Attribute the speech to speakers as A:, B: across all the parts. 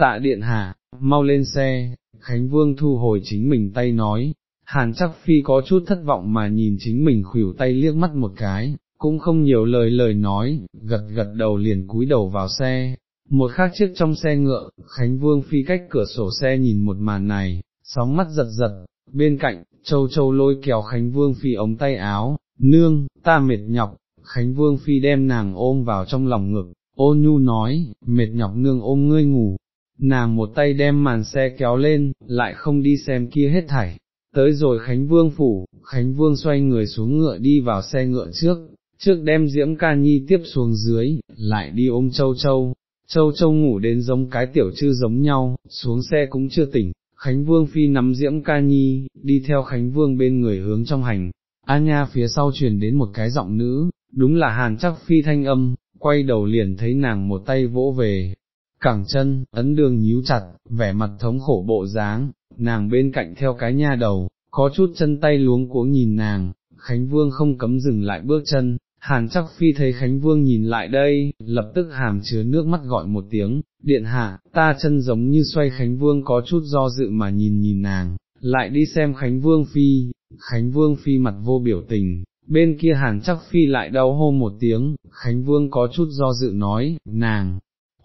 A: tạ điện hạ, mau lên xe, Khánh Vương thu hồi chính mình tay nói, Hàn chắc phi có chút thất vọng mà nhìn chính mình khủyểu tay liếc mắt một cái, cũng không nhiều lời lời nói, gật gật đầu liền cúi đầu vào xe. Một khác chiếc trong xe ngựa, Khánh Vương phi cách cửa sổ xe nhìn một màn này, sóng mắt giật giật, bên cạnh, châu châu lôi kéo Khánh Vương phi ống tay áo, nương, ta mệt nhọc, Khánh Vương phi đem nàng ôm vào trong lòng ngực, ô nhu nói, mệt nhọc nương ôm ngươi ngủ, nàng một tay đem màn xe kéo lên, lại không đi xem kia hết thảy. Tới rồi Khánh Vương phủ, Khánh Vương xoay người xuống ngựa đi vào xe ngựa trước, trước đem Diễm Ca Nhi tiếp xuống dưới, lại đi ôm Châu Châu, Châu Châu ngủ đến giống cái tiểu chư giống nhau, xuống xe cũng chưa tỉnh, Khánh Vương Phi nắm Diễm Ca Nhi, đi theo Khánh Vương bên người hướng trong hành, A Nha phía sau truyền đến một cái giọng nữ, đúng là Hàn chắc Phi thanh âm, quay đầu liền thấy nàng một tay vỗ về, cẳng chân, ấn đường nhíu chặt, vẻ mặt thống khổ bộ dáng, nàng bên cạnh theo cái nha đầu, có chút chân tay luống cuống nhìn nàng, Khánh Vương không cấm dừng lại bước chân, Hàn chắc phi thấy Khánh Vương nhìn lại đây, lập tức hàm chứa nước mắt gọi một tiếng, điện hạ, ta chân giống như xoay Khánh Vương có chút do dự mà nhìn nhìn nàng, lại đi xem Khánh Vương phi, Khánh Vương phi mặt vô biểu tình, bên kia Hàn chắc phi lại đau hô một tiếng, Khánh Vương có chút do dự nói, nàng,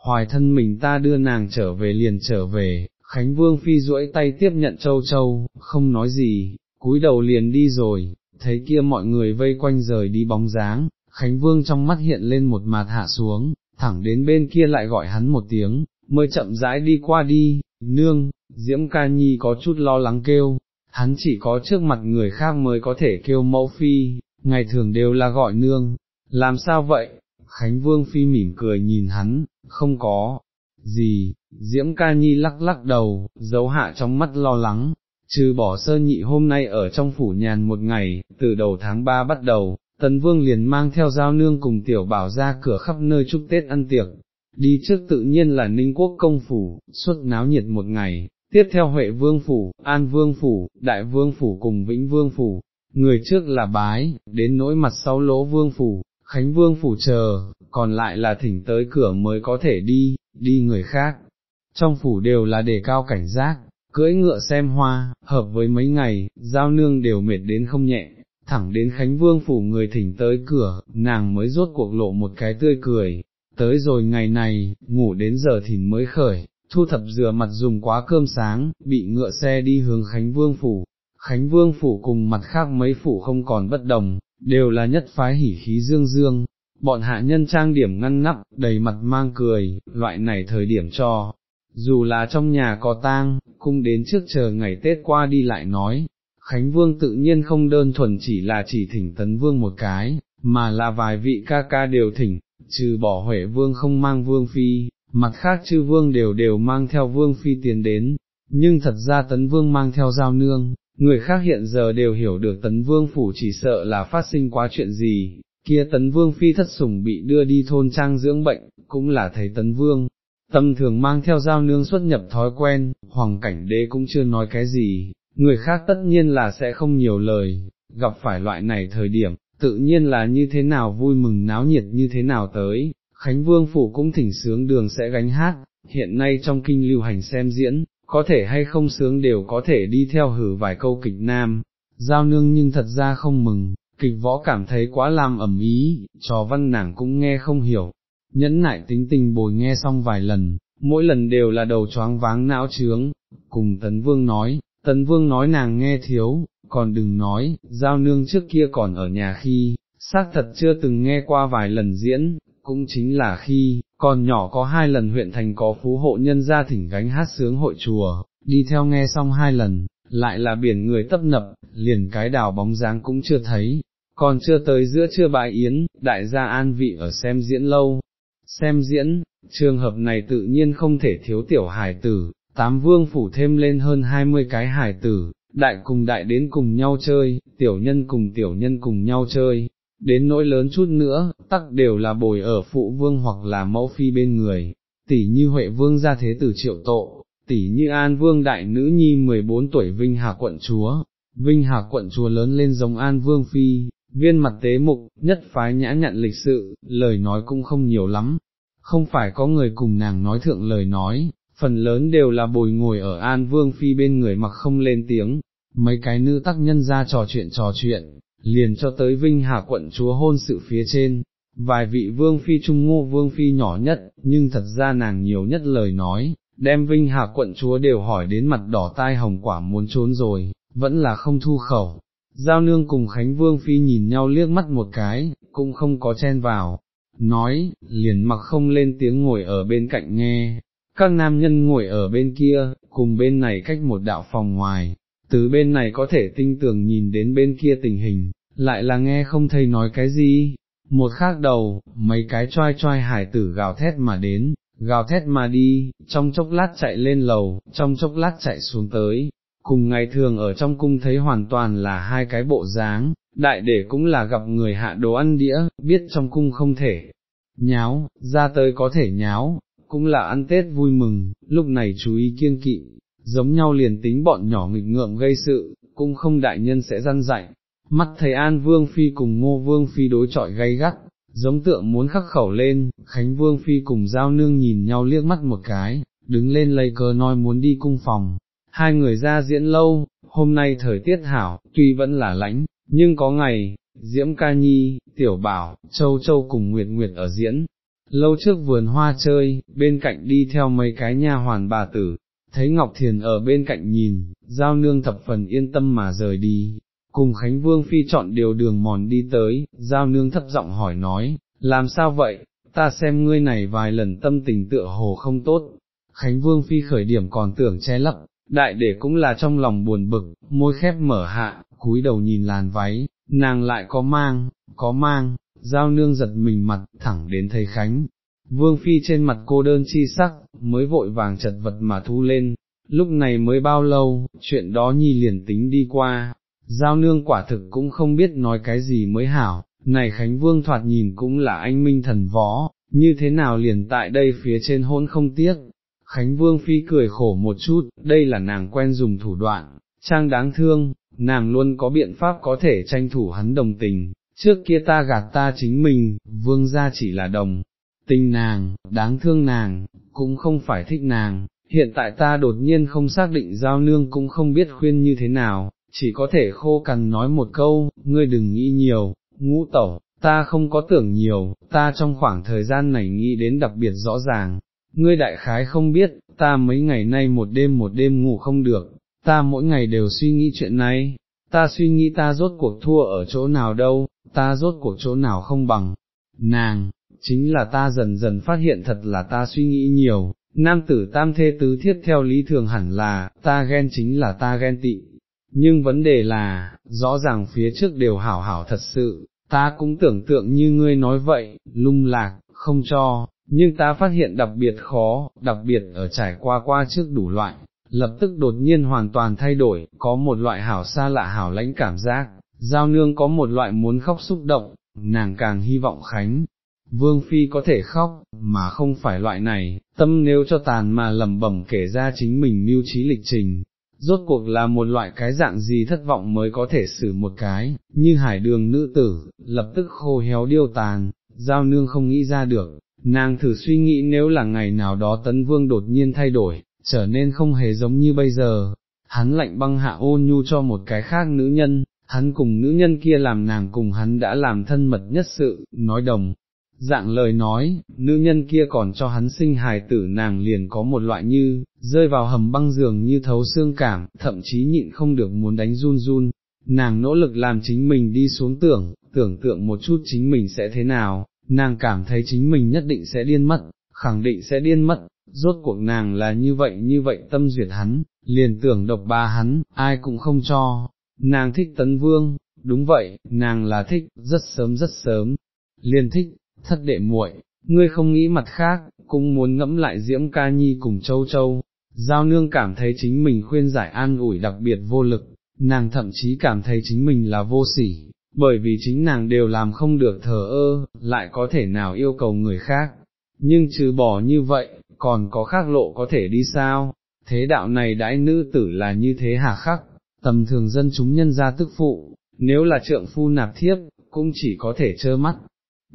A: hoài thân mình ta đưa nàng trở về liền trở về, Khánh Vương phi duỗi tay tiếp nhận châu châu, không nói gì, cúi đầu liền đi rồi, thấy kia mọi người vây quanh rời đi bóng dáng, Khánh Vương trong mắt hiện lên một mạt hạ xuống, thẳng đến bên kia lại gọi hắn một tiếng, mới chậm rãi đi qua đi, nương, Diễm Ca Nhi có chút lo lắng kêu, hắn chỉ có trước mặt người khác mới có thể kêu mẫu phi, ngày thường đều là gọi nương, làm sao vậy? Khánh Vương Phi mỉm cười nhìn hắn, không có, gì, Diễm Ca Nhi lắc lắc đầu, giấu hạ trong mắt lo lắng, trừ bỏ sơn nhị hôm nay ở trong phủ nhàn một ngày, từ đầu tháng 3 bắt đầu, Tấn Vương liền mang theo giao nương cùng tiểu bảo ra cửa khắp nơi chúc Tết ăn tiệc, đi trước tự nhiên là Ninh Quốc công phủ, suốt náo nhiệt một ngày, tiếp theo Huệ Vương phủ, An Vương phủ, Đại Vương phủ cùng Vĩnh Vương phủ, người trước là bái, đến nỗi mặt sau lỗ Vương phủ, Khánh Vương phủ chờ, còn lại là thỉnh tới cửa mới có thể đi, đi người khác. Trong phủ đều là đề cao cảnh giác, cưỡi ngựa xem hoa, hợp với mấy ngày, giao nương đều mệt đến không nhẹ, thẳng đến Khánh Vương phủ người thỉnh tới cửa, nàng mới rốt cuộc lộ một cái tươi cười, tới rồi ngày này, ngủ đến giờ thìn mới khởi, thu thập rửa mặt dùng quá cơm sáng, bị ngựa xe đi hướng Khánh Vương phủ. Khánh Vương phủ cùng mặt khác mấy phủ không còn bất đồng, đều là nhất phái hỉ khí dương dương, bọn hạ nhân trang điểm ngăn nắp, đầy mặt mang cười, loại này thời điểm cho, dù là trong nhà có tang, cũng đến trước chờ ngày Tết qua đi lại nói, Khánh Vương tự nhiên không đơn thuần chỉ là chỉ thỉnh Tấn Vương một cái, mà là vài vị ca ca đều thỉnh, trừ bỏ Huệ Vương không mang Vương Phi, mặt khác chư Vương đều đều mang theo Vương Phi tiến đến, nhưng thật ra Tấn Vương mang theo giao nương, người khác hiện giờ đều hiểu được Tấn Vương phủ chỉ sợ là phát sinh quá chuyện gì, kia Tấn Vương Phi thất sủng bị đưa đi thôn trang dưỡng bệnh, cũng là thấy Tấn Vương, tâm thường mang theo giao nương xuất nhập thói quen, hoàng cảnh đế cũng chưa nói cái gì, người khác tất nhiên là sẽ không nhiều lời, gặp phải loại này thời điểm, tự nhiên là như thế nào vui mừng náo nhiệt như thế nào tới, Khánh Vương Phủ cũng thỉnh sướng đường sẽ gánh hát, hiện nay trong kinh lưu hành xem diễn, có thể hay không sướng đều có thể đi theo hử vài câu kịch nam, giao nương nhưng thật ra không mừng, kịch võ cảm thấy quá làm ẩm ý, trò văn nàng cũng nghe không hiểu, nhẫn nại tính tình bồi nghe xong vài lần, mỗi lần đều là đầu choáng váng não trướng, cùng Tấn Vương nói, Tấn Vương nói nàng nghe thiếu, còn đừng nói, giao nương trước kia còn ở nhà khi, xác thật chưa từng nghe qua vài lần diễn, cũng chính là khi, còn nhỏ có hai lần huyện thành có phú hộ nhân gia thỉnh gánh hát sướng hội chùa, đi theo nghe xong hai lần, lại là biển người tấp nập, liền cái đào bóng dáng cũng chưa thấy, còn chưa tới giữa trưa bãi yến, đại gia an vị ở xem diễn lâu, xem diễn, trường hợp này tự nhiên không thể thiếu tiểu hài tử, tám vương phủ thêm lên hơn hai mươi cái hài tử, đại cùng đại đến cùng nhau chơi, tiểu nhân cùng tiểu nhân cùng nhau chơi, đến nỗi lớn chút nữa, tắc đều là bồi ở phụ vương hoặc là mẫu phi bên người, tỷ như Huệ vương ra thế tử triệu tộ, tỷ như An vương đại nữ nhi 14 tuổi Vinh Hà quận chúa, Vinh Hà quận chúa lớn lên giống An vương phi, viên mặt tế mục, nhất phái nhã nhặn lịch sự, lời nói cũng không nhiều lắm, không phải có người cùng nàng nói thượng lời nói, phần lớn đều là bồi ngồi ở An Vương Phi bên người mặc không lên tiếng, mấy cái nữ tác nhân ra trò chuyện trò chuyện, liền cho tới Vinh Hà quận chúa hôn sự phía trên, vài vị Vương Phi Trung Ngô Vương Phi nhỏ nhất, nhưng thật ra nàng nhiều nhất lời nói, đem Vinh Hà quận chúa đều hỏi đến mặt đỏ tai hồng quả muốn trốn rồi, vẫn là không thu khẩu. Giao nương cùng Khánh Vương Phi nhìn nhau liếc mắt một cái, cũng không có chen vào, nói, liền mặc không lên tiếng ngồi ở bên cạnh nghe, các nam nhân ngồi ở bên kia, cùng bên này cách một đạo phòng ngoài, từ bên này có thể tinh tường nhìn đến bên kia tình hình, lại là nghe không thấy nói cái gì, một khác đầu, mấy cái choai choai hải tử gào thét mà đến, gào thét mà đi, trong chốc lát chạy lên lầu, trong chốc lát chạy xuống tới, cùng ngày thường ở trong cung thấy hoàn toàn là hai cái bộ dáng, đại để cũng là gặp người hạ đồ ăn đĩa, biết trong cung không thể. Nháo, ra tới có thể nháo, cũng là ăn Tết vui mừng, lúc này chú ý kiêng kỵ, giống nhau liền tính bọn nhỏ nghịch ngợm gây sự, cũng không đại nhân sẽ răn dạy. Mắt thầy An Vương Phi cùng Ngô Vương Phi đối chọi gay gắt, giống tượng muốn khắc khẩu lên, Khánh Vương Phi cùng Giao Nương nhìn nhau liếc mắt một cái, đứng lên lấy cớ nói muốn đi cung phòng. Hai người ra diễn lâu, hôm nay thời tiết hảo, tuy vẫn là lãnh, nhưng có ngày, Diễm Ca Nhi, Tiểu Bảo, Châu Châu cùng Nguyệt Nguyệt ở diễn, lâu trước vườn hoa chơi, bên cạnh đi theo mấy cái nha hoàn bà tử, thấy Ngọc Thiền ở bên cạnh nhìn, giao nương thập phần yên tâm mà rời đi, cùng Khánh Vương Phi chọn điều đường mòn đi tới, giao nương thấp giọng hỏi nói, làm sao vậy, ta xem ngươi này vài lần tâm tình tựa hồ không tốt, Khánh Vương Phi khởi điểm còn tưởng che lấp, đại để cũng là trong lòng buồn bực, môi khép mở hạ, cúi đầu nhìn làn váy, nàng lại có mang, có mang, giao nương giật mình mặt, thẳng đến thấy Khánh. Vương Phi trên mặt cô đơn chi sắc, mới vội vàng chật vật mà thu lên, lúc này mới bao lâu, chuyện đó nhi liền tính đi qua, giao nương quả thực cũng không biết nói cái gì mới hảo, này Khánh Vương thoạt nhìn cũng là anh minh thần võ, như thế nào liền tại đây phía trên hôn không tiếc. Khánh Vương Phi cười khổ một chút, đây là nàng quen dùng thủ đoạn, trang đáng thương, nàng luôn có biện pháp có thể tranh thủ hắn đồng tình, trước kia ta gạt ta chính mình, vương gia chỉ là đồng, tình nàng, đáng thương nàng, cũng không phải thích nàng, hiện tại ta đột nhiên không xác định giao nương cũng không biết khuyên như thế nào, chỉ có thể khô cằn nói một câu, ngươi đừng nghĩ nhiều, ngũ tẩu, ta không có tưởng nhiều, ta trong khoảng thời gian này nghĩ đến đặc biệt rõ ràng, ngươi đại khái không biết, ta mấy ngày nay một đêm một đêm ngủ không được, ta mỗi ngày đều suy nghĩ chuyện này, ta suy nghĩ ta rốt cuộc thua ở chỗ nào đâu, ta rốt cuộc chỗ nào không bằng, nàng, chính là ta dần dần phát hiện thật là ta suy nghĩ nhiều, nam tử tam thê tứ thiết theo lý thường hẳn là, ta ghen chính là ta ghen tị, nhưng vấn đề là, rõ ràng phía trước đều hảo hảo thật sự, ta cũng tưởng tượng như ngươi nói vậy, lung lạc, không cho, nhưng ta phát hiện đặc biệt khó, đặc biệt ở trải qua qua trước đủ loại, lập tức đột nhiên hoàn toàn thay đổi, có một loại hảo xa lạ hảo lãnh cảm giác, giao nương có một loại muốn khóc xúc động, nàng càng hy vọng Khánh. Vương Phi có thể khóc, mà không phải loại này, tâm nếu cho tàn mà lầm bẩm kể ra chính mình mưu trí lịch trình, rốt cuộc là một loại cái dạng gì thất vọng mới có thể xử một cái, như hải đường nữ tử, lập tức khô héo điêu tàn, giao nương không nghĩ ra được, nàng thử suy nghĩ nếu là ngày nào đó tấn vương đột nhiên thay đổi, trở nên không hề giống như bây giờ, hắn lạnh băng hạ ôn nhu cho một cái khác nữ nhân, hắn cùng nữ nhân kia làm nàng cùng hắn đã làm thân mật nhất sự, nói đồng. Dạng lời nói, nữ nhân kia còn cho hắn sinh hài tử nàng liền có một loại như, rơi vào hầm băng giường như thấu xương cảm, thậm chí nhịn không được muốn đánh run run, nàng nỗ lực làm chính mình đi xuống tưởng, tưởng tượng một chút chính mình sẽ thế nào, nàng cảm thấy chính mình nhất định sẽ điên mất, khẳng định sẽ điên mất, rốt cuộc nàng là như vậy như vậy tâm duyệt hắn, liền tưởng độc ba hắn, ai cũng không cho, nàng thích tấn vương, đúng vậy, nàng là thích, rất sớm rất sớm, liền thích, thất đệ muội, ngươi không nghĩ mặt khác, cũng muốn ngẫm lại diễm ca nhi cùng châu châu, giao nương cảm thấy chính mình khuyên giải an ủi đặc biệt vô lực, nàng thậm chí cảm thấy chính mình là vô sỉ, bởi vì chính nàng đều làm không được thờ ơ, lại có thể nào yêu cầu người khác, nhưng trừ bỏ như vậy, còn có khác lộ có thể đi sao, thế đạo này đãi nữ tử là như thế hà khắc, tầm thường dân chúng nhân gia tức phụ, nếu là trượng phu nạp thiếp, cũng chỉ có thể trơ mắt.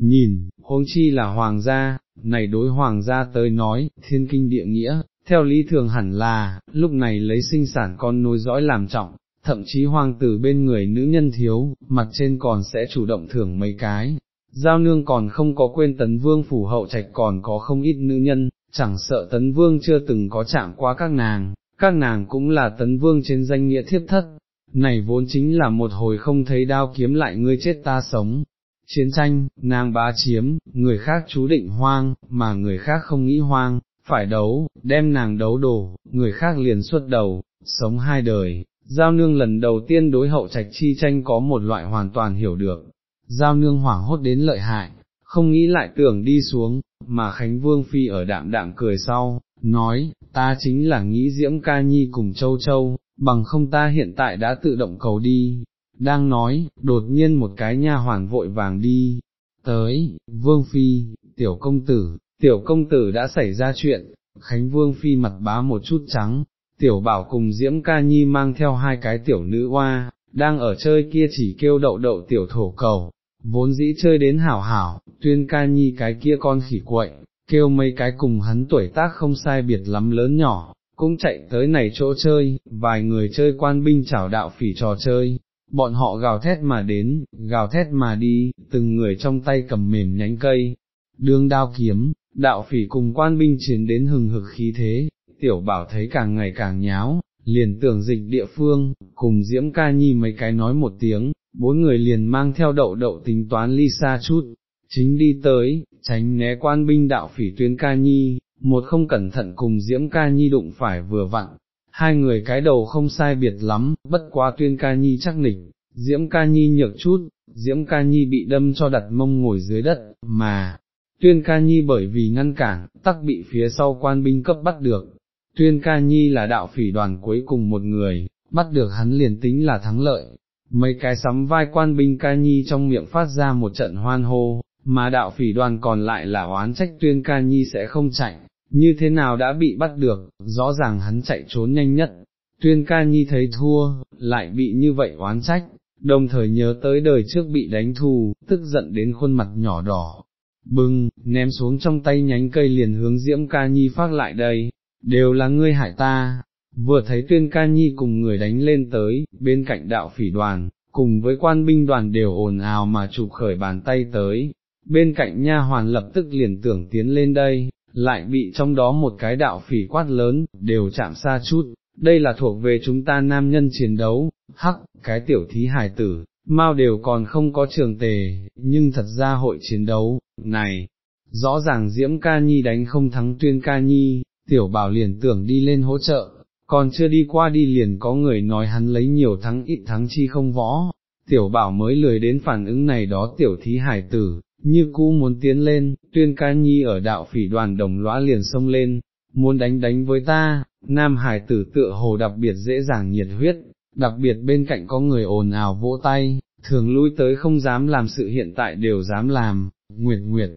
A: Nhìn, huống chi là hoàng gia, này đối hoàng gia tới nói, thiên kinh địa nghĩa, theo lý thường hẳn là, lúc này lấy sinh sản con nối dõi làm trọng, thậm chí hoàng tử bên người nữ nhân thiếu, mặt trên còn sẽ chủ động thưởng mấy cái. Giao nương còn không có quên tấn vương phủ hậu trạch còn có không ít nữ nhân, chẳng sợ tấn vương chưa từng có chạm qua các nàng, các nàng cũng là tấn vương trên danh nghĩa thiếp thất, này vốn chính là một hồi không thấy đao kiếm lại ngươi chết ta sống. Chiến tranh, nàng bá chiếm, người khác chú định hoang, mà người khác không nghĩ hoang, phải đấu, đem nàng đấu đổ, người khác liền xuất đầu, sống hai đời. Giao nương lần đầu tiên đối hậu trạch chi tranh có một loại hoàn toàn hiểu được, giao nương hoảng hốt đến lợi hại, không nghĩ lại tưởng đi xuống, mà Khánh Vương Phi ở đạm đạm cười sau, nói, ta chính là nghĩ Diễm Ca Nhi cùng Châu Châu, bằng không ta hiện tại đã tự động cầu đi, đang nói, đột nhiên một cái nha hoàn vội vàng đi, tới, Vương Phi, tiểu công tử, tiểu công tử đã xảy ra chuyện, Khánh Vương Phi mặt bá một chút trắng, tiểu bảo cùng Diễm Ca Nhi mang theo hai cái tiểu nữ hoa, đang ở chơi kia chỉ kêu đậu đậu tiểu thổ cầu, vốn dĩ chơi đến hảo hảo, tuyên ca nhi cái kia con khỉ quậy, kêu mấy cái cùng hắn tuổi tác không sai biệt lắm lớn nhỏ, cũng chạy tới này chỗ chơi, vài người chơi quan binh chảo đạo phỉ trò chơi, bọn họ gào thét mà đến, gào thét mà đi, từng người trong tay cầm mềm nhánh cây, đương đao kiếm, đạo phỉ cùng quan binh chiến đến hừng hực khí thế, tiểu bảo thấy càng ngày càng nháo, liền tưởng dịch địa phương, cùng Diễm Ca Nhi mấy cái nói một tiếng, bốn người liền mang theo đậu đậu tính toán ly xa chút, chính đi tới, tránh né quan binh đạo phỉ tuyên Ca Nhi, một không cẩn thận cùng Diễm Ca Nhi đụng phải vừa vặn, hai người cái đầu không sai biệt lắm, bất quá tuyên Ca Nhi chắc nịch, Diễm Ca Nhi nhược chút, Diễm Ca Nhi bị đâm cho đặt mông ngồi dưới đất, mà, tuyên Ca Nhi bởi vì ngăn cản, tắc bị phía sau quan binh cấp bắt được, tuyên ca nhi là đạo phỉ đoàn cuối cùng một người, bắt được hắn liền tính là thắng lợi, mấy cái sắm vai quan binh ca nhi trong miệng phát ra một trận hoan hô, mà đạo phỉ đoàn còn lại là oán trách tuyên ca nhi sẽ không chạy, như thế nào đã bị bắt được, rõ ràng hắn chạy trốn nhanh nhất, tuyên ca nhi thấy thua, lại bị như vậy oán trách, đồng thời nhớ tới đời trước bị đánh thù, tức giận đến khuôn mặt nhỏ đỏ. Bưng, ném xuống trong tay nhánh cây liền hướng Diễm Ca Nhi phát lại đây, đều là ngươi hại ta, vừa thấy tuyên ca nhi cùng người đánh lên tới, bên cạnh đạo phỉ đoàn, cùng với quan binh đoàn đều ồn ào mà chụp khởi bàn tay tới, bên cạnh nha hoàn lập tức liền tưởng tiến lên đây, lại bị trong đó một cái đạo phỉ quát lớn, đều chạm xa chút, đây là thuộc về chúng ta nam nhân chiến đấu, hắc, cái tiểu thí hài tử, mau đều còn không có trường tề, nhưng thật ra hội chiến đấu, này, rõ ràng Diễm Ca Nhi đánh không thắng Tuyên Ca Nhi, tiểu bảo liền tưởng đi lên hỗ trợ, còn chưa đi qua đi liền có người nói hắn lấy nhiều thắng ít thắng chi không võ, tiểu bảo mới lười đến phản ứng này đó tiểu thí hải tử, như cũ muốn tiến lên, tuyên ca nhi ở đạo phỉ đoàn đồng lõa liền xông lên, muốn đánh đánh với ta, nam hải tử tựa hồ đặc biệt dễ dàng nhiệt huyết, đặc biệt bên cạnh có người ồn ào vỗ tay, thường lui tới không dám làm sự hiện tại đều dám làm, nguyệt nguyệt,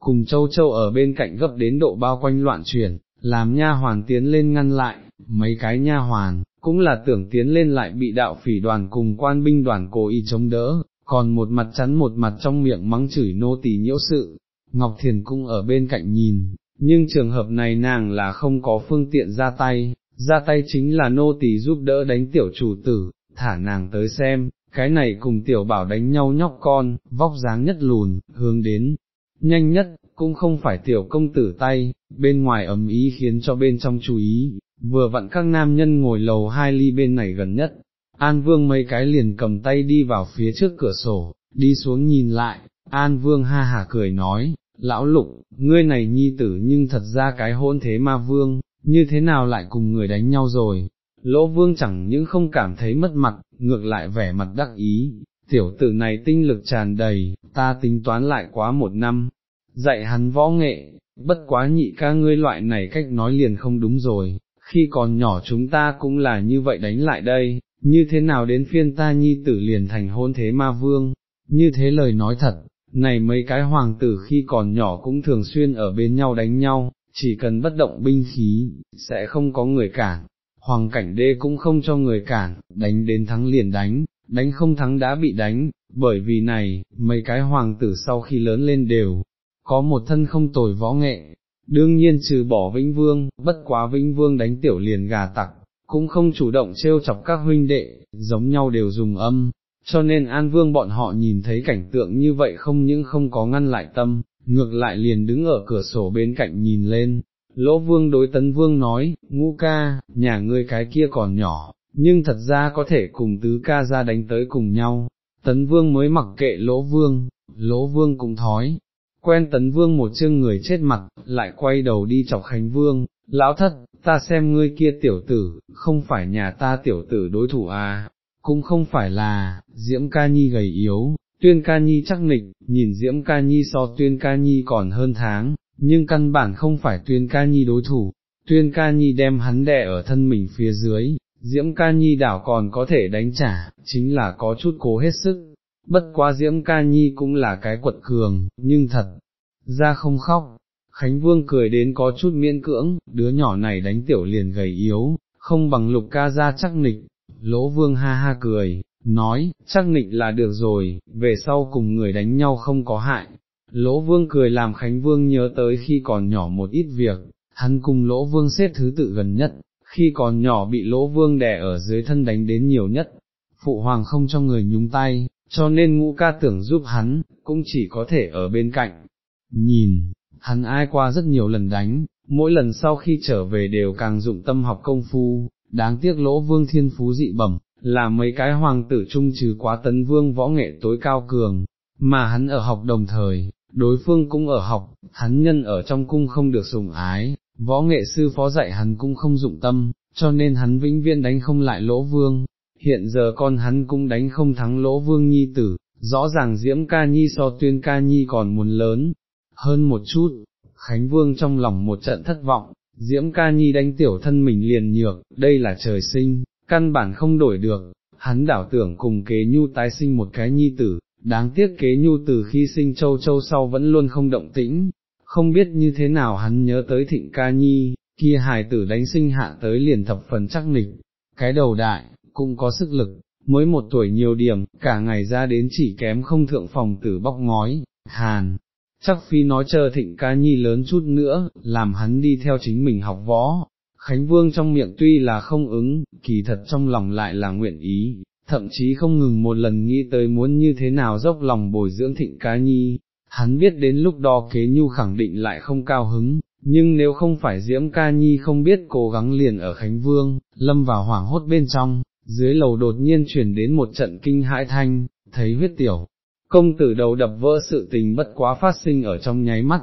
A: cùng châu châu ở bên cạnh gấp đến độ bao quanh loạn chuyển, làm nha hoàn tiến lên ngăn lại, mấy cái nha hoàn, cũng là tưởng tiến lên lại bị đạo phỉ đoàn cùng quan binh đoàn cố ý chống đỡ, còn một mặt chắn một mặt trong miệng mắng chửi nô tỳ nhiễu sự, Ngọc Thiền cũng ở bên cạnh nhìn, nhưng trường hợp này nàng là không có phương tiện ra tay, ra tay chính là nô tỳ giúp đỡ đánh tiểu chủ tử, thả nàng tới xem, cái này cùng tiểu bảo đánh nhau nhóc con, vóc dáng nhất lùn, hướng đến, nhanh nhất, cũng không phải tiểu công tử tay, bên ngoài ấm ý khiến cho bên trong chú ý, vừa vặn các nam nhân ngồi lầu hai ly bên này gần nhất, An Vương mấy cái liền cầm tay đi vào phía trước cửa sổ, đi xuống nhìn lại, An Vương ha hả cười nói, lão lục, ngươi này nhi tử nhưng thật ra cái hôn thế ma vương, như thế nào lại cùng người đánh nhau rồi, lỗ vương chẳng những không cảm thấy mất mặt, ngược lại vẻ mặt đắc ý, tiểu tử này tinh lực tràn đầy, ta tính toán lại quá một năm, dạy hắn võ nghệ, bất quá nhị ca ngươi loại này cách nói liền không đúng rồi, khi còn nhỏ chúng ta cũng là như vậy đánh lại đây, như thế nào đến phiên ta nhi tử liền thành hôn thế ma vương, như thế lời nói thật, này mấy cái hoàng tử khi còn nhỏ cũng thường xuyên ở bên nhau đánh nhau, chỉ cần bất động binh khí, sẽ không có người cản, hoàng cảnh đê cũng không cho người cản, đánh đến thắng liền đánh, đánh không thắng đã bị đánh, bởi vì này, mấy cái hoàng tử sau khi lớn lên đều, có một thân không tồi võ nghệ, đương nhiên trừ bỏ Vĩnh Vương, bất quá Vĩnh Vương đánh tiểu liền gà tặc, cũng không chủ động trêu chọc các huynh đệ, giống nhau đều dùng âm, cho nên An Vương bọn họ nhìn thấy cảnh tượng như vậy không những không có ngăn lại tâm, ngược lại liền đứng ở cửa sổ bên cạnh nhìn lên. Lỗ vương đối tấn vương nói, ngũ ca, nhà ngươi cái kia còn nhỏ, nhưng thật ra có thể cùng tứ ca ra đánh tới cùng nhau. Tấn vương mới mặc kệ lỗ vương, lỗ vương cũng thói, quen tấn vương một chương người chết mặt, lại quay đầu đi chọc khánh vương, lão thất, ta xem ngươi kia tiểu tử, không phải nhà ta tiểu tử đối thủ à, cũng không phải là, diễm ca nhi gầy yếu, tuyên ca nhi chắc nịch, nhìn diễm ca nhi so tuyên ca nhi còn hơn tháng, nhưng căn bản không phải tuyên ca nhi đối thủ, tuyên ca nhi đem hắn đè ở thân mình phía dưới, diễm ca nhi đảo còn có thể đánh trả, chính là có chút cố hết sức, bất quá diễm ca nhi cũng là cái quật cường, nhưng thật, ra không khóc. Khánh Vương cười đến có chút miễn cưỡng, đứa nhỏ này đánh tiểu liền gầy yếu, không bằng lục ca ra chắc nịch, lỗ vương ha ha cười, nói, chắc nịch là được rồi, về sau cùng người đánh nhau không có hại. Lỗ vương cười làm Khánh Vương nhớ tới khi còn nhỏ một ít việc, hắn cùng lỗ vương xếp thứ tự gần nhất, khi còn nhỏ bị lỗ vương đè ở dưới thân đánh đến nhiều nhất, phụ hoàng không cho người nhúng tay, cho nên ngũ ca tưởng giúp hắn, cũng chỉ có thể ở bên cạnh. Nhìn, hắn ai qua rất nhiều lần đánh, mỗi lần sau khi trở về đều càng dụng tâm học công phu, đáng tiếc lỗ vương thiên phú dị bẩm, là mấy cái hoàng tử trung trừ quá tấn vương võ nghệ tối cao cường, mà hắn ở học đồng thời, đối phương cũng ở học, hắn nhân ở trong cung không được sùng ái, võ nghệ sư phó dạy hắn cũng không dụng tâm, cho nên hắn vĩnh viên đánh không lại lỗ vương, hiện giờ con hắn cũng đánh không thắng lỗ vương nhi tử, rõ ràng diễm ca nhi so tuyên ca nhi còn muốn lớn, hơn một chút, Khánh Vương trong lòng một trận thất vọng, diễm ca nhi đánh tiểu thân mình liền nhược, đây là trời sinh, căn bản không đổi được, hắn đảo tưởng cùng kế nhu tái sinh một cái nhi tử, đáng tiếc kế nhu từ khi sinh châu châu sau vẫn luôn không động tĩnh, không biết như thế nào hắn nhớ tới thịnh ca nhi, kia hài tử đánh sinh hạ tới liền thập phần chắc nịch, cái đầu đại, cũng có sức lực, mới một tuổi nhiều điểm, cả ngày ra đến chỉ kém không thượng phòng tử bóc ngói, hàn. Chắc phi nói chờ thịnh ca nhi lớn chút nữa, làm hắn đi theo chính mình học võ, Khánh Vương trong miệng tuy là không ứng, kỳ thật trong lòng lại là nguyện ý, thậm chí không ngừng một lần nghĩ tới muốn như thế nào dốc lòng bồi dưỡng thịnh ca nhi, hắn biết đến lúc đó kế nhu khẳng định lại không cao hứng, nhưng nếu không phải diễm ca nhi không biết cố gắng liền ở Khánh Vương, lâm vào hoảng hốt bên trong, dưới lầu đột nhiên chuyển đến một trận kinh hãi thanh, thấy huyết tiểu. Công tử đầu đập vỡ sự tình bất quá phát sinh ở trong nháy mắt,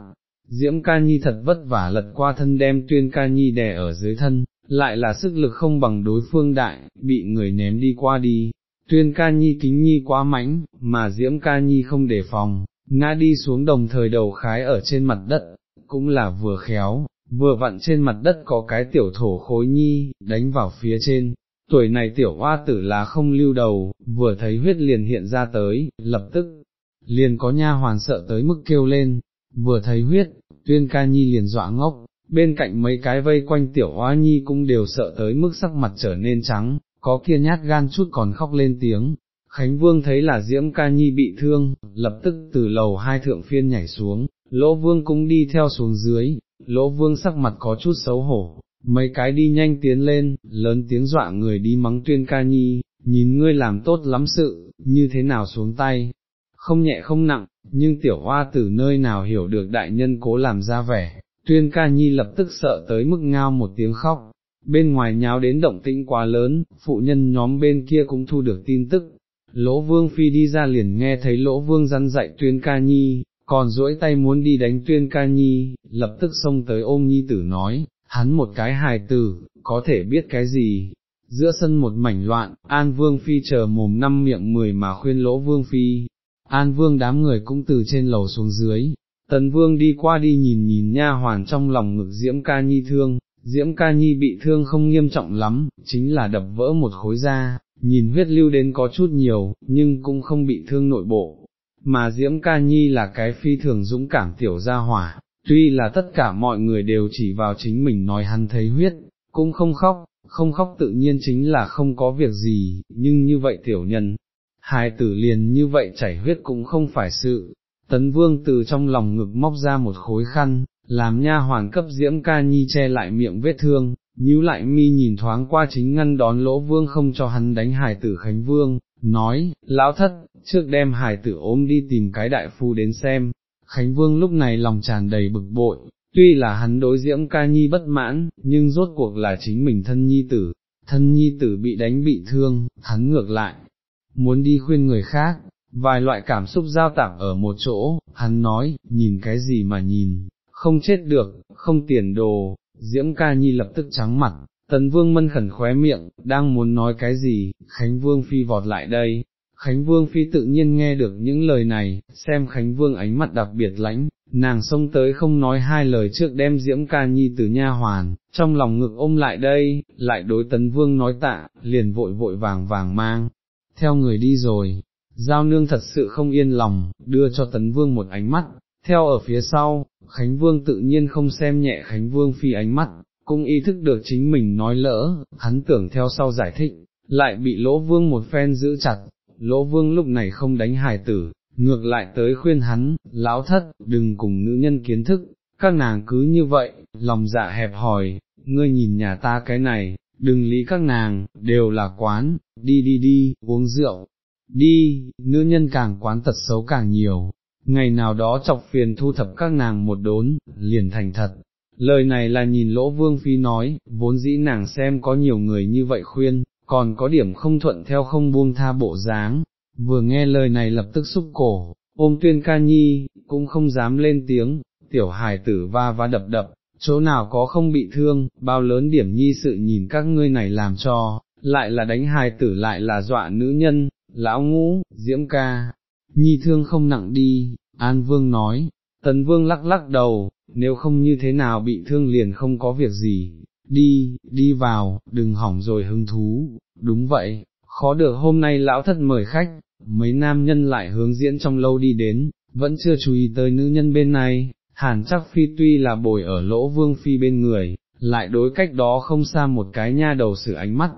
A: Diễm ca nhi thật vất vả lật qua thân đem tuyên ca nhi đè ở dưới thân, lại là sức lực không bằng đối phương đại, bị người ném đi qua đi, tuyên ca nhi kính nhi quá mãnh, mà diễm ca nhi không đề phòng, ngã đi xuống đồng thời đầu khái ở trên mặt đất, cũng là vừa khéo, vừa vặn trên mặt đất có cái tiểu thổ khối nhi, đánh vào phía trên. Tuổi này tiểu hoa tử là không lưu đầu, vừa thấy huyết liền hiện ra tới, lập tức, liền có nha hoàn sợ tới mức kêu lên, vừa thấy huyết, tuyên ca nhi liền dọa ngốc, bên cạnh mấy cái vây quanh tiểu hoa nhi cũng đều sợ tới mức sắc mặt trở nên trắng, có kia nhát gan chút còn khóc lên tiếng. Khánh Vương thấy là Diễm Ca Nhi bị thương, lập tức từ lầu hai thượng phiên nhảy xuống, Lỗ Vương cũng đi theo xuống dưới, Lỗ Vương sắc mặt có chút xấu hổ, mấy cái đi nhanh tiến lên, lớn tiếng dọa người đi mắng tuyên ca nhi, nhìn ngươi làm tốt lắm sự, như thế nào xuống tay, không nhẹ không nặng, nhưng tiểu hoa từ nơi nào hiểu được đại nhân cố làm ra vẻ, tuyên ca nhi lập tức sợ tới mức ngao một tiếng khóc, bên ngoài nháo đến động tĩnh quá lớn, phụ nhân nhóm bên kia cũng thu được tin tức, lỗ vương phi đi ra liền nghe thấy lỗ vương răn dạy tuyên ca nhi, còn duỗi tay muốn đi đánh tuyên ca nhi, lập tức xông tới ôm nhi tử nói, hắn một cái hài tử, có thể biết cái gì. Giữa sân một mảnh loạn, An Vương Phi chờ mồm năm miệng mười mà khuyên lỗ Vương Phi, An vương đám người cũng từ trên lầu xuống dưới, tần vương đi qua đi nhìn nhìn nha hoàn trong lòng ngực diễm ca nhi thương, diễm ca nhi bị thương không nghiêm trọng lắm, chính là đập vỡ một khối da, nhìn huyết lưu đến có chút nhiều, nhưng cũng không bị thương nội bộ, mà diễm ca nhi là cái phi thường dũng cảm tiểu gia hỏa, tuy là tất cả mọi người đều chỉ vào chính mình nói hắn thấy huyết, cũng không khóc, không khóc tự nhiên chính là không có việc gì, nhưng như vậy tiểu nhân, hài tử liền như vậy chảy huyết cũng không phải sự, tấn vương từ trong lòng ngực móc ra một khối khăn, làm nha hoàn cấp diễm ca nhi che lại miệng vết thương, nhíu lại mi nhìn thoáng qua chính ngăn đón lỗ vương không cho hắn đánh hài tử Khánh Vương, nói, lão thất, trước đem hài tử ôm đi tìm cái đại phu đến xem, Khánh Vương lúc này lòng tràn đầy bực bội, tuy là hắn đối diễm ca nhi bất mãn, nhưng rốt cuộc là chính mình thân nhi tử, thân nhi tử bị đánh bị thương, hắn ngược lại, muốn đi khuyên người khác, vài loại cảm xúc giao tạp ở một chỗ, hắn nói, nhìn cái gì mà nhìn, không chết được, không tiền đồ, diễm ca nhi lập tức trắng mặt, tấn vương mân khẩn khóe miệng, đang muốn nói cái gì, Khánh Vương phi vọt lại đây. Khánh Vương Phi tự nhiên nghe được những lời này, xem Khánh Vương ánh mặt đặc biệt lãnh, nàng xông tới không nói hai lời trước đem Diễm Ca Nhi từ nha hoàn, trong lòng ngực ôm lại đây, lại đối Tấn Vương nói tạ, liền vội vội vàng vàng mang, theo người đi rồi, Giao Nương thật sự không yên lòng, đưa cho Tấn Vương một ánh mắt, theo ở phía sau, Khánh Vương tự nhiên không xem nhẹ Khánh Vương phi ánh mắt, cũng ý thức được chính mình nói lỡ, hắn tưởng theo sau giải thích, lại bị Lỗ Vương một phen giữ chặt, Lỗ Vương lúc này không đánh hài tử, ngược lại tới khuyên hắn, lão thất, đừng cùng nữ nhân kiến thức, các nàng cứ như vậy, lòng dạ hẹp hòi, ngươi nhìn nhà ta cái này, đừng lý các nàng, đều là quán, đi đi đi, uống rượu, đi, nữ nhân càng quán tật xấu càng nhiều, ngày nào đó chọc phiền thu thập các nàng một đốn, liền thành thật. Lời này là nhìn lỗ vương phi nói, vốn dĩ nàng xem có nhiều người như vậy khuyên, còn có điểm không thuận theo không buông tha bộ dáng, vừa nghe lời này lập tức xúc cổ, ôm tuyên ca nhi, cũng không dám lên tiếng, tiểu hài tử va va đập đập, chỗ nào có không bị thương, bao lớn điểm nhi sự nhìn các ngươi này làm cho, lại là đánh hài tử lại là dọa nữ nhân, lão ngũ, diễm ca, nhi thương không nặng đi, An Vương nói, Tấn Vương lắc lắc đầu, nếu không như thế nào bị thương liền không có việc gì, đi, đi vào, đừng hỏng rồi hứng thú, đúng vậy, khó được hôm nay lão thất mời khách, mấy nam nhân lại hướng diễn trong lâu đi đến, vẫn chưa chú ý tới nữ nhân bên này, hàn chắc phi tuy là bồi ở lỗ vương phi bên người, lại đối cách đó không xa một cái nha đầu sự ánh mắt,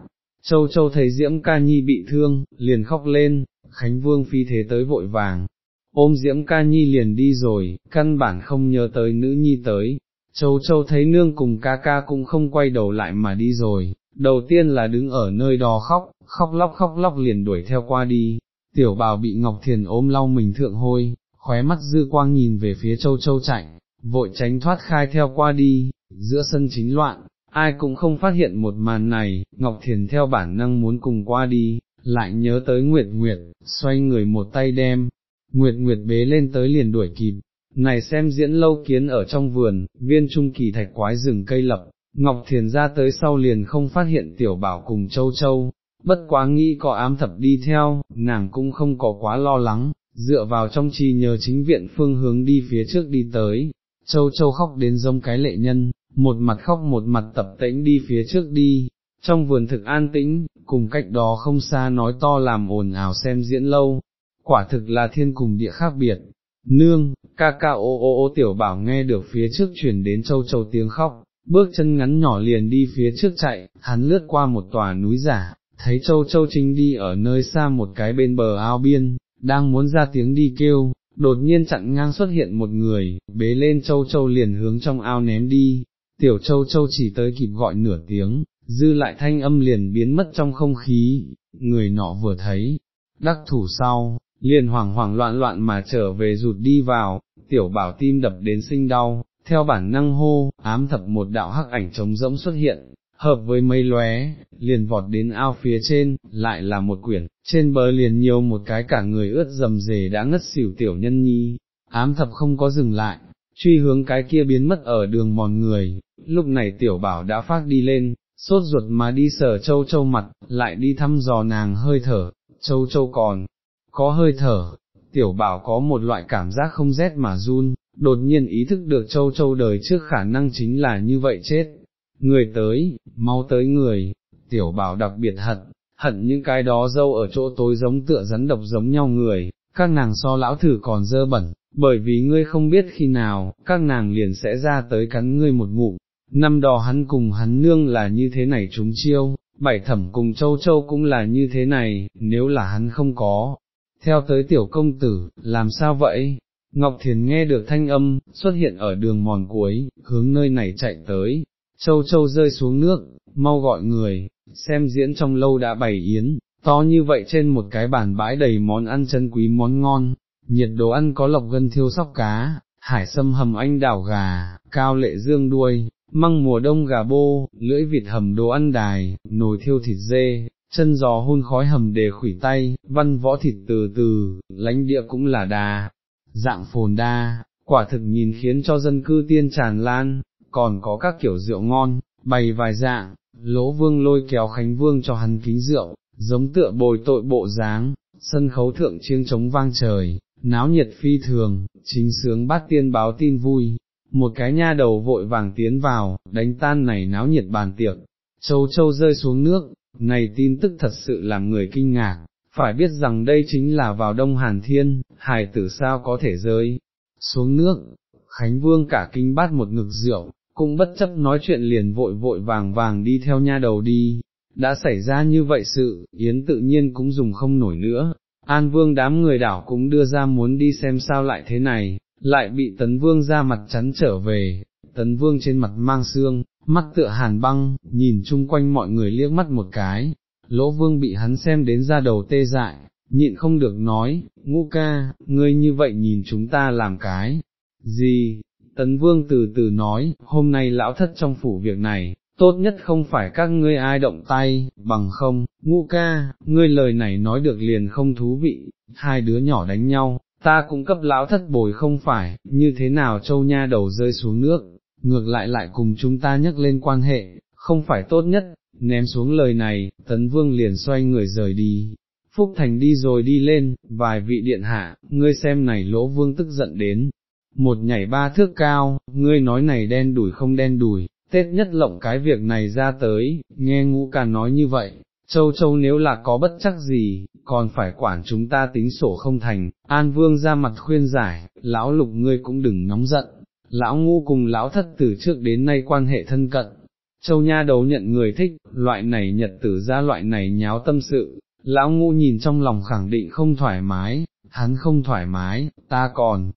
A: châu châu thấy diễm ca nhi bị thương, liền khóc lên, khánh vương phi thế tới vội vàng, ôm diễm ca nhi liền đi rồi, căn bản không nhớ tới nữ nhi tới, châu châu thấy nương cùng ca ca cũng không quay đầu lại mà đi rồi, đầu tiên là đứng ở nơi đó khóc, khóc lóc khóc lóc liền đuổi theo qua đi, tiểu bào bị Ngọc Thiền ôm lau mình thượng hôi, khóe mắt dư quang nhìn về phía châu châu chạy, vội tránh thoát khai theo qua đi, giữa sân chính loạn, ai cũng không phát hiện một màn này, Ngọc Thiền theo bản năng muốn cùng qua đi, lại nhớ tới Nguyệt Nguyệt, xoay người một tay đem, Nguyệt Nguyệt bế lên tới liền đuổi kịp, này xem diễn lâu kiến ở trong vườn, viên trung kỳ thạch quái rừng cây lập, Ngọc Thiền ra tới sau liền không phát hiện tiểu bảo cùng châu châu, bất quá nghĩ có ám thập đi theo, nàng cũng không có quá lo lắng, dựa vào trong chi nhờ chính viện phương hướng đi phía trước đi tới, châu châu khóc đến giống cái lệ nhân, một mặt khóc một mặt tập tĩnh đi phía trước đi, trong vườn thực an tĩnh, cùng cách đó không xa nói to làm ồn ào xem diễn lâu, quả thực là thiên cùng địa khác biệt. Nương, ca ca ô ô ô tiểu bảo nghe được phía trước chuyển đến châu châu tiếng khóc, bước chân ngắn nhỏ liền đi phía trước chạy, hắn lướt qua một tòa núi giả, thấy châu châu chính đi ở nơi xa một cái bên bờ ao biên, đang muốn ra tiếng đi kêu, đột nhiên chặn ngang xuất hiện một người, bế lên châu châu liền hướng trong ao ném đi, tiểu châu châu chỉ tới kịp gọi nửa tiếng, dư lại thanh âm liền biến mất trong không khí, người nọ vừa thấy, đắc thủ sau, liền hoảng hoảng loạn loạn mà trở về rụt đi vào, tiểu bảo tim đập đến sinh đau, theo bản năng hô, ám thập một đạo hắc ảnh trống rỗng xuất hiện, hợp với mây lóe, liền vọt đến ao phía trên, lại là một quyển, trên bờ liền nhiều một cái cả người ướt dầm dề đã ngất xỉu tiểu nhân nhi, ám thập không có dừng lại, truy hướng cái kia biến mất ở đường mòn người, lúc này tiểu bảo đã phát đi lên, sốt ruột mà đi sờ châu châu mặt, lại đi thăm dò nàng hơi thở, châu châu còn, có hơi thở, tiểu bảo có một loại cảm giác không rét mà run, đột nhiên ý thức được châu châu đời trước khả năng chính là như vậy chết. Người tới, mau tới người, tiểu bảo đặc biệt hận, hận những cái đó dâu ở chỗ tối giống tựa rắn độc giống nhau người, các nàng so lão thử còn dơ bẩn, bởi vì ngươi không biết khi nào, các nàng liền sẽ ra tới cắn ngươi một ngụm. Năm đó hắn cùng hắn nương là như thế này chúng chiêu, bảy thẩm cùng châu châu cũng là như thế này, nếu là hắn không có, theo tới tiểu công tử, làm sao vậy? Ngọc Thiền nghe được thanh âm, xuất hiện ở đường mòn cuối, hướng nơi này chạy tới, châu châu rơi xuống nước, mau gọi người, xem diễn trong lâu đã bày yến, to như vậy trên một cái bàn bãi đầy món ăn chân quý món ngon, nhiệt đồ ăn có lọc gân thiêu sóc cá, hải sâm hầm anh đảo gà, cao lệ dương đuôi, măng mùa đông gà bô, lưỡi vịt hầm đồ ăn đài, nồi thiêu thịt dê, chân giò hun khói hầm đề khủy tay, văn võ thịt từ từ, lánh địa cũng là đà, dạng phồn đa, quả thực nhìn khiến cho dân cư tiên tràn lan, còn có các kiểu rượu ngon, bày vài dạng, lỗ vương lôi kéo Khánh Vương cho hắn kính rượu, giống tựa bồi tội bộ dáng, sân khấu thượng chiêng trống vang trời, náo nhiệt phi thường, chính sướng bát tiên báo tin vui, một cái nha đầu vội vàng tiến vào, đánh tan này náo nhiệt bàn tiệc, châu châu rơi xuống nước, này tin tức thật sự làm người kinh ngạc, phải biết rằng đây chính là vào đông hàn thiên, hài tử sao có thể rơi xuống nước, Khánh Vương cả kinh bát một ngực rượu, cũng bất chấp nói chuyện liền vội vội vàng vàng đi theo nha đầu đi, đã xảy ra như vậy sự, Yến tự nhiên cũng dùng không nổi nữa, An Vương đám người đảo cũng đưa ra muốn đi xem sao lại thế này, lại bị Tấn Vương ra mặt chắn trở về, Tấn Vương trên mặt mang xương, mắt tựa hàn băng, nhìn chung quanh mọi người liếc mắt một cái, lỗ vương bị hắn xem đến ra đầu tê dại, nhịn không được nói, ngũ ca, ngươi như vậy nhìn chúng ta làm cái, gì, tấn vương từ từ nói, hôm nay lão thất trong phủ việc này, tốt nhất không phải các ngươi ai động tay, bằng không, ngũ ca, ngươi lời này nói được liền không thú vị, hai đứa nhỏ đánh nhau, ta cũng cấp lão thất bồi không phải, như thế nào châu nha đầu rơi xuống nước, ngược lại lại cùng chúng ta nhắc lên quan hệ, không phải tốt nhất, ném xuống lời này, tấn vương liền xoay người rời đi. Phúc Thành đi rồi đi lên, vài vị điện hạ, ngươi xem này lỗ vương tức giận đến, một nhảy ba thước cao, ngươi nói này đen đuổi không đen đuổi, Tết nhất lộng cái việc này ra tới, nghe ngũ càn nói như vậy, châu châu nếu là có bất chắc gì, còn phải quản chúng ta tính sổ không thành, An Vương ra mặt khuyên giải, lão lục ngươi cũng đừng nóng giận, lão ngu cùng lão thất từ trước đến nay quan hệ thân cận, châu nha đấu nhận người thích, loại này nhật tử ra loại này nháo tâm sự, lão ngu nhìn trong lòng khẳng định không thoải mái, hắn không thoải mái, ta còn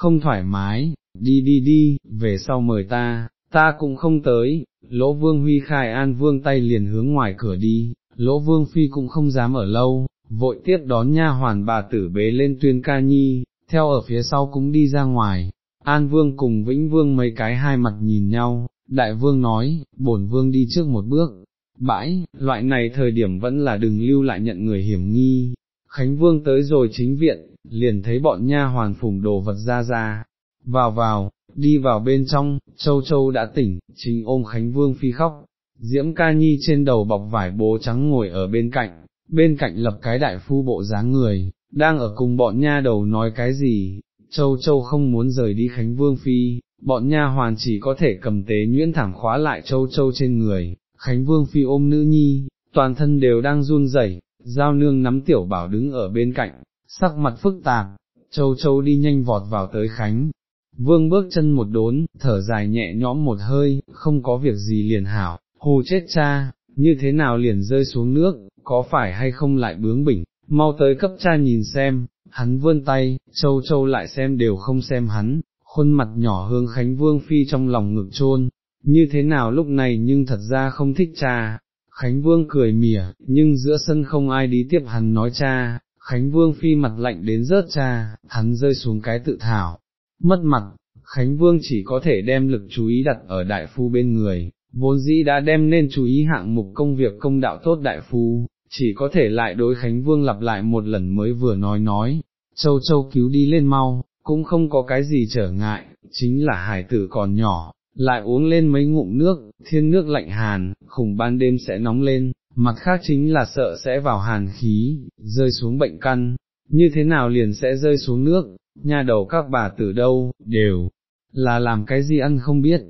A: không thoải mái, đi đi đi, về sau mời ta, ta cũng không tới, lỗ vương huy khai an vương tay liền hướng ngoài cửa đi, lỗ vương phi cũng không dám ở lâu, vội tiếp đón nha hoàn bà tử bế lên tuyên ca nhi, theo ở phía sau cũng đi ra ngoài, an vương cùng vĩnh vương mấy cái hai mặt nhìn nhau, đại vương nói, bổn vương đi trước một bước, bãi, loại này thời điểm vẫn là đừng lưu lại nhận người hiểm nghi, Khánh Vương tới rồi chính viện, liền thấy bọn nha hoàn phùng đồ vật ra ra, vào vào, đi vào bên trong, châu châu đã tỉnh, chính ôm Khánh Vương phi khóc, Diễm ca nhi trên đầu bọc vải bố trắng ngồi ở bên cạnh, bên cạnh lập cái đại phu bộ dáng người, đang ở cùng bọn nha đầu nói cái gì, châu châu không muốn rời đi Khánh Vương phi, bọn nha hoàn chỉ có thể cầm tế nhuyễn thẳng khóa lại châu châu trên người, Khánh Vương phi ôm nữ nhi, toàn thân đều đang run rẩy, giao nương nắm tiểu bảo đứng ở bên cạnh, sắc mặt phức tạp, châu châu đi nhanh vọt vào tới Khánh. Vương bước chân một đốn, thở dài nhẹ nhõm một hơi, không có việc gì liền hảo, hù chết cha, như thế nào liền rơi xuống nước, có phải hay không lại bướng bỉnh, mau tới cấp cha nhìn xem, hắn vươn tay, châu châu lại xem đều không xem hắn, khuôn mặt nhỏ hương Khánh Vương Phi trong lòng ngực trôn, như thế nào lúc này nhưng thật ra không thích cha, Khánh Vương cười mỉa, nhưng giữa sân không ai đi tiếp hắn nói cha, Khánh Vương Phi mặt lạnh đến rớt cha, hắn rơi xuống cái tự thảo, mất mặt, Khánh Vương chỉ có thể đem lực chú ý đặt ở đại phu bên người, vốn dĩ đã đem nên chú ý hạng mục công việc công đạo tốt đại phu, chỉ có thể lại đối Khánh Vương lặp lại một lần mới vừa nói nói, châu châu cứu đi lên mau, cũng không có cái gì trở ngại, chính là hải tử còn nhỏ, lại uống lên mấy ngụm nước, thiên nước lạnh hàn, khủng ban đêm sẽ nóng lên, mặt khác chính là sợ sẽ vào hàn khí, rơi xuống bệnh căn, như thế nào liền sẽ rơi xuống nước, nha đầu các bà tử đâu, đều là làm cái gì ăn không biết.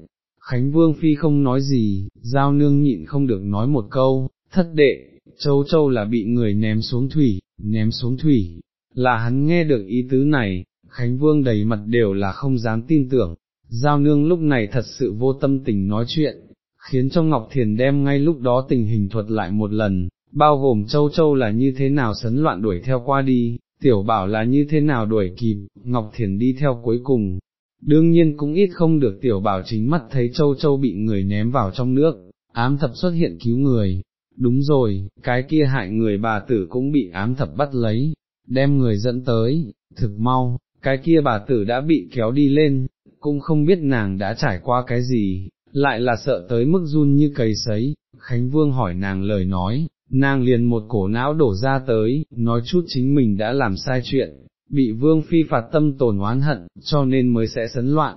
A: Khánh Vương Phi không nói gì, giao nương nhịn không được nói một câu, thất đệ, châu châu là bị người ném xuống thủy, ném xuống thủy, là hắn nghe được ý tứ này, Khánh Vương đầy mặt đều là không dám tin tưởng, giao nương lúc này thật sự vô tâm tình nói chuyện, khiến cho Ngọc Thiền đem ngay lúc đó tình hình thuật lại một lần, bao gồm châu châu là như thế nào sấn loạn đuổi theo qua đi, tiểu bảo là như thế nào đuổi kịp, Ngọc Thiền đi theo cuối cùng, đương nhiên cũng ít không được tiểu bảo chính mắt thấy châu châu bị người ném vào trong nước, ám thập xuất hiện cứu người, đúng rồi, cái kia hại người bà tử cũng bị ám thập bắt lấy, đem người dẫn tới, thực mau, cái kia bà tử đã bị kéo đi lên, cũng không biết nàng đã trải qua cái gì, lại là sợ tới mức run như cầy sấy, Khánh Vương hỏi nàng lời nói, nàng liền một cổ não đổ ra tới, nói chút chính mình đã làm sai chuyện, bị Vương Phi phạt tâm tổn oán hận, cho nên mới sẽ sấn loạn.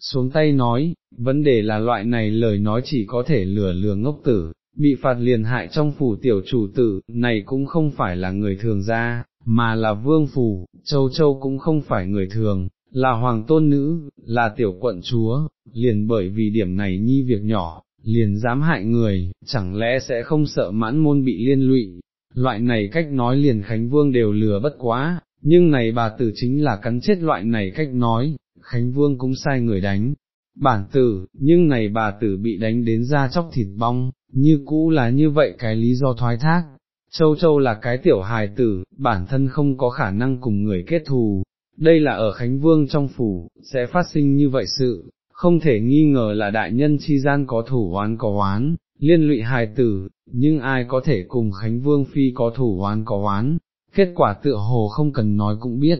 A: Xuống tay nói, vấn đề là loại này lời nói chỉ có thể lừa lừa ngốc tử, bị phạt liền hại trong phủ tiểu chủ tử, này cũng không phải là người thường ra, mà là vương phủ, châu châu cũng không phải người thường, là hoàng tôn nữ, là tiểu quận chúa, liền bởi vì điểm này nhi việc nhỏ, liền dám hại người, chẳng lẽ sẽ không sợ mãn môn bị liên lụy, loại này cách nói liền Khánh Vương đều lừa bất quá, nhưng này bà tử chính là cắn chết loại này cách nói, Khánh Vương cũng sai người đánh. Bản tử, nhưng này bà tử bị đánh đến da chóc thịt bong, như cũ là như vậy cái lý do thoái thác. Châu Châu là cái tiểu hài tử, bản thân không có khả năng cùng người kết thù, đây là ở Khánh Vương trong phủ, sẽ phát sinh như vậy sự, không thể nghi ngờ là đại nhân chi gian có thủ oán có oán, liên lụy hài tử, nhưng ai có thể cùng Khánh Vương Phi có thủ oán có oán, kết quả tựa hồ không cần nói cũng biết.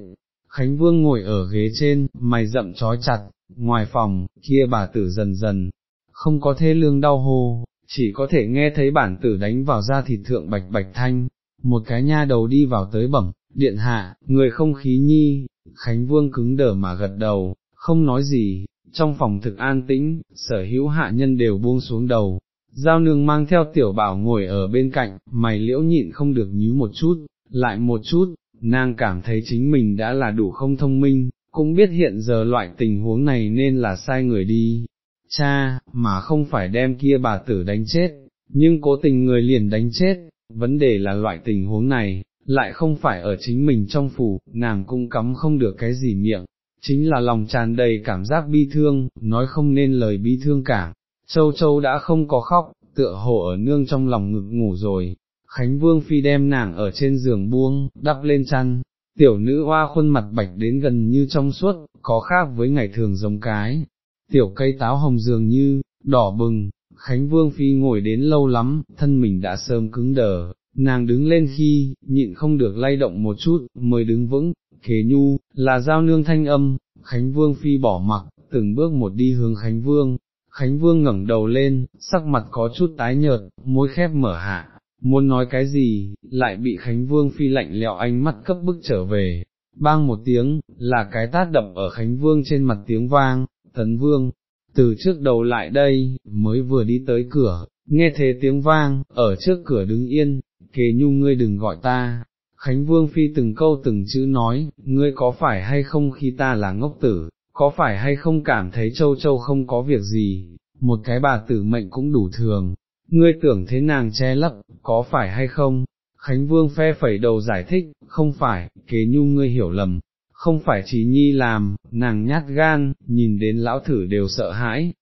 A: Khánh Vương ngồi ở ghế trên, mày rậm trói chặt, ngoài phòng, kia bà tử dần dần, không có thế lương đau hô, chỉ có thể nghe thấy bản tử đánh vào da thịt thượng bạch bạch thanh, một cái nha đầu đi vào tới bẩm, điện hạ, người không khí nhi, Khánh Vương cứng đờ mà gật đầu, không nói gì, trong phòng thực an tĩnh, sở hữu hạ nhân đều buông xuống đầu, giao nương mang theo tiểu bảo ngồi ở bên cạnh, mày liễu nhịn không được nhíu một chút, lại một chút, nàng cảm thấy chính mình đã là đủ không thông minh, cũng biết hiện giờ loại tình huống này nên là sai người đi, cha, mà không phải đem kia bà tử đánh chết, nhưng cố tình người liền đánh chết, vấn đề là loại tình huống này, lại không phải ở chính mình trong phủ, nàng cũng cắm không được cái gì miệng, chính là lòng tràn đầy cảm giác bi thương, nói không nên lời bi thương cả. Châu Châu đã không có khóc, tựa hồ ở nương trong lòng ngực ngủ rồi, Khánh Vương Phi đem nàng ở trên giường buông, đắp lên chăn, tiểu nữ hoa khuôn mặt bạch đến gần như trong suốt, có khác với ngày thường giống cái, tiểu cây táo hồng dường như, đỏ bừng, Khánh Vương Phi ngồi đến lâu lắm, thân mình đã sớm cứng đờ, nàng đứng lên khi, nhịn không được lay động một chút, mới đứng vững, khế nhu, là giao nương thanh âm, Khánh Vương Phi bỏ mặc, từng bước một đi hướng Khánh Vương, Khánh Vương ngẩng đầu lên, sắc mặt có chút tái nhợt, môi khép mở hạ, muốn nói cái gì, lại bị Khánh Vương Phi lạnh lẽo ánh mắt cấp bức trở về, bang một tiếng, là cái tát đập ở Khánh Vương trên mặt tiếng vang, Tấn Vương, từ trước đầu lại đây, mới vừa đi tới cửa, nghe thế tiếng vang, ở trước cửa đứng yên, kế nhu ngươi đừng gọi ta. Khánh Vương Phi từng câu từng chữ nói, ngươi có phải hay không khi ta là ngốc tử, có phải hay không cảm thấy châu châu không có việc gì, một cái bà tử mệnh cũng đủ thường, ngươi tưởng thế nàng che lấp, có phải hay không? Khánh Vương phe phẩy đầu giải thích, không phải, kế nhu ngươi hiểu lầm, không phải chỉ nhi làm, nàng nhát gan, nhìn đến lão thử đều sợ hãi,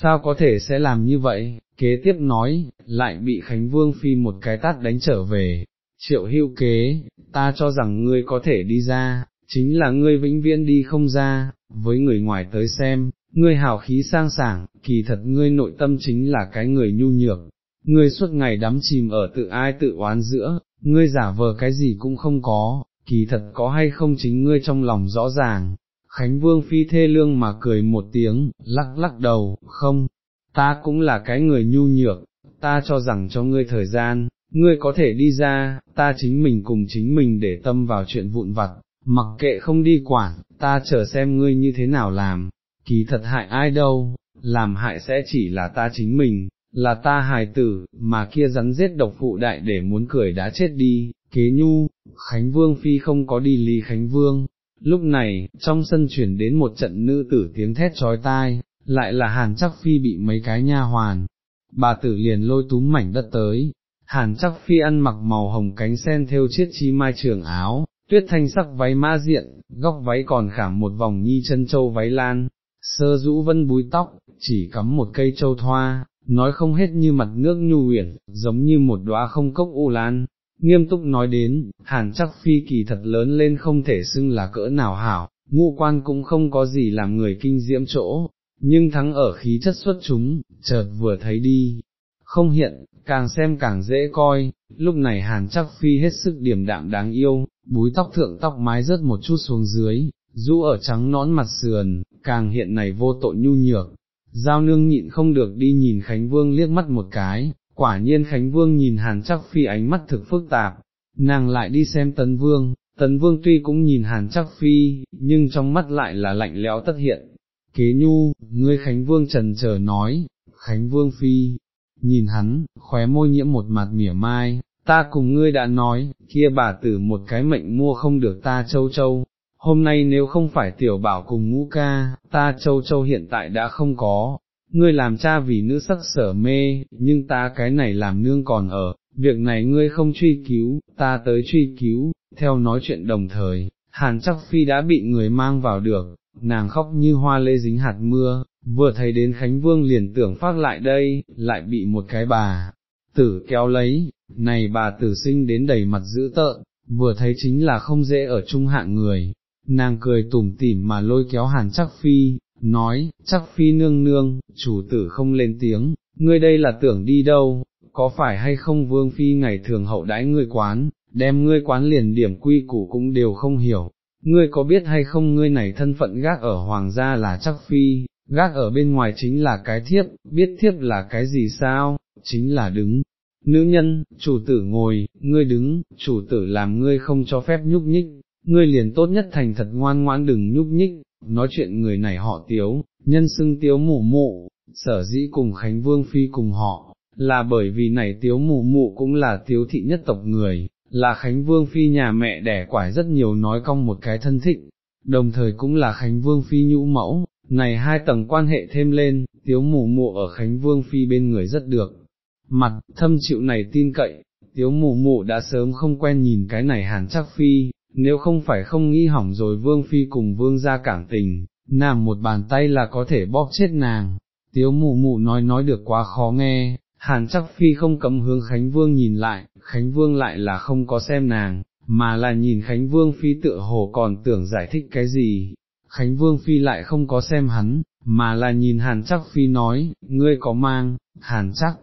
A: sao có thể sẽ làm như vậy, kế tiếp nói, lại bị Khánh Vương Phi một cái tát đánh trở về, triệu hưu kế, ta cho rằng ngươi có thể đi ra, chính là ngươi vĩnh viễn đi không ra, với người ngoài tới xem, ngươi hào khí sang sảng, kỳ thật ngươi nội tâm chính là cái người nhu nhược, ngươi suốt ngày đắm chìm ở tự ai tự oán giữa, ngươi giả vờ cái gì cũng không có, kỳ thật có hay không chính ngươi trong lòng rõ ràng. Khánh Vương phi thê lương mà cười một tiếng, lắc lắc đầu, không, ta cũng là cái người nhu nhược, ta cho rằng cho ngươi thời gian, ngươi có thể đi ra, ta chính mình cùng chính mình để tâm vào chuyện vụn vặt, mặc kệ không đi quản, ta chờ xem ngươi như thế nào làm, kỳ thật hại ai đâu, làm hại sẽ chỉ là ta chính mình, là ta hài tử, mà kia rắn giết độc phụ đại để muốn cười đã chết đi, kế nhu, Khánh Vương Phi không có đi ly Khánh Vương. Lúc này, trong sân chuyển đến một trận nữ tử tiếng thét trói tai, lại là hàn chắc phi bị mấy cái nha hoàn, bà tử liền lôi túm mảnh đất tới, hàn chắc phi ăn mặc màu hồng cánh sen theo chiếc chi mai trường áo, tuyết thanh sắc váy ma diện, góc váy còn khảm một vòng nhi chân châu váy lan, sơ rũ vân búi tóc, chỉ cắm một cây châu thoa, nói không hết như mặt nước nhu uyển, giống như một đóa không cốc u lan, nghiêm túc nói đến, hàn chắc phi kỳ thật lớn lên không thể xưng là cỡ nào hảo, ngũ quan cũng không có gì làm người kinh diễm chỗ, nhưng thắng ở khí chất xuất chúng, chợt vừa thấy đi, không hiện, càng xem càng dễ coi, lúc này hàn chắc phi hết sức điểm đạm đáng yêu, búi tóc thượng tóc mái rớt một chút xuống dưới, rũ ở trắng nõn mặt sườn, càng hiện này vô tội nhu nhược. Giao nương nhịn không được đi nhìn Khánh Vương liếc mắt một cái, quả nhiên Khánh Vương nhìn hàn chắc phi ánh mắt thực phức tạp, nàng lại đi xem Tấn Vương, Tấn Vương tuy cũng nhìn hàn chắc phi, nhưng trong mắt lại là lạnh lẽo tất hiện. Kế nhu, ngươi Khánh Vương trần chờ nói, Khánh Vương phi, nhìn hắn, khóe môi nhiễm một mặt mỉa mai, ta cùng ngươi đã nói, kia bà tử một cái mệnh mua không được ta châu châu, hôm nay nếu không phải tiểu bảo cùng ngũ ca, ta châu châu hiện tại đã không có, ngươi làm cha vì nữ sắc sở mê, nhưng ta cái này làm nương còn ở, việc này ngươi không truy cứu, ta tới truy cứu, theo nói chuyện đồng thời, hàn chắc phi đã bị người mang vào được, nàng khóc như hoa lê dính hạt mưa, vừa thấy đến Khánh Vương liền tưởng phát lại đây, lại bị một cái bà, tử kéo lấy, này bà tử sinh đến đầy mặt dữ tợn, vừa thấy chính là không dễ ở chung hạng người, nàng cười tủm tỉm mà lôi kéo hàn chắc phi, nói, chắc phi nương nương, chủ tử không lên tiếng, ngươi đây là tưởng đi đâu, có phải hay không vương phi ngày thường hậu đãi ngươi quán, đem ngươi quán liền điểm quy củ cũng đều không hiểu, ngươi có biết hay không ngươi này thân phận gác ở hoàng gia là chắc phi, gác ở bên ngoài chính là cái thiếp, biết thiếp là cái gì sao, chính là đứng. Nữ nhân, chủ tử ngồi, ngươi đứng, chủ tử làm ngươi không cho phép nhúc nhích, ngươi liền tốt nhất thành thật ngoan ngoãn đừng nhúc nhích, nói chuyện người này họ tiếu, nhân xưng tiếu mụ mụ, sở dĩ cùng Khánh Vương Phi cùng họ, là bởi vì này tiếu mụ mụ cũng là tiếu thị nhất tộc người, là Khánh Vương Phi nhà mẹ đẻ quải rất nhiều nói cong một cái thân thịnh, đồng thời cũng là Khánh Vương Phi nhũ mẫu, này hai tầng quan hệ thêm lên, tiếu mù mụ ở Khánh Vương Phi bên người rất được, mặt, thâm chịu này tin cậy, tiếu mù mụ đã sớm không quen nhìn cái này hàn chắc Phi, nếu không phải không nghĩ hỏng rồi Vương Phi cùng Vương ra cảm tình, nàng một bàn tay là có thể bóp chết nàng, tiếu mù mụ nói nói được quá khó nghe, hàn chắc Phi không cấm hướng Khánh Vương nhìn lại, Khánh Vương lại là không có xem nàng, mà là nhìn Khánh Vương Phi tựa hồ còn tưởng giải thích cái gì, Khánh Vương Phi lại không có xem hắn, mà là nhìn Hàn chắc Phi nói, ngươi có mang, Hàn chắc,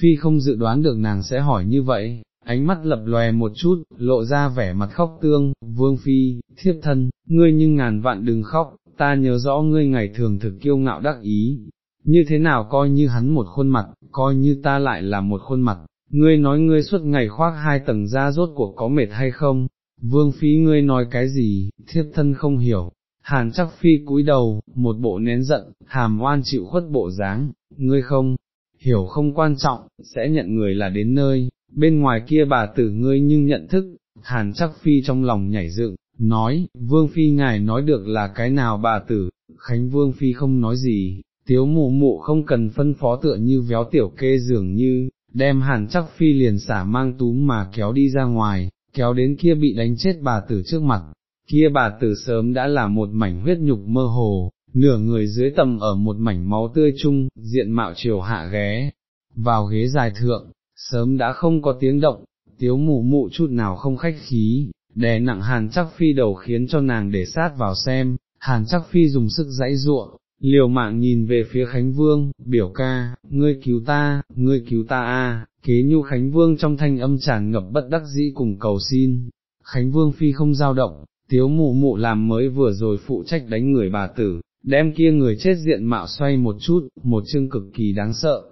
A: Phi không dự đoán được nàng sẽ hỏi như vậy, ánh mắt lập lòe một chút, lộ ra vẻ mặt khóc tương, Vương Phi, thiếp thân, ngươi nhưng ngàn vạn đừng khóc, ta nhớ rõ ngươi ngày thường thực kiêu ngạo đắc ý, như thế nào coi như hắn một khuôn mặt, coi như ta lại là một khuôn mặt, ngươi nói ngươi suốt ngày khoác hai tầng da rốt cuộc có mệt hay không, vương Phi, ngươi nói cái gì, thiếp thân không hiểu, hàn chắc phi cúi đầu, một bộ nén giận, hàm oan chịu khuất bộ dáng, ngươi không, hiểu không quan trọng, sẽ nhận người là đến nơi, bên ngoài kia bà tử ngươi nhưng nhận thức, hàn chắc phi trong lòng nhảy dựng, nói, vương phi ngài nói được là cái nào bà tử, khánh vương phi không nói gì, tiếu mụ mụ không cần phân phó tựa như véo tiểu kê dường như, đem hàn chắc phi liền xả mang túm mà kéo đi ra ngoài, kéo đến kia bị đánh chết bà tử trước mặt, kia bà tử sớm đã là một mảnh huyết nhục mơ hồ, nửa người dưới tầm ở một mảnh máu tươi chung, diện mạo chiều hạ ghé, vào ghế dài thượng, sớm đã không có tiếng động, tiếu mù mụ chút nào không khách khí, đè nặng hàn chắc phi đầu khiến cho nàng để sát vào xem, hàn chắc phi dùng sức dãy ruộng, liều mạng nhìn về phía Khánh Vương, biểu ca, ngươi cứu ta, ngươi cứu ta a. kế nhu Khánh Vương trong thanh âm tràn ngập bất đắc dĩ cùng cầu xin, Khánh Vương phi không giao động, tiếu mụ mụ làm mới vừa rồi phụ trách đánh người bà tử, đem kia người chết diện mạo xoay một chút, một chương cực kỳ đáng sợ,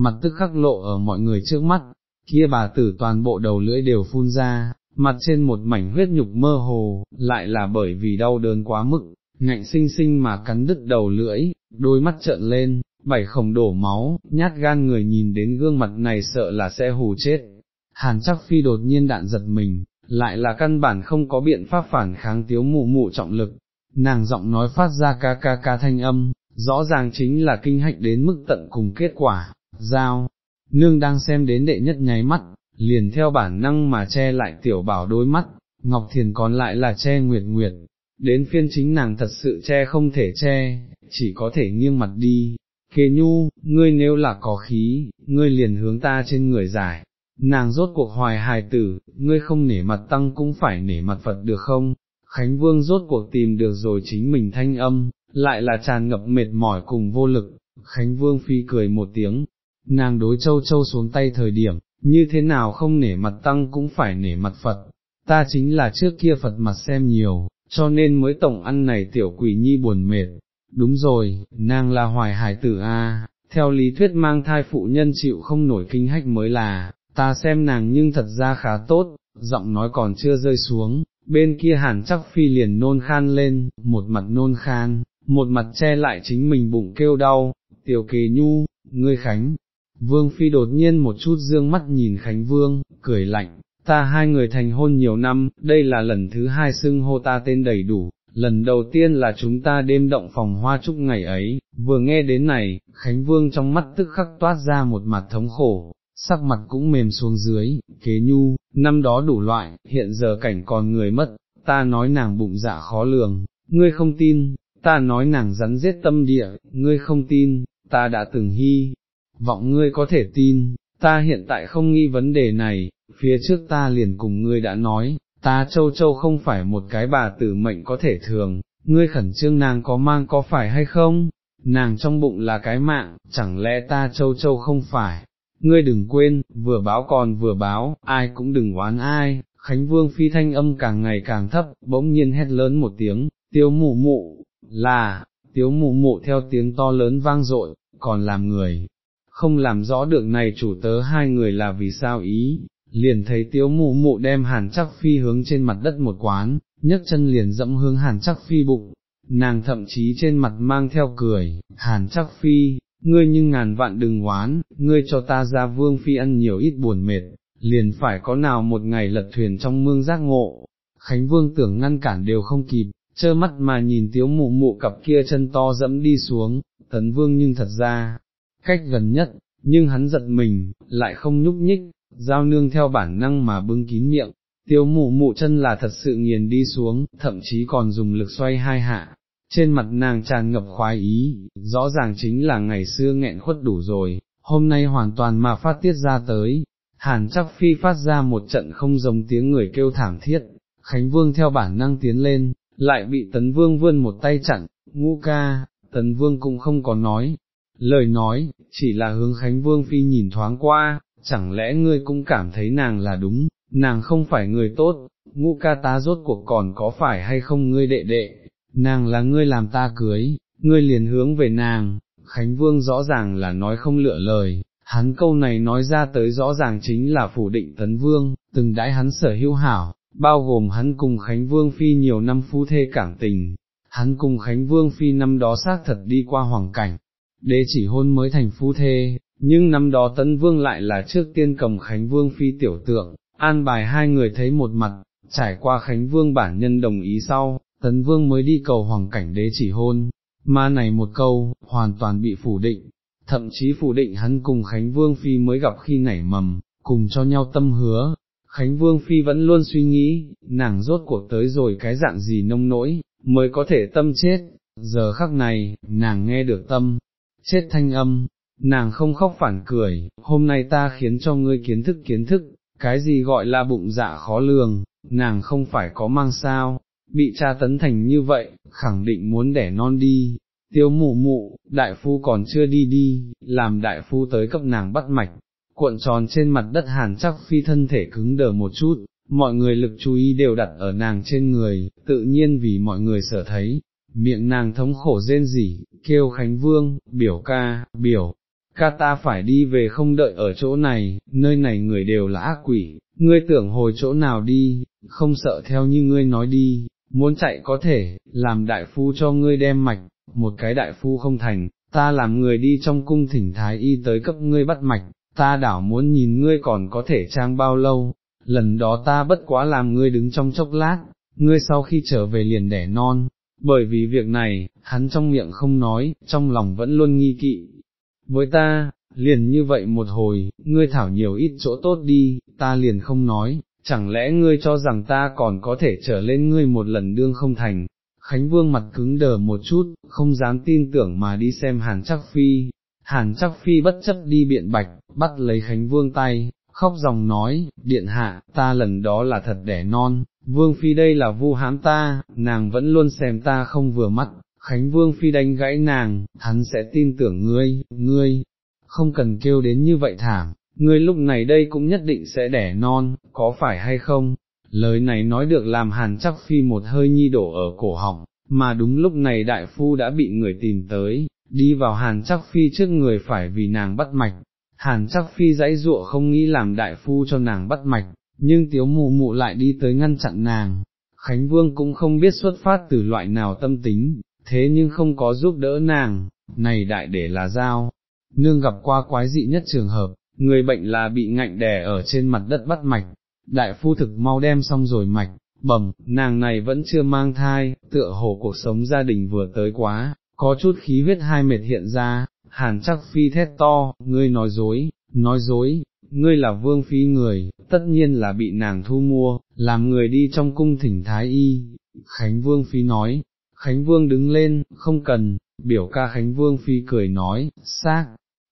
A: mặt tức khắc lộ ở mọi người trước mắt, kia bà tử toàn bộ đầu lưỡi đều phun ra, mặt trên một mảnh huyết nhục mơ hồ, lại là bởi vì đau đớn quá mức, ngạnh sinh sinh mà cắn đứt đầu lưỡi, đôi mắt trợn lên, bảy khổng đổ máu, nhát gan người nhìn đến gương mặt này sợ là sẽ hù chết. Hàn chắc phi đột nhiên đạn giật mình, lại là căn bản không có biện pháp phản kháng tiếu mụ mụ trọng lực, nàng giọng nói phát ra ca ca ca thanh âm, rõ ràng chính là kinh hạch đến mức tận cùng kết quả, giao, nương đang xem đến đệ nhất nháy mắt, liền theo bản năng mà che lại tiểu bảo đôi mắt, Ngọc Thiền còn lại là che nguyệt nguyệt, đến phiên chính nàng thật sự che không thể che, chỉ có thể nghiêng mặt đi, kê nhu, ngươi nếu là có khí, ngươi liền hướng ta trên người giải, nàng rốt cuộc hoài hài tử, ngươi không nể mặt tăng cũng phải nể mặt Phật được không? Khánh Vương rốt cuộc tìm được rồi chính mình thanh âm, lại là tràn ngập mệt mỏi cùng vô lực, Khánh Vương phi cười một tiếng, nàng đối châu châu xuống tay thời điểm, như thế nào không nể mặt tăng cũng phải nể mặt Phật, ta chính là trước kia Phật mặt xem nhiều, cho nên mới tổng ăn này tiểu quỷ nhi buồn mệt, đúng rồi, nàng là hoài hải tử A, theo lý thuyết mang thai phụ nhân chịu không nổi kinh hách mới là, ta xem nàng nhưng thật ra khá tốt, giọng nói còn chưa rơi xuống, bên kia hàn chắc phi liền nôn khan lên, một mặt nôn khan, một mặt che lại chính mình bụng kêu đau, tiểu kỳ nhu, ngươi khánh. Vương Phi đột nhiên một chút dương mắt nhìn Khánh Vương, cười lạnh, ta hai người thành hôn nhiều năm, đây là lần thứ hai xưng hô ta tên đầy đủ, lần đầu tiên là chúng ta đêm động phòng hoa trúc ngày ấy, vừa nghe đến này, Khánh Vương trong mắt tức khắc toát ra một mặt thống khổ, sắc mặt cũng mềm xuống dưới, kế nhu, năm đó đủ loại, hiện giờ cảnh còn người mất, ta nói nàng bụng dạ khó lường, ngươi không tin, ta nói nàng rắn giết tâm địa, ngươi không tin, ta đã từng hy, vọng ngươi có thể tin, ta hiện tại không nghi vấn đề này, phía trước ta liền cùng ngươi đã nói, ta châu châu không phải một cái bà tử mệnh có thể thường, ngươi khẩn trương nàng có mang có phải hay không, nàng trong bụng là cái mạng, chẳng lẽ ta châu châu không phải, ngươi đừng quên, vừa báo còn vừa báo, ai cũng đừng oán ai, Khánh Vương phi thanh âm càng ngày càng thấp, bỗng nhiên hét lớn một tiếng, tiêu mụ mụ, là, tiếu mụ mụ theo tiếng to lớn vang dội, còn làm người, không làm rõ được này chủ tớ hai người là vì sao ý, liền thấy tiếu mụ mụ đem hàn chắc phi hướng trên mặt đất một quán, nhấc chân liền dẫm hướng hàn chắc phi bụng, nàng thậm chí trên mặt mang theo cười, hàn chắc phi, ngươi nhưng ngàn vạn đừng oán, ngươi cho ta ra vương phi ăn nhiều ít buồn mệt, liền phải có nào một ngày lật thuyền trong mương giác ngộ, Khánh Vương tưởng ngăn cản đều không kịp, trơ mắt mà nhìn tiếu mụ mụ cặp kia chân to dẫm đi xuống, tấn vương nhưng thật ra, cách gần nhất, nhưng hắn giật mình, lại không nhúc nhích, giao nương theo bản năng mà bưng kín miệng, tiêu mụ mụ chân là thật sự nghiền đi xuống, thậm chí còn dùng lực xoay hai hạ, trên mặt nàng tràn ngập khoái ý, rõ ràng chính là ngày xưa nghẹn khuất đủ rồi, hôm nay hoàn toàn mà phát tiết ra tới, hàn chắc phi phát ra một trận không giống tiếng người kêu thảm thiết, Khánh Vương theo bản năng tiến lên, lại bị Tấn Vương vươn một tay chặn, ngũ ca, Tấn Vương cũng không có nói, lời nói, chỉ là hướng Khánh Vương Phi nhìn thoáng qua, chẳng lẽ ngươi cũng cảm thấy nàng là đúng, nàng không phải người tốt, ngũ ca ta rốt cuộc còn có phải hay không ngươi đệ đệ, nàng là ngươi làm ta cưới, ngươi liền hướng về nàng, Khánh Vương rõ ràng là nói không lựa lời, hắn câu này nói ra tới rõ ràng chính là phủ định Tấn Vương, từng đãi hắn sở hữu hảo, bao gồm hắn cùng Khánh Vương Phi nhiều năm phu thê cảm tình, hắn cùng Khánh Vương Phi năm đó xác thật đi qua hoàng cảnh, đế chỉ hôn mới thành phu thê, nhưng năm đó Tấn Vương lại là trước tiên cầm Khánh Vương Phi tiểu tượng, an bài hai người thấy một mặt, trải qua Khánh Vương bản nhân đồng ý sau, Tấn Vương mới đi cầu hoàng cảnh đế chỉ hôn, mà này một câu, hoàn toàn bị phủ định, thậm chí phủ định hắn cùng Khánh Vương Phi mới gặp khi nảy mầm, cùng cho nhau tâm hứa, Khánh Vương Phi vẫn luôn suy nghĩ, nàng rốt cuộc tới rồi cái dạng gì nông nỗi, mới có thể tâm chết, giờ khắc này, nàng nghe được tâm, chết thanh âm, nàng không khóc phản cười, hôm nay ta khiến cho ngươi kiến thức kiến thức, cái gì gọi là bụng dạ khó lường, nàng không phải có mang sao, bị cha tấn thành như vậy, khẳng định muốn đẻ non đi, tiêu mụ mụ, đại phu còn chưa đi đi, làm đại phu tới cấp nàng bắt mạch, cuộn tròn trên mặt đất hàn chắc phi thân thể cứng đờ một chút, mọi người lực chú ý đều đặt ở nàng trên người, tự nhiên vì mọi người sở thấy, miệng nàng thống khổ rên rỉ, kêu Khánh Vương, biểu ca, biểu, ca ta phải đi về không đợi ở chỗ này, nơi này người đều là ác quỷ, ngươi tưởng hồi chỗ nào đi, không sợ theo như ngươi nói đi, muốn chạy có thể, làm đại phu cho ngươi đem mạch, một cái đại phu không thành, ta làm người đi trong cung thỉnh thái y tới cấp ngươi bắt mạch, ta đảo muốn nhìn ngươi còn có thể trang bao lâu, lần đó ta bất quá làm ngươi đứng trong chốc lát, ngươi sau khi trở về liền đẻ non, bởi vì việc này, hắn trong miệng không nói, trong lòng vẫn luôn nghi kỵ. Với ta, liền như vậy một hồi, ngươi thảo nhiều ít chỗ tốt đi, ta liền không nói, chẳng lẽ ngươi cho rằng ta còn có thể trở lên ngươi một lần đương không thành. Khánh Vương mặt cứng đờ một chút, không dám tin tưởng mà đi xem Hàn Chắc Phi, Hàn chắc phi bất chấp đi biện bạch, bắt lấy Khánh Vương tay, khóc dòng nói, điện hạ, ta lần đó là thật đẻ non, vương phi đây là vu hám ta, nàng vẫn luôn xem ta không vừa mắt, Khánh Vương Phi đánh gãy nàng, hắn sẽ tin tưởng ngươi, ngươi, không cần kêu đến như vậy thảm, ngươi lúc này đây cũng nhất định sẽ đẻ non, có phải hay không? Lời này nói được làm hàn chắc phi một hơi nhi đổ ở cổ họng, mà đúng lúc này đại phu đã bị người tìm tới, đi vào hàn chắc phi trước người phải vì nàng bắt mạch, hàn chắc phi dãy dụa không nghĩ làm đại phu cho nàng bắt mạch, nhưng tiếu mù mụ lại đi tới ngăn chặn nàng, Khánh Vương cũng không biết xuất phát từ loại nào tâm tính, thế nhưng không có giúp đỡ nàng, này đại để là giao, nương gặp qua quái dị nhất trường hợp, người bệnh là bị ngạnh đè ở trên mặt đất bắt mạch, đại phu thực mau đem xong rồi mạch, bẩm, nàng này vẫn chưa mang thai, tựa hồ cuộc sống gia đình vừa tới quá, có chút khí huyết hai mệt hiện ra, hàn chắc phi thét to, ngươi nói dối, nói dối, ngươi là vương phi người, tất nhiên là bị nàng thu mua, làm người đi trong cung thỉnh thái y, Khánh vương phi nói, Khánh Vương đứng lên, không cần, biểu ca Khánh Vương phi cười nói, xác,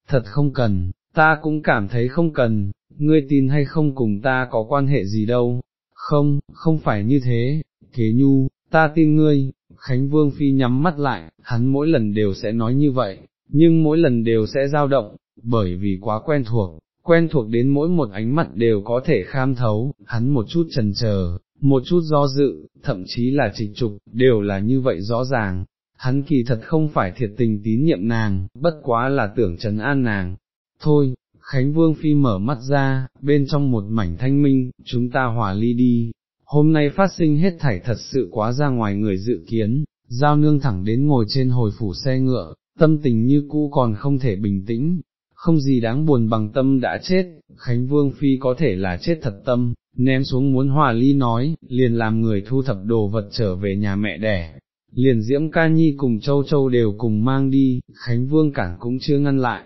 A: thật không cần, ta cũng cảm thấy không cần, ngươi tin hay không cùng ta có quan hệ gì đâu, không, không phải như thế, kế nhu, ta tin ngươi, Khánh Vương phi nhắm mắt lại, hắn mỗi lần đều sẽ nói như vậy, nhưng mỗi lần đều sẽ dao động, bởi vì quá quen thuộc, quen thuộc đến mỗi một ánh mắt đều có thể kham thấu, hắn một chút trần chờ, một chút do dự, thậm chí là trịch trục, đều là như vậy rõ ràng, hắn kỳ thật không phải thiệt tình tín nhiệm nàng, bất quá là tưởng trấn an nàng. Thôi, Khánh Vương Phi mở mắt ra, bên trong một mảnh thanh minh, chúng ta hòa ly đi, hôm nay phát sinh hết thảy thật sự quá ra ngoài người dự kiến, giao nương thẳng đến ngồi trên hồi phủ xe ngựa, tâm tình như cũ còn không thể bình tĩnh, không gì đáng buồn bằng tâm đã chết, Khánh Vương Phi có thể là chết thật tâm, ném xuống muốn hòa ly nói, liền làm người thu thập đồ vật trở về nhà mẹ đẻ, liền diễm ca nhi cùng châu châu đều cùng mang đi, Khánh Vương cản cũng chưa ngăn lại,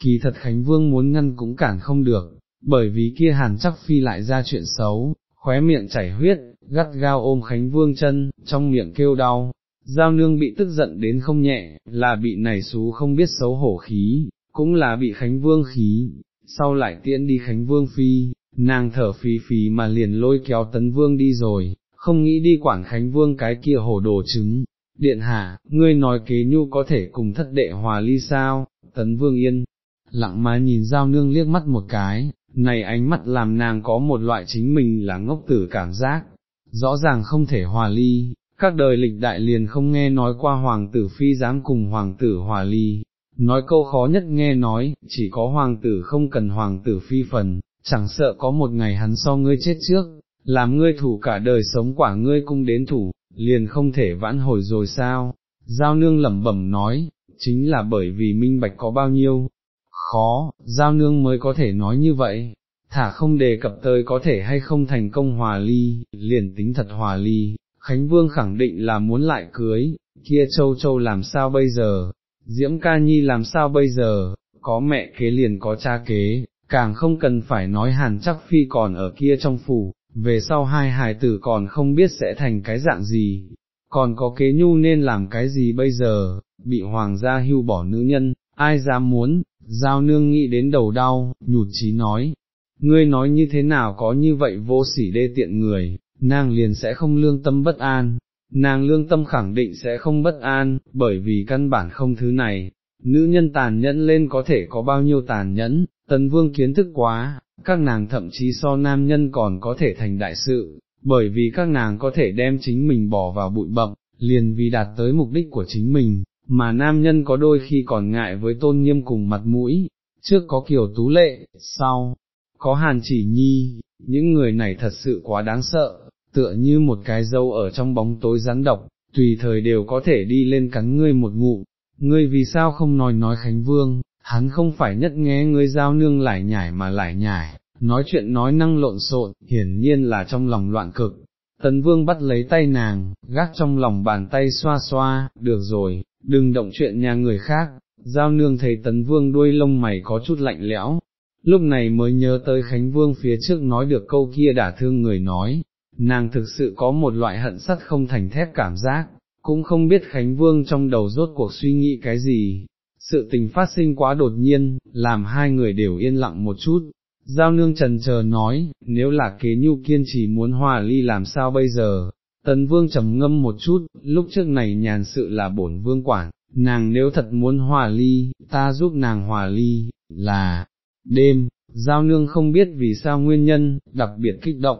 A: kỳ thật Khánh Vương muốn ngăn cũng cản không được, bởi vì kia hàn chắc phi lại ra chuyện xấu, khóe miệng chảy huyết, gắt gao ôm Khánh Vương chân, trong miệng kêu đau. Giao nương bị tức giận đến không nhẹ, là bị này xú không biết xấu hổ khí, cũng là bị Khánh Vương khí, sau lại tiễn đi Khánh Vương phi, nàng thở phì phì mà liền lôi kéo tấn vương đi rồi, không nghĩ đi quản khánh vương cái kia hồ đồ trứng. Điện hạ, ngươi nói kế nhu có thể cùng thất đệ hòa ly sao, tấn vương yên, lặng mà nhìn giao nương liếc mắt một cái, này ánh mắt làm nàng có một loại chính mình là ngốc tử cảm giác, rõ ràng không thể hòa ly, các đời lịch đại liền không nghe nói qua hoàng tử phi dám cùng hoàng tử hòa ly, nói câu khó nhất nghe nói, chỉ có hoàng tử không cần hoàng tử phi phần, chẳng sợ có một ngày hắn so ngươi chết trước, làm ngươi thủ cả đời sống quả ngươi cung đến thủ, liền không thể vãn hồi rồi sao, giao nương lẩm bẩm nói, chính là bởi vì minh bạch có bao nhiêu, khó, giao nương mới có thể nói như vậy, thả không đề cập tới có thể hay không thành công hòa ly, liền tính thật hòa ly, Khánh Vương khẳng định là muốn lại cưới, kia châu châu làm sao bây giờ, Diễm Ca Nhi làm sao bây giờ, có mẹ kế liền có cha kế, càng không cần phải nói hàn chắc phi còn ở kia trong phủ, về sau hai hài tử còn không biết sẽ thành cái dạng gì, còn có kế nhu nên làm cái gì bây giờ, bị hoàng gia hưu bỏ nữ nhân, ai dám muốn, giao nương nghĩ đến đầu đau, nhụt chí nói, ngươi nói như thế nào có như vậy vô sỉ đê tiện người, nàng liền sẽ không lương tâm bất an, nàng lương tâm khẳng định sẽ không bất an, bởi vì căn bản không thứ này, nữ nhân tàn nhẫn lên có thể có bao nhiêu tàn nhẫn, tần vương kiến thức quá, các nàng thậm chí so nam nhân còn có thể thành đại sự, bởi vì các nàng có thể đem chính mình bỏ vào bụi bậm, liền vì đạt tới mục đích của chính mình, mà nam nhân có đôi khi còn ngại với tôn nghiêm cùng mặt mũi, trước có kiểu tú lệ, sau, có hàn chỉ nhi, những người này thật sự quá đáng sợ, tựa như một cái dâu ở trong bóng tối rắn độc, tùy thời đều có thể đi lên cắn ngươi một ngụ, ngươi vì sao không nói nói Khánh Vương, hắn không phải nhất nghe ngươi giao nương lại nhải mà lại nhải, nói chuyện nói năng lộn xộn, hiển nhiên là trong lòng loạn cực. Tấn Vương bắt lấy tay nàng, gác trong lòng bàn tay xoa xoa, được rồi, đừng động chuyện nhà người khác, giao nương thấy Tấn Vương đuôi lông mày có chút lạnh lẽo, lúc này mới nhớ tới Khánh Vương phía trước nói được câu kia đả thương người nói, nàng thực sự có một loại hận sắt không thành thép cảm giác, cũng không biết Khánh Vương trong đầu rốt cuộc suy nghĩ cái gì, sự tình phát sinh quá đột nhiên, làm hai người đều yên lặng một chút, Giao nương trần chờ nói, nếu là kế nhu kiên trì muốn hòa ly làm sao bây giờ, tần vương trầm ngâm một chút, lúc trước này nhàn sự là bổn vương quản, nàng nếu thật muốn hòa ly, ta giúp nàng hòa ly, là, đêm, giao nương không biết vì sao nguyên nhân, đặc biệt kích động,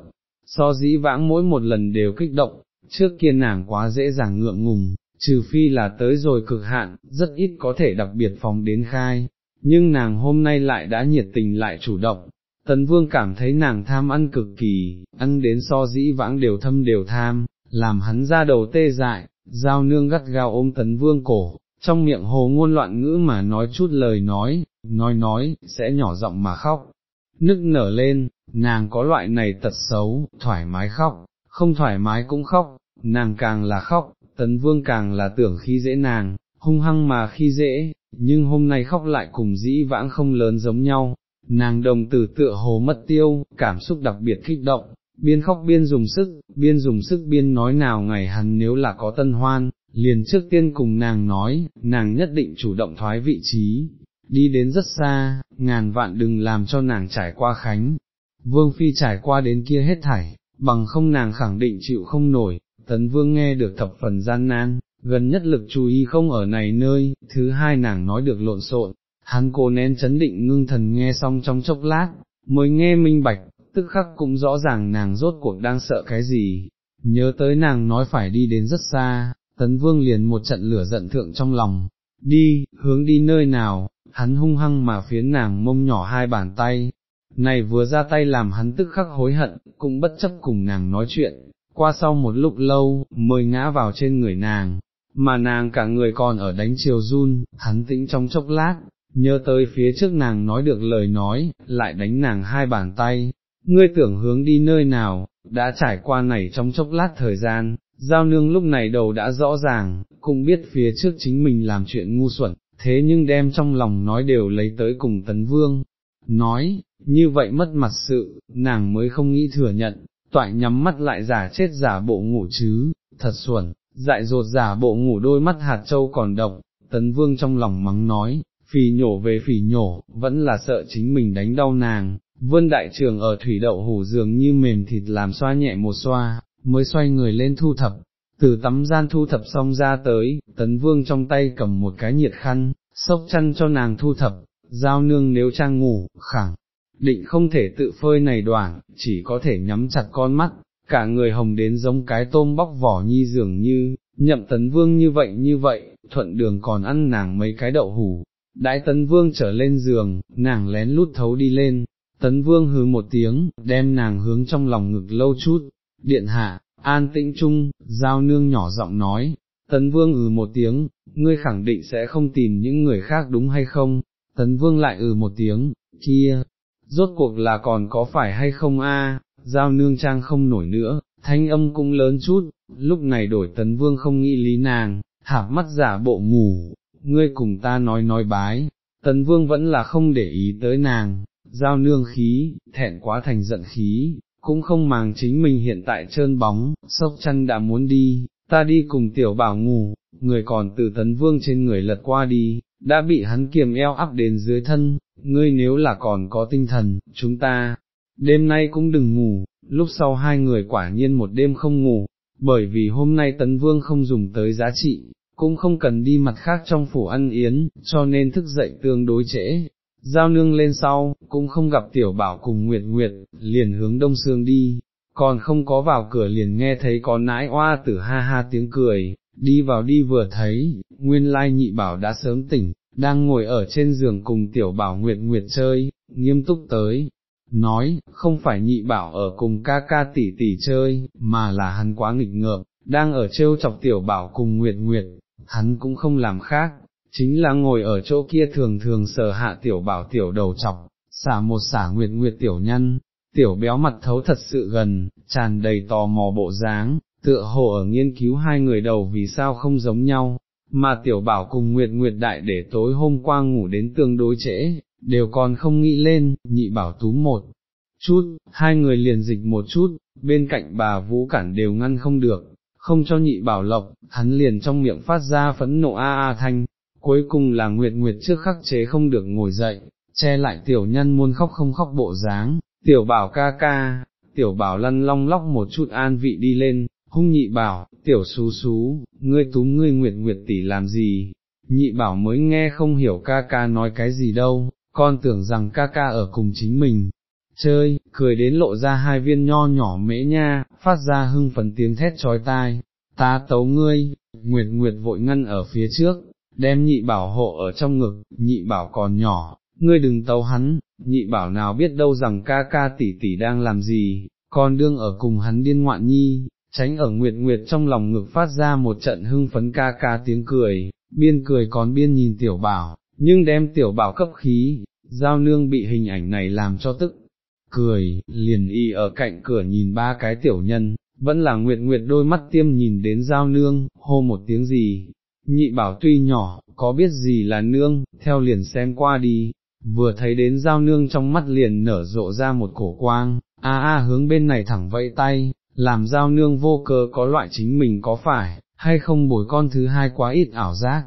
A: so dĩ vãng mỗi một lần đều kích động, trước kia nàng quá dễ dàng ngượng ngùng, trừ phi là tới rồi cực hạn, rất ít có thể đặc biệt phóng đến khai, nhưng nàng hôm nay lại đã nhiệt tình lại chủ động. Tấn Vương cảm thấy nàng tham ăn cực kỳ, ăn đến so dĩ vãng đều thâm đều tham, làm hắn ra đầu tê dại, giao nương gắt gao ôm Tấn Vương cổ, trong miệng hồ ngôn loạn ngữ mà nói chút lời nói, nói nói, sẽ nhỏ giọng mà khóc, nức nở lên, nàng có loại này tật xấu, thoải mái khóc, không thoải mái cũng khóc, nàng càng là khóc, tấn vương càng là tưởng khi dễ nàng, hung hăng mà khi dễ, nhưng hôm nay khóc lại cùng dĩ vãng không lớn giống nhau, nàng đồng tử tựa hồ mất tiêu, cảm xúc đặc biệt kích động, biên khóc biên dùng sức, biên dùng sức biên nói nào ngày hắn nếu là có tân hoan, liền trước tiên cùng nàng nói, nàng nhất định chủ động thoái vị trí, đi đến rất xa, ngàn vạn đừng làm cho nàng trải qua khánh. Vương Phi trải qua đến kia hết thảy, bằng không nàng khẳng định chịu không nổi, tấn vương nghe được thập phần gian nan, gần nhất lực chú ý không ở này nơi, thứ hai nàng nói được lộn xộn, hắn cố nén chấn định ngưng thần nghe xong trong chốc lát, mới nghe minh bạch, tức khắc cũng rõ ràng nàng rốt cuộc đang sợ cái gì, nhớ tới nàng nói phải đi đến rất xa, tấn vương liền một trận lửa giận thượng trong lòng, đi, hướng đi nơi nào, hắn hung hăng mà phiến nàng mông nhỏ hai bàn tay, này vừa ra tay làm hắn tức khắc hối hận, cũng bất chấp cùng nàng nói chuyện, qua sau một lúc lâu, mới ngã vào trên người nàng, mà nàng cả người còn ở đánh chiều run, hắn tĩnh trong chốc lát, nhớ tới phía trước nàng nói được lời nói, lại đánh nàng hai bàn tay, ngươi tưởng hướng đi nơi nào, đã trải qua này trong chốc lát thời gian, giao nương lúc này đầu đã rõ ràng, cũng biết phía trước chính mình làm chuyện ngu xuẩn, thế nhưng đem trong lòng nói đều lấy tới cùng tấn vương, nói, như vậy mất mặt sự, nàng mới không nghĩ thừa nhận, toại nhắm mắt lại giả chết giả bộ ngủ chứ, thật xuẩn, dại dột giả bộ ngủ đôi mắt hạt châu còn độc, tấn vương trong lòng mắng nói, phì nhổ về phì nhổ, vẫn là sợ chính mình đánh đau nàng, vươn đại trường ở thủy đậu hủ dường như mềm thịt làm xoa nhẹ một xoa, mới xoay người lên thu thập, từ tắm gian thu thập xong ra tới, tấn vương trong tay cầm một cái nhiệt khăn, sốc chăn cho nàng thu thập, giao nương nếu trang ngủ, khẳng, định không thể tự phơi này đoạn, chỉ có thể nhắm chặt con mắt, cả người hồng đến giống cái tôm bóc vỏ nhi dường như, nhậm tấn vương như vậy như vậy, thuận đường còn ăn nàng mấy cái đậu hủ. Đại tấn vương trở lên giường, nàng lén lút thấu đi lên, tấn vương hứ một tiếng, đem nàng hướng trong lòng ngực lâu chút, điện hạ, an tĩnh chung, giao nương nhỏ giọng nói, tấn vương ừ một tiếng, ngươi khẳng định sẽ không tìm những người khác đúng hay không, tấn vương lại ừ một tiếng, kia, rốt cuộc là còn có phải hay không a? giao nương trang không nổi nữa, thanh âm cũng lớn chút, lúc này đổi tấn vương không nghĩ lý nàng, hạp mắt giả bộ ngủ, ngươi cùng ta nói nói bái, tấn vương vẫn là không để ý tới nàng, giao nương khí, thẹn quá thành giận khí, cũng không màng chính mình hiện tại trơn bóng, sốc chăn đã muốn đi, ta đi cùng tiểu bảo ngủ, người còn từ tấn vương trên người lật qua đi, đã bị hắn kiềm eo áp đến dưới thân, ngươi nếu là còn có tinh thần, chúng ta, đêm nay cũng đừng ngủ, lúc sau hai người quả nhiên một đêm không ngủ, bởi vì hôm nay tấn vương không dùng tới giá trị, cũng không cần đi mặt khác trong phủ ăn yến, cho nên thức dậy tương đối trễ. Giao nương lên sau, cũng không gặp tiểu bảo cùng Nguyệt Nguyệt, liền hướng đông sương đi, còn không có vào cửa liền nghe thấy có nãi oa tử ha ha tiếng cười, đi vào đi vừa thấy, nguyên lai nhị bảo đã sớm tỉnh, đang ngồi ở trên giường cùng tiểu bảo nguyệt nguyệt chơi, nghiêm túc tới, nói, không phải nhị bảo ở cùng ca ca tỷ tỷ chơi, mà là hắn quá nghịch ngợm, đang ở trêu chọc tiểu bảo cùng nguyệt nguyệt, hắn cũng không làm khác, chính là ngồi ở chỗ kia thường thường sờ hạ tiểu bảo tiểu đầu chọc, xả một xả nguyệt nguyệt tiểu nhân, tiểu béo mặt thấu thật sự gần, tràn đầy tò mò bộ dáng, tựa hồ ở nghiên cứu hai người đầu vì sao không giống nhau, mà tiểu bảo cùng Nguyệt Nguyệt Đại để tối hôm qua ngủ đến tương đối trễ, đều còn không nghĩ lên, nhị bảo tú một chút, hai người liền dịch một chút, bên cạnh bà vũ cản đều ngăn không được, không cho nhị bảo lộc, hắn liền trong miệng phát ra phẫn nộ a a thanh, cuối cùng là Nguyệt Nguyệt trước khắc chế không được ngồi dậy, che lại tiểu nhân muốn khóc không khóc bộ dáng, tiểu bảo ca ca, tiểu bảo lăn long lóc một chút an vị đi lên, hung nhị bảo, tiểu xú xú, ngươi túm ngươi nguyệt nguyệt tỷ làm gì, nhị bảo mới nghe không hiểu ca ca nói cái gì đâu, con tưởng rằng ca ca ở cùng chính mình, chơi, cười đến lộ ra hai viên nho nhỏ mễ nha, phát ra hưng phấn tiếng thét trói tai, ta tấu ngươi, nguyệt nguyệt vội ngăn ở phía trước, đem nhị bảo hộ ở trong ngực, nhị bảo còn nhỏ, ngươi đừng tấu hắn, nhị bảo nào biết đâu rằng ca ca tỷ tỷ đang làm gì, còn đương ở cùng hắn điên ngoạn nhi, tránh ở nguyệt nguyệt trong lòng ngực phát ra một trận hưng phấn ca ca tiếng cười, biên cười còn biên nhìn tiểu bảo, nhưng đem tiểu bảo cấp khí, giao nương bị hình ảnh này làm cho tức, cười, liền y ở cạnh cửa nhìn ba cái tiểu nhân, vẫn là nguyệt nguyệt đôi mắt tiêm nhìn đến giao nương, hô một tiếng gì, nhị bảo tuy nhỏ, có biết gì là nương, theo liền xem qua đi, vừa thấy đến giao nương trong mắt liền nở rộ ra một cổ quang, a a hướng bên này thẳng vẫy tay, làm giao nương vô cơ có loại chính mình có phải, hay không bồi con thứ hai quá ít ảo giác.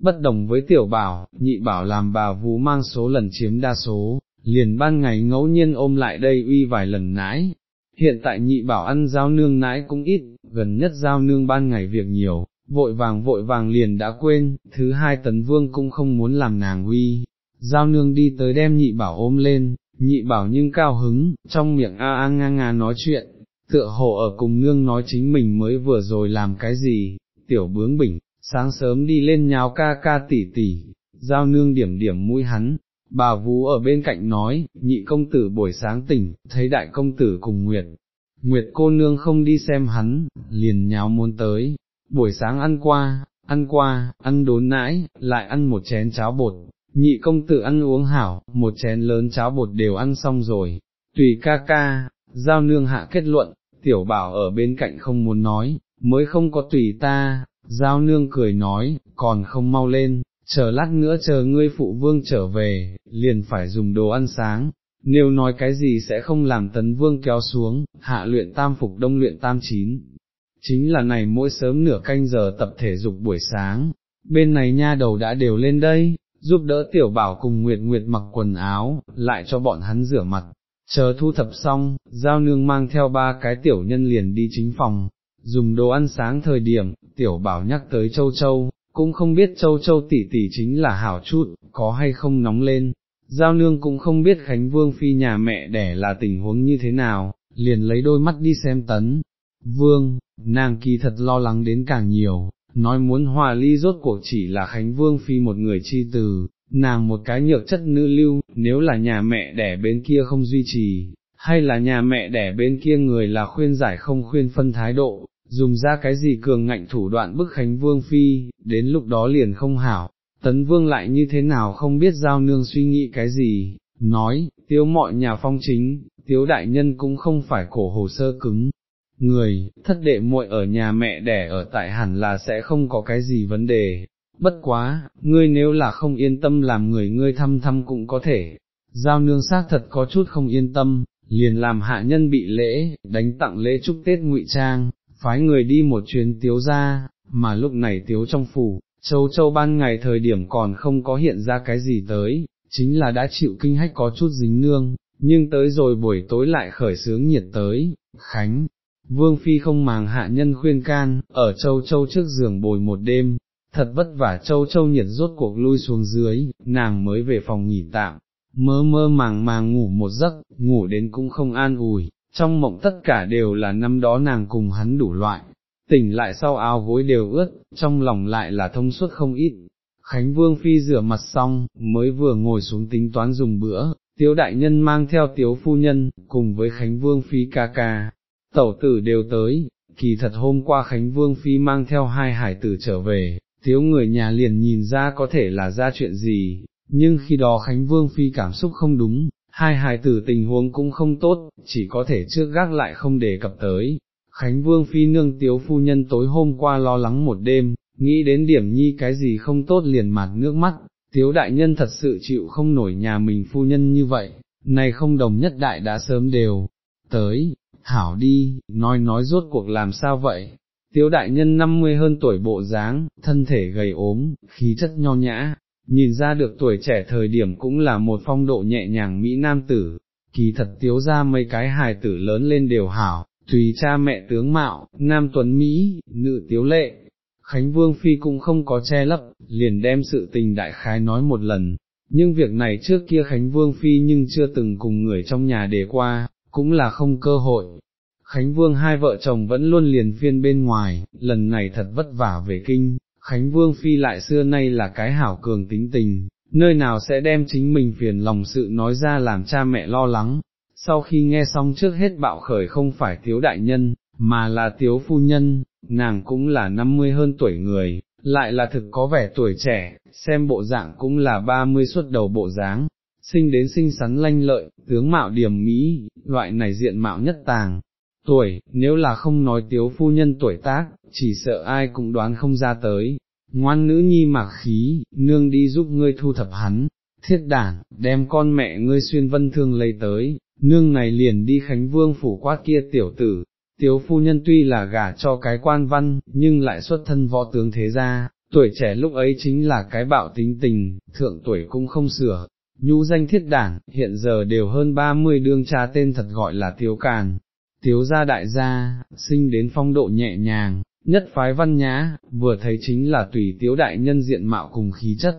A: Bất đồng với tiểu bảo, nhị bảo làm bà vú mang số lần chiếm đa số, liền ban ngày ngẫu nhiên ôm lại đây uy vài lần nãi. Hiện tại nhị bảo ăn giao nương nãi cũng ít, gần nhất giao nương ban ngày việc nhiều, vội vàng vội vàng liền đã quên, thứ hai tấn vương cũng không muốn làm nàng uy. Giao nương đi tới đem nhị bảo ôm lên, nhị bảo nhưng cao hứng, trong miệng a a nga nga nói chuyện, tựa hồ ở cùng nương nói chính mình mới vừa rồi làm cái gì, tiểu bướng bỉnh, sáng sớm đi lên nháo ca ca tỉ tỉ, giao nương điểm điểm mũi hắn, bà vú ở bên cạnh nói, nhị công tử buổi sáng tỉnh, thấy đại công tử cùng Nguyệt, Nguyệt cô nương không đi xem hắn, liền nháo muốn tới, buổi sáng ăn qua, ăn qua, ăn đốn nãi, lại ăn một chén cháo bột, nhị công tử ăn uống hảo, một chén lớn cháo bột đều ăn xong rồi, tùy ca ca, giao nương hạ kết luận, tiểu bảo ở bên cạnh không muốn nói, mới không có tùy ta, giao nương cười nói, còn không mau lên, chờ lát nữa chờ ngươi phụ vương trở về, liền phải dùng đồ ăn sáng, nếu nói cái gì sẽ không làm tấn vương kéo xuống, hạ luyện tam phục đông luyện tam chín. Chính là này mỗi sớm nửa canh giờ tập thể dục buổi sáng, bên này nha đầu đã đều lên đây, giúp đỡ tiểu bảo cùng Nguyệt Nguyệt mặc quần áo, lại cho bọn hắn rửa mặt. Chờ thu thập xong, giao nương mang theo ba cái tiểu nhân liền đi chính phòng, dùng đồ ăn sáng thời điểm, tiểu bảo nhắc tới châu châu, cũng không biết châu châu tỷ tỷ chính là hảo chút, có hay không nóng lên, giao nương cũng không biết Khánh Vương phi nhà mẹ đẻ là tình huống như thế nào, liền lấy đôi mắt đi xem tấn. Vương, nàng kỳ thật lo lắng đến càng nhiều, nói muốn hòa ly rốt cuộc chỉ là Khánh Vương phi một người chi từ, nàng một cái nhược chất nữ lưu, nếu là nhà mẹ đẻ bên kia không duy trì, hay là nhà mẹ đẻ bên kia người là khuyên giải không khuyên phân thái độ, dùng ra cái gì cường ngạnh thủ đoạn bức Khánh Vương Phi, đến lúc đó liền không hảo, tấn vương lại như thế nào không biết giao nương suy nghĩ cái gì, nói, tiếu mọi nhà phong chính, tiếu đại nhân cũng không phải cổ hồ sơ cứng. Người, thất đệ muội ở nhà mẹ đẻ ở tại hẳn là sẽ không có cái gì vấn đề, bất quá, ngươi nếu là không yên tâm làm người ngươi thăm thăm cũng có thể, giao nương xác thật có chút không yên tâm, liền làm hạ nhân bị lễ, đánh tặng lễ chúc Tết ngụy trang, phái người đi một chuyến tiếu ra, mà lúc này tiếu trong phủ, châu châu ban ngày thời điểm còn không có hiện ra cái gì tới, chính là đã chịu kinh hách có chút dính nương, nhưng tới rồi buổi tối lại khởi sướng nhiệt tới, Khánh. Vương Phi không màng hạ nhân khuyên can, ở châu châu trước giường bồi một đêm, thật vất vả châu châu nhiệt rốt cuộc lui xuống dưới, nàng mới về phòng nghỉ tạm, mơ mơ màng màng ngủ một giấc, ngủ đến cũng không an ủi, trong mộng tất cả đều là năm đó nàng cùng hắn đủ loại, tỉnh lại sau áo gối đều ướt, trong lòng lại là thông suốt không ít. Khánh Vương Phi rửa mặt xong, mới vừa ngồi xuống tính toán dùng bữa, tiếu đại nhân mang theo tiếu phu nhân, cùng với Khánh Vương Phi ca ca, tẩu tử đều tới, kỳ thật hôm qua Khánh Vương Phi mang theo hai hải tử trở về, thiếu người nhà liền nhìn ra có thể là ra chuyện gì, nhưng khi đó Khánh Vương Phi cảm xúc không đúng, hai hài tử tình huống cũng không tốt, chỉ có thể trước gác lại không đề cập tới. Khánh Vương Phi nương tiếu phu nhân tối hôm qua lo lắng một đêm, nghĩ đến điểm nhi cái gì không tốt liền mạt nước mắt, tiếu đại nhân thật sự chịu không nổi nhà mình phu nhân như vậy, này không đồng nhất đại đã sớm đều, tới, hảo đi, nói nói rốt cuộc làm sao vậy, tiếu đại nhân năm mươi hơn tuổi bộ dáng, thân thể gầy ốm, khí chất nho nhã, nhìn ra được tuổi trẻ thời điểm cũng là một phong độ nhẹ nhàng Mỹ Nam tử, kỳ thật tiếu ra mấy cái hài tử lớn lên đều hảo, tùy cha mẹ tướng mạo, nam tuấn Mỹ, nữ tiếu lệ. Khánh Vương Phi cũng không có che lấp, liền đem sự tình đại khái nói một lần, nhưng việc này trước kia Khánh Vương Phi nhưng chưa từng cùng người trong nhà đề qua, cũng là không cơ hội. Khánh Vương hai vợ chồng vẫn luôn liền phiên bên ngoài, lần này thật vất vả về kinh, Khánh Vương Phi lại xưa nay là cái hảo cường tính tình, nơi nào sẽ đem chính mình phiền lòng sự nói ra làm cha mẹ lo lắng. Sau khi nghe xong trước hết bạo khởi không phải thiếu đại nhân, mà là thiếu phu nhân, nàng cũng là năm mươi hơn tuổi người, lại là thực có vẻ tuổi trẻ, xem bộ dạng cũng là ba mươi xuất đầu bộ dáng, sinh đến xinh xắn lanh lợi, tướng mạo điểm mỹ, loại này diện mạo nhất tàng. Tuổi, nếu là không nói tiếu phu nhân tuổi tác, chỉ sợ ai cũng đoán không ra tới. Ngoan nữ nhi mặc khí, nương đi giúp ngươi thu thập hắn, thiết đản, đem con mẹ ngươi xuyên vân thương lấy tới, nương này liền đi Khánh Vương phủ quát kia tiểu tử, tiếu phu nhân tuy là gả cho cái quan văn, nhưng lại xuất thân võ tướng thế gia, tuổi trẻ lúc ấy chính là cái bạo tính tình, thượng tuổi cũng không sửa, nhũ danh thiết đảng, hiện giờ đều hơn 30 đương cha tên thật gọi là tiếu càn, tiếu gia đại gia, sinh đến phong độ nhẹ nhàng, nhất phái văn nhã, vừa thấy chính là tùy tiếu đại nhân diện mạo cùng khí chất,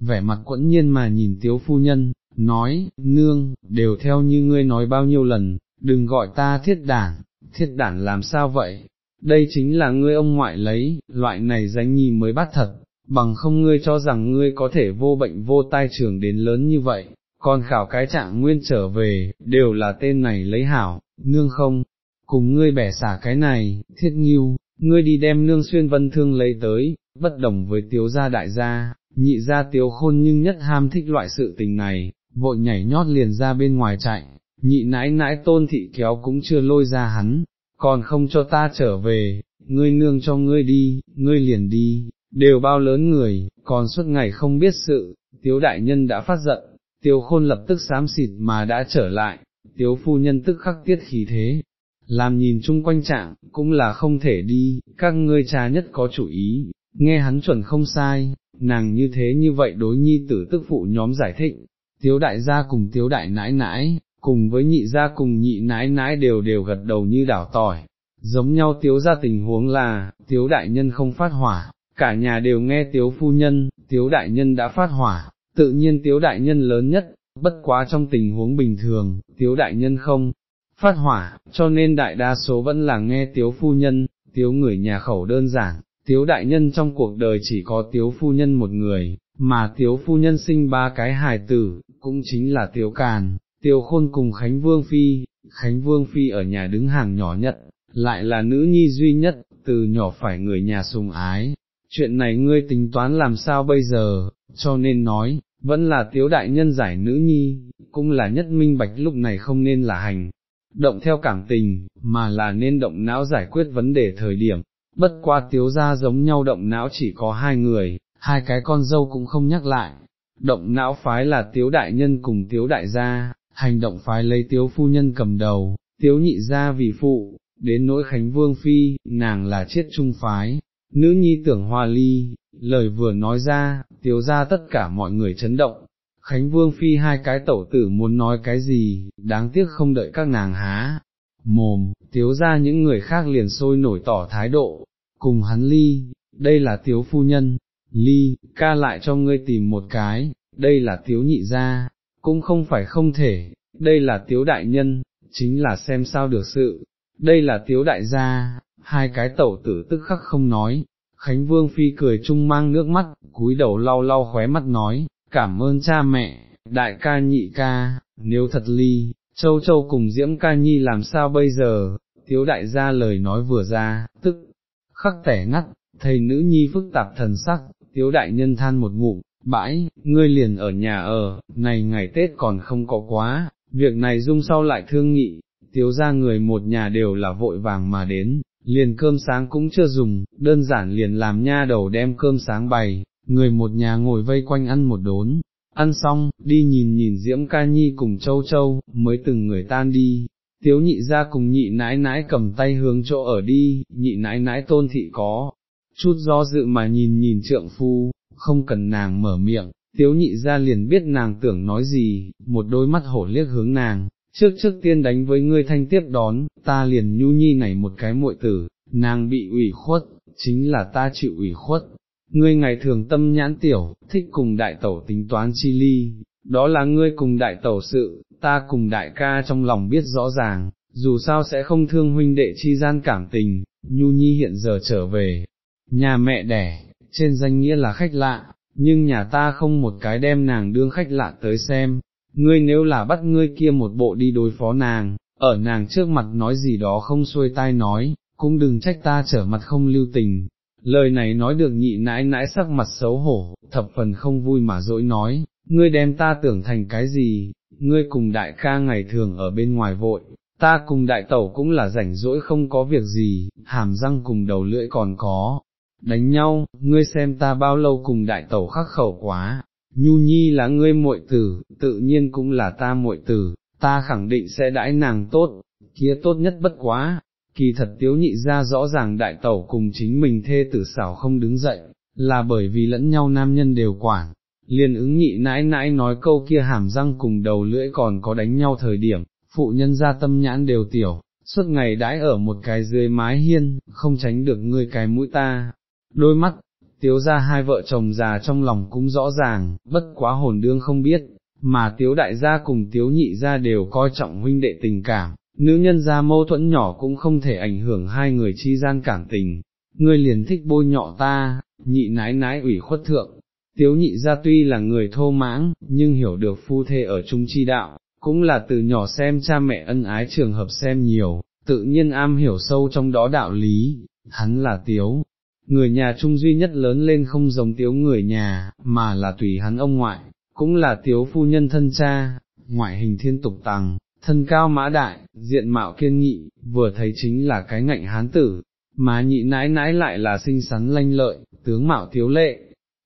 A: vẻ mặt quẫn nhiên mà nhìn tiếu phu nhân, nói, nương, đều theo như ngươi nói bao nhiêu lần, đừng gọi ta thiết đảng, thiết đản làm sao vậy, đây chính là ngươi ông ngoại lấy, loại này danh nhi mới bắt thật, bằng không ngươi cho rằng ngươi có thể vô bệnh vô tai trường đến lớn như vậy, còn khảo cái trạng nguyên trở về, đều là tên này lấy hảo, nương không, cùng ngươi bẻ xả cái này, thiết nghiêu, ngươi đi đem nương xuyên vân thương lấy tới, bất đồng với tiếu gia đại gia, nhị gia tiếu khôn nhưng nhất ham thích loại sự tình này, vội nhảy nhót liền ra bên ngoài chạy, nhị nãi nãi tôn thị kéo cũng chưa lôi ra hắn, còn không cho ta trở về, ngươi nương cho ngươi đi, ngươi liền đi, đều bao lớn người, còn suốt ngày không biết sự, tiếu đại nhân đã phát giận, tiếu khôn lập tức xám xịt mà đã trở lại, tiếu phu nhân tức khắc tiết khí thế, làm nhìn chung quanh trạng, cũng là không thể đi, các ngươi cha nhất có chủ ý, nghe hắn chuẩn không sai, nàng như thế như vậy đối nhi tử tức phụ nhóm giải thích, tiếu đại gia cùng tiếu đại nãi nãi, cùng với nhị gia cùng nhị nãi nãi đều đều gật đầu như đảo tỏi, giống nhau tiếu ra tình huống là, tiếu đại nhân không phát hỏa, cả nhà đều nghe tiếu phu nhân, tiếu đại nhân đã phát hỏa, tự nhiên tiếu đại nhân lớn nhất, bất quá trong tình huống bình thường, tiếu đại nhân không phát hỏa, cho nên đại đa số vẫn là nghe tiếu phu nhân, tiếu người nhà khẩu đơn giản, tiếu đại nhân trong cuộc đời chỉ có tiếu phu nhân một người, mà tiếu phu nhân sinh ba cái hài tử, cũng chính là tiếu càn, tiếu khôn cùng Khánh Vương Phi, Khánh Vương Phi ở nhà đứng hàng nhỏ nhất, lại là nữ nhi duy nhất, từ nhỏ phải người nhà sùng ái, chuyện này ngươi tính toán làm sao bây giờ, cho nên nói, vẫn là tiếu đại nhân giải nữ nhi, cũng là nhất minh bạch lúc này không nên là hành, động theo cảm tình, mà là nên động não giải quyết vấn đề thời điểm, bất qua tiếu ra giống nhau động não chỉ có hai người, hai cái con dâu cũng không nhắc lại, động não phái là tiếu đại nhân cùng tiếu đại gia, hành động phái lấy tiếu phu nhân cầm đầu, tiếu nhị gia vì phụ, đến nỗi Khánh Vương Phi, nàng là chết trung phái, nữ nhi tưởng hoa ly, lời vừa nói ra, tiếu ra tất cả mọi người chấn động. Khánh Vương Phi hai cái tẩu tử muốn nói cái gì, đáng tiếc không đợi các nàng há, mồm, tiếu ra những người khác liền sôi nổi tỏ thái độ, cùng hắn ly, đây là tiếu phu nhân, ly, ca lại cho ngươi tìm một cái, đây là tiếu nhị gia, cũng không phải không thể, đây là tiếu đại nhân, chính là xem sao được sự, đây là tiếu đại gia, hai cái tẩu tử tức khắc không nói, Khánh Vương Phi cười chung mang nước mắt, cúi đầu lau lau khóe mắt nói, cảm ơn cha mẹ, đại ca nhị ca, nếu thật ly, châu châu cùng diễm ca nhi làm sao bây giờ, tiếu đại gia lời nói vừa ra, tức, khắc tẻ ngắt, thầy nữ nhi phức tạp thần sắc, tiếu đại nhân than một ngụm, bãi, ngươi liền ở nhà ở, này ngày Tết còn không có quá, việc này dung sau lại thương nghị, tiếu ra người một nhà đều là vội vàng mà đến, liền cơm sáng cũng chưa dùng, đơn giản liền làm nha đầu đem cơm sáng bày, người một nhà ngồi vây quanh ăn một đốn, ăn xong, đi nhìn nhìn Diễm Ca Nhi cùng Châu Châu, mới từng người tan đi. Tiếu nhị ra cùng nhị nãi nãi cầm tay hướng chỗ ở đi, nhị nãi nãi tôn thị có, chút do dự mà nhìn nhìn trượng phu, không cần nàng mở miệng, tiếu nhị ra liền biết nàng tưởng nói gì, một đôi mắt hổ liếc hướng nàng, trước trước tiên đánh với ngươi thanh tiếp đón, ta liền nhu nhi này một cái muội tử, nàng bị ủy khuất, chính là ta chịu ủy khuất. Ngươi ngày thường tâm nhãn tiểu, thích cùng đại tẩu tính toán chi ly, đó là ngươi cùng đại tẩu sự, ta cùng đại ca trong lòng biết rõ ràng, dù sao sẽ không thương huynh đệ chi gian cảm tình, Nhu Nhi hiện giờ trở về, nhà mẹ đẻ, trên danh nghĩa là khách lạ, nhưng nhà ta không một cái đem nàng đương khách lạ tới xem, ngươi nếu là bắt ngươi kia một bộ đi đối phó nàng, ở nàng trước mặt nói gì đó không xuôi tai nói, cũng đừng trách ta trở mặt không lưu tình. Lời này nói được nhị nãi nãi sắc mặt xấu hổ, thập phần không vui mà dỗi nói, ngươi đem ta tưởng thành cái gì, ngươi cùng đại ca ngày thường ở bên ngoài vội, ta cùng đại tẩu cũng là rảnh rỗi không có việc gì, hàm răng cùng đầu lưỡi còn có, đánh nhau, ngươi xem ta bao lâu cùng đại tẩu khắc khẩu quá, nhu nhi là ngươi muội tử, tự nhiên cũng là ta muội tử, ta khẳng định sẽ đãi nàng tốt, kia tốt nhất bất quá, kỳ thật tiếu nhị ra rõ ràng đại tẩu cùng chính mình thê tử xảo không đứng dậy, là bởi vì lẫn nhau nam nhân đều quản, liền ứng nhị nãi nãi nói câu kia hàm răng cùng đầu lưỡi còn có đánh nhau thời điểm, phụ nhân ra tâm nhãn đều tiểu, suốt ngày đãi ở một cái dưới mái hiên, không tránh được ngươi cái mũi ta, đôi mắt, tiếu ra hai vợ chồng già trong lòng cũng rõ ràng, bất quá hồn đương không biết, mà tiếu đại gia cùng tiếu nhị gia đều coi trọng huynh đệ tình cảm, nữ nhân gia mâu thuẫn nhỏ cũng không thể ảnh hưởng hai người chi gian cảm tình, ngươi liền thích bôi nhọ ta, nhị nái nái ủy khuất thượng, tiếu nhị gia tuy là người thô mãng, nhưng hiểu được phu thê ở chung chi đạo, cũng là từ nhỏ xem cha mẹ ân ái trường hợp xem nhiều, tự nhiên am hiểu sâu trong đó đạo lý, hắn là tiếu. Người nhà trung duy nhất lớn lên không giống tiếu người nhà, mà là tùy hắn ông ngoại, cũng là tiếu phu nhân thân cha, ngoại hình thiên tục tàng, thân cao mã đại, diện mạo kiên nghị, vừa thấy chính là cái ngạnh hán tử, mà nhị nãi nãi lại là xinh xắn lanh lợi, tướng mạo tiếu lệ,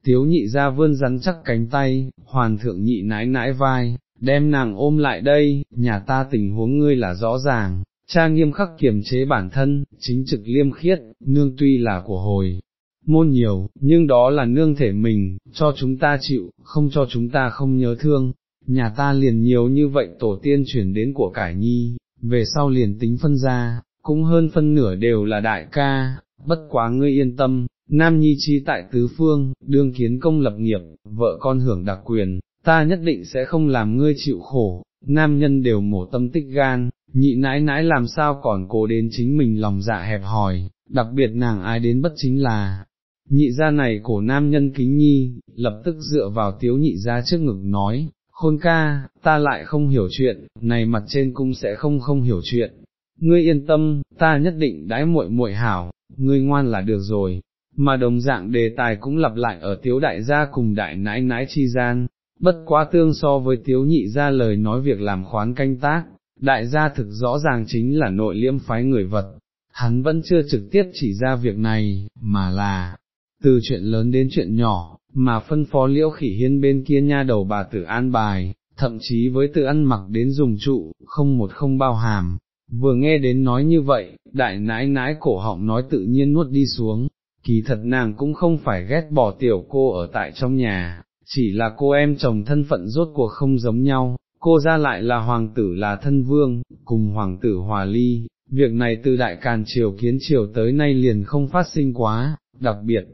A: tiếu nhị ra vươn rắn chắc cánh tay, hoàn thượng nhị nãi nãi vai, đem nàng ôm lại đây, nhà ta tình huống ngươi là rõ ràng, cha nghiêm khắc kiềm chế bản thân, chính trực liêm khiết, nương tuy là của hồi. Môn nhiều, nhưng đó là nương thể mình, cho chúng ta chịu, không cho chúng ta không nhớ thương, nhà ta liền nhiều như vậy tổ tiên chuyển đến của cải nhi, về sau liền tính phân ra, cũng hơn phân nửa đều là đại ca, bất quá ngươi yên tâm, nam nhi chi tại tứ phương, đương kiến công lập nghiệp, vợ con hưởng đặc quyền, ta nhất định sẽ không làm ngươi chịu khổ, nam nhân đều mổ tâm tích gan, nhị nãi nãi làm sao còn cố đến chính mình lòng dạ hẹp hòi, đặc biệt nàng ai đến bất chính là, nhị gia này cổ nam nhân kính nhi, lập tức dựa vào tiếu nhị gia trước ngực nói, khôn ca, ta lại không hiểu chuyện, này mặt trên cung sẽ không không hiểu chuyện, ngươi yên tâm, ta nhất định đãi muội muội hảo, ngươi ngoan là được rồi. Mà đồng dạng đề tài cũng lặp lại ở tiếu đại gia cùng đại nãi nãi chi gian, bất quá tương so với tiếu nhị ra lời nói việc làm khoán canh tác, đại gia thực rõ ràng chính là nội liêm phái người vật, hắn vẫn chưa trực tiếp chỉ ra việc này, mà là, từ chuyện lớn đến chuyện nhỏ, mà phân phó liễu khỉ hiên bên kia nha đầu bà tử an bài, thậm chí với tự ăn mặc đến dùng trụ, không một không bao hàm. Vừa nghe đến nói như vậy, đại nãi nãi cổ họng nói tự nhiên nuốt đi xuống, kỳ thật nàng cũng không phải ghét bỏ tiểu cô ở tại trong nhà, chỉ là cô em chồng thân phận rốt cuộc không giống nhau, cô ra lại là hoàng tử là thân vương, cùng hoàng tử hòa ly, việc này từ đại càn triều kiến triều tới nay liền không phát sinh quá, đặc biệt,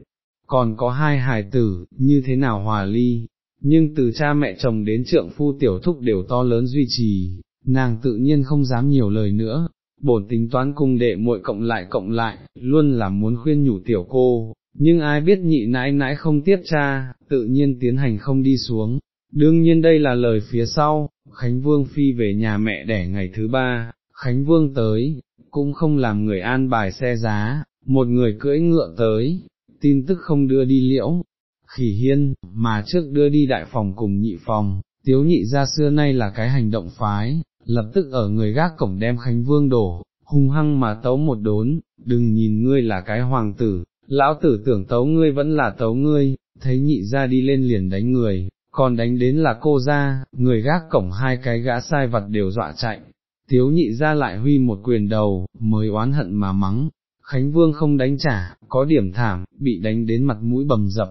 A: còn có hai hài tử, như thế nào hòa ly, nhưng từ cha mẹ chồng đến trượng phu tiểu thúc đều to lớn duy trì, nàng tự nhiên không dám nhiều lời nữa, bổn tính toán cùng đệ muội cộng lại cộng lại, luôn là muốn khuyên nhủ tiểu cô, nhưng ai biết nhị nãi nãi không tiếp cha, tự nhiên tiến hành không đi xuống. Đương nhiên đây là lời phía sau, Khánh Vương phi về nhà mẹ đẻ ngày thứ ba, Khánh Vương tới, cũng không làm người an bài xe giá, một người cưỡi ngựa tới, tin tức không đưa đi liễu, khỉ hiên, mà trước đưa đi đại phòng cùng nhị phòng, tiếu nhị ra xưa nay là cái hành động phái, lập tức ở người gác cổng đem Khánh Vương đổ, hung hăng mà tấu một đốn, đừng nhìn ngươi là cái hoàng tử, lão tử tưởng tấu ngươi vẫn là tấu ngươi, thấy nhị ra đi lên liền đánh người, còn đánh đến là cô ra, người gác cổng hai cái gã sai vặt đều dọa chạy, tiếu nhị ra lại huy một quyền đầu, mới oán hận mà mắng, Khánh Vương không đánh trả, có điểm thảm, bị đánh đến mặt mũi bầm dập,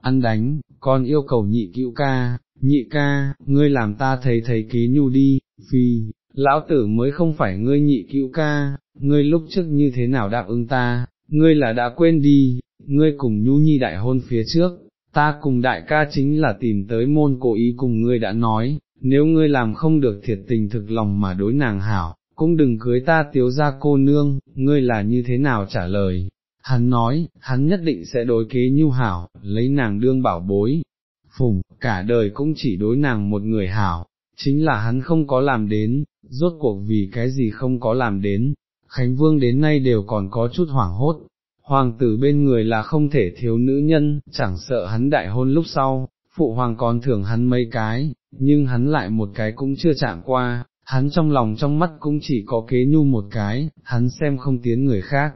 A: ăn đánh, con yêu cầu nhị cữu ca, nhị ca, ngươi làm ta thấy thấy ký nhu đi, phi, lão tử mới không phải ngươi nhị cữu ca, ngươi lúc trước như thế nào đáp ứng ta, ngươi là đã quên đi, ngươi cùng nhu nhi đại hôn phía trước, ta cùng đại ca chính là tìm tới môn cố ý cùng ngươi đã nói, nếu ngươi làm không được thiệt tình thực lòng mà đối nàng hảo, cũng đừng cưới ta tiếu ra cô nương, ngươi là như thế nào trả lời. Hắn nói, hắn nhất định sẽ đối kế nhu hảo, lấy nàng đương bảo bối, phùng, cả đời cũng chỉ đối nàng một người hảo, chính là hắn không có làm đến, rốt cuộc vì cái gì không có làm đến, Khánh Vương đến nay đều còn có chút hoảng hốt, hoàng tử bên người là không thể thiếu nữ nhân, chẳng sợ hắn đại hôn lúc sau, phụ hoàng còn thưởng hắn mấy cái, nhưng hắn lại một cái cũng chưa chạm qua, hắn trong lòng trong mắt cũng chỉ có kế nhu một cái, hắn xem không tiến người khác.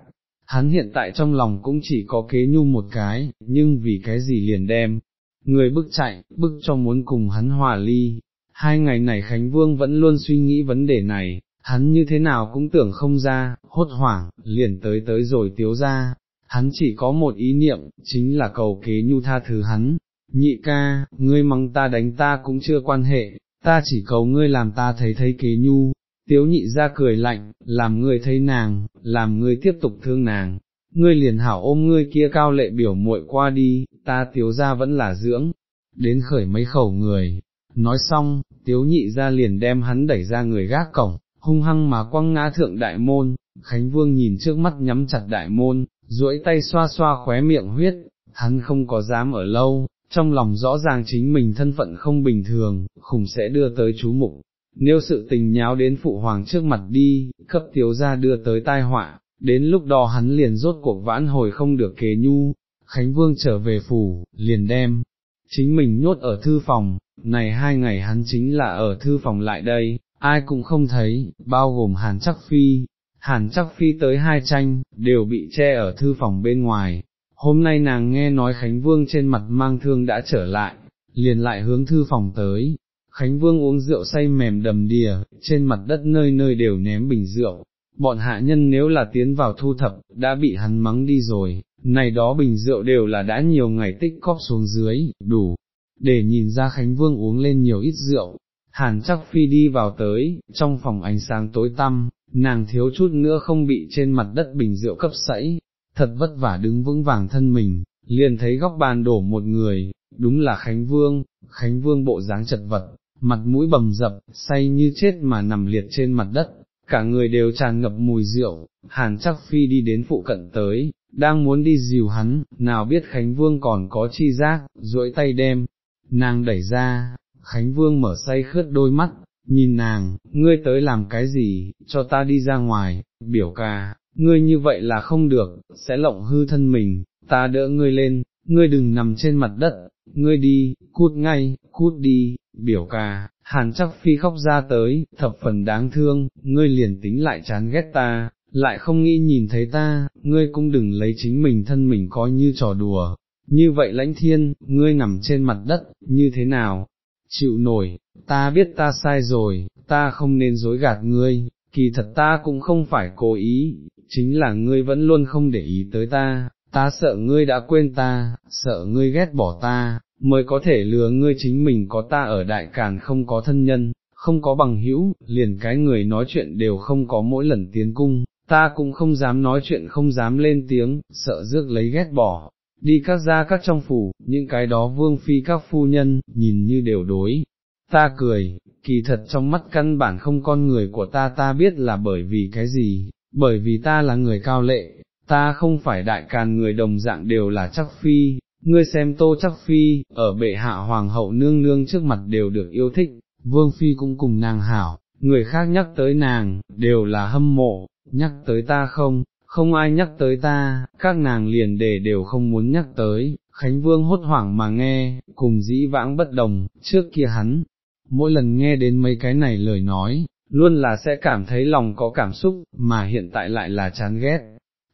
A: Hắn hiện tại trong lòng cũng chỉ có kế nhu một cái, nhưng vì cái gì liền đem, người bức chạy, bức cho muốn cùng hắn hòa ly. Hai ngày này Khánh Vương vẫn luôn suy nghĩ vấn đề này, hắn như thế nào cũng tưởng không ra, hốt hoảng, liền tới tới rồi tiếu ra, hắn chỉ có một ý niệm, chính là cầu kế nhu tha thứ hắn, nhị ca, ngươi mắng ta đánh ta cũng chưa quan hệ, ta chỉ cầu ngươi làm ta thấy thấy kế nhu, tiếu nhị ra cười lạnh, làm ngươi thấy nàng, làm ngươi tiếp tục thương nàng, ngươi liền hảo ôm ngươi kia cao lệ biểu muội qua đi, ta tiếu ra vẫn là dưỡng, đến khởi mấy khẩu người, nói xong, tiếu nhị ra liền đem hắn đẩy ra người gác cổng, hung hăng mà quăng ngã thượng đại môn, Khánh Vương nhìn trước mắt nhắm chặt đại môn, duỗi tay xoa xoa khóe miệng huyết, hắn không có dám ở lâu, trong lòng rõ ràng chính mình thân phận không bình thường, khủng sẽ đưa tới chú mục. Nếu sự tình nháo đến phụ hoàng trước mặt đi, cấp tiếu ra đưa tới tai họa, đến lúc đó hắn liền rốt cuộc vãn hồi không được kế nhu, Khánh Vương trở về phủ, liền đem, chính mình nhốt ở thư phòng, này hai ngày hắn chính là ở thư phòng lại đây, ai cũng không thấy, bao gồm Hàn Chắc Phi, Hàn Chắc Phi tới hai tranh, đều bị che ở thư phòng bên ngoài. Hôm nay nàng nghe nói Khánh Vương trên mặt mang thương đã trở lại, liền lại hướng thư phòng tới. Khánh Vương uống rượu say mềm đầm đìa, trên mặt đất nơi nơi đều ném bình rượu. Bọn hạ nhân nếu là tiến vào thu thập, đã bị hắn mắng đi rồi, này đó bình rượu đều là đã nhiều ngày tích cóp xuống dưới, đủ, để nhìn ra Khánh Vương uống lên nhiều ít rượu, Hàn chắc phi đi vào tới, trong phòng ánh sáng tối tăm, nàng thiếu chút nữa không bị trên mặt đất bình rượu cấp sẫy, thật vất vả đứng vững vàng thân mình, liền thấy góc bàn đổ một người, đúng là Khánh Vương, Khánh Vương bộ dáng chật vật, mặt mũi bầm dập, say như chết mà nằm liệt trên mặt đất, cả người đều tràn ngập mùi rượu, Hàn chắc phi đi đến phụ cận tới, đang muốn đi dìu hắn, nào biết Khánh Vương còn có chi giác, duỗi tay đem, nàng đẩy ra, Khánh Vương mở say khướt đôi mắt, nhìn nàng, ngươi tới làm cái gì, cho ta đi ra ngoài, biểu ca, ngươi như vậy là không được, sẽ lộng hư thân mình, ta đỡ ngươi lên, ngươi đừng nằm trên mặt đất, ngươi đi, cút ngay, cút đi, biểu ca, hàn chắc phi khóc ra tới, thập phần đáng thương, ngươi liền tính lại chán ghét ta, lại không nghĩ nhìn thấy ta, ngươi cũng đừng lấy chính mình thân mình coi như trò đùa. Như vậy lãnh thiên, ngươi nằm trên mặt đất, như thế nào, chịu nổi, ta biết ta sai rồi, ta không nên dối gạt ngươi, kỳ thật ta cũng không phải cố ý, chính là ngươi vẫn luôn không để ý tới ta, ta sợ ngươi đã quên ta, sợ ngươi ghét bỏ ta, mới có thể lừa ngươi chính mình có ta ở đại càn không có thân nhân, không có bằng hữu, liền cái người nói chuyện đều không có mỗi lần tiến cung, ta cũng không dám nói chuyện không dám lên tiếng, sợ rước lấy ghét bỏ, đi các gia các trong phủ, những cái đó vương phi các phu nhân, nhìn như đều đối. Ta cười, kỳ thật trong mắt căn bản không con người của ta ta biết là bởi vì cái gì, bởi vì ta là người cao lệ, ta không phải đại càn người đồng dạng đều là chắc phi, ngươi xem tô chắc phi, ở bệ hạ hoàng hậu nương nương trước mặt đều được yêu thích, vương phi cũng cùng nàng hảo, người khác nhắc tới nàng, đều là hâm mộ, nhắc tới ta không, không ai nhắc tới ta, các nàng liền để đều không muốn nhắc tới, Khánh Vương hốt hoảng mà nghe, cùng dĩ vãng bất đồng, trước kia hắn, mỗi lần nghe đến mấy cái này lời nói, luôn là sẽ cảm thấy lòng có cảm xúc, mà hiện tại lại là chán ghét,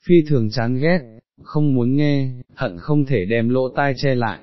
A: phi thường chán ghét, không muốn nghe, hận không thể đem lỗ tai che lại.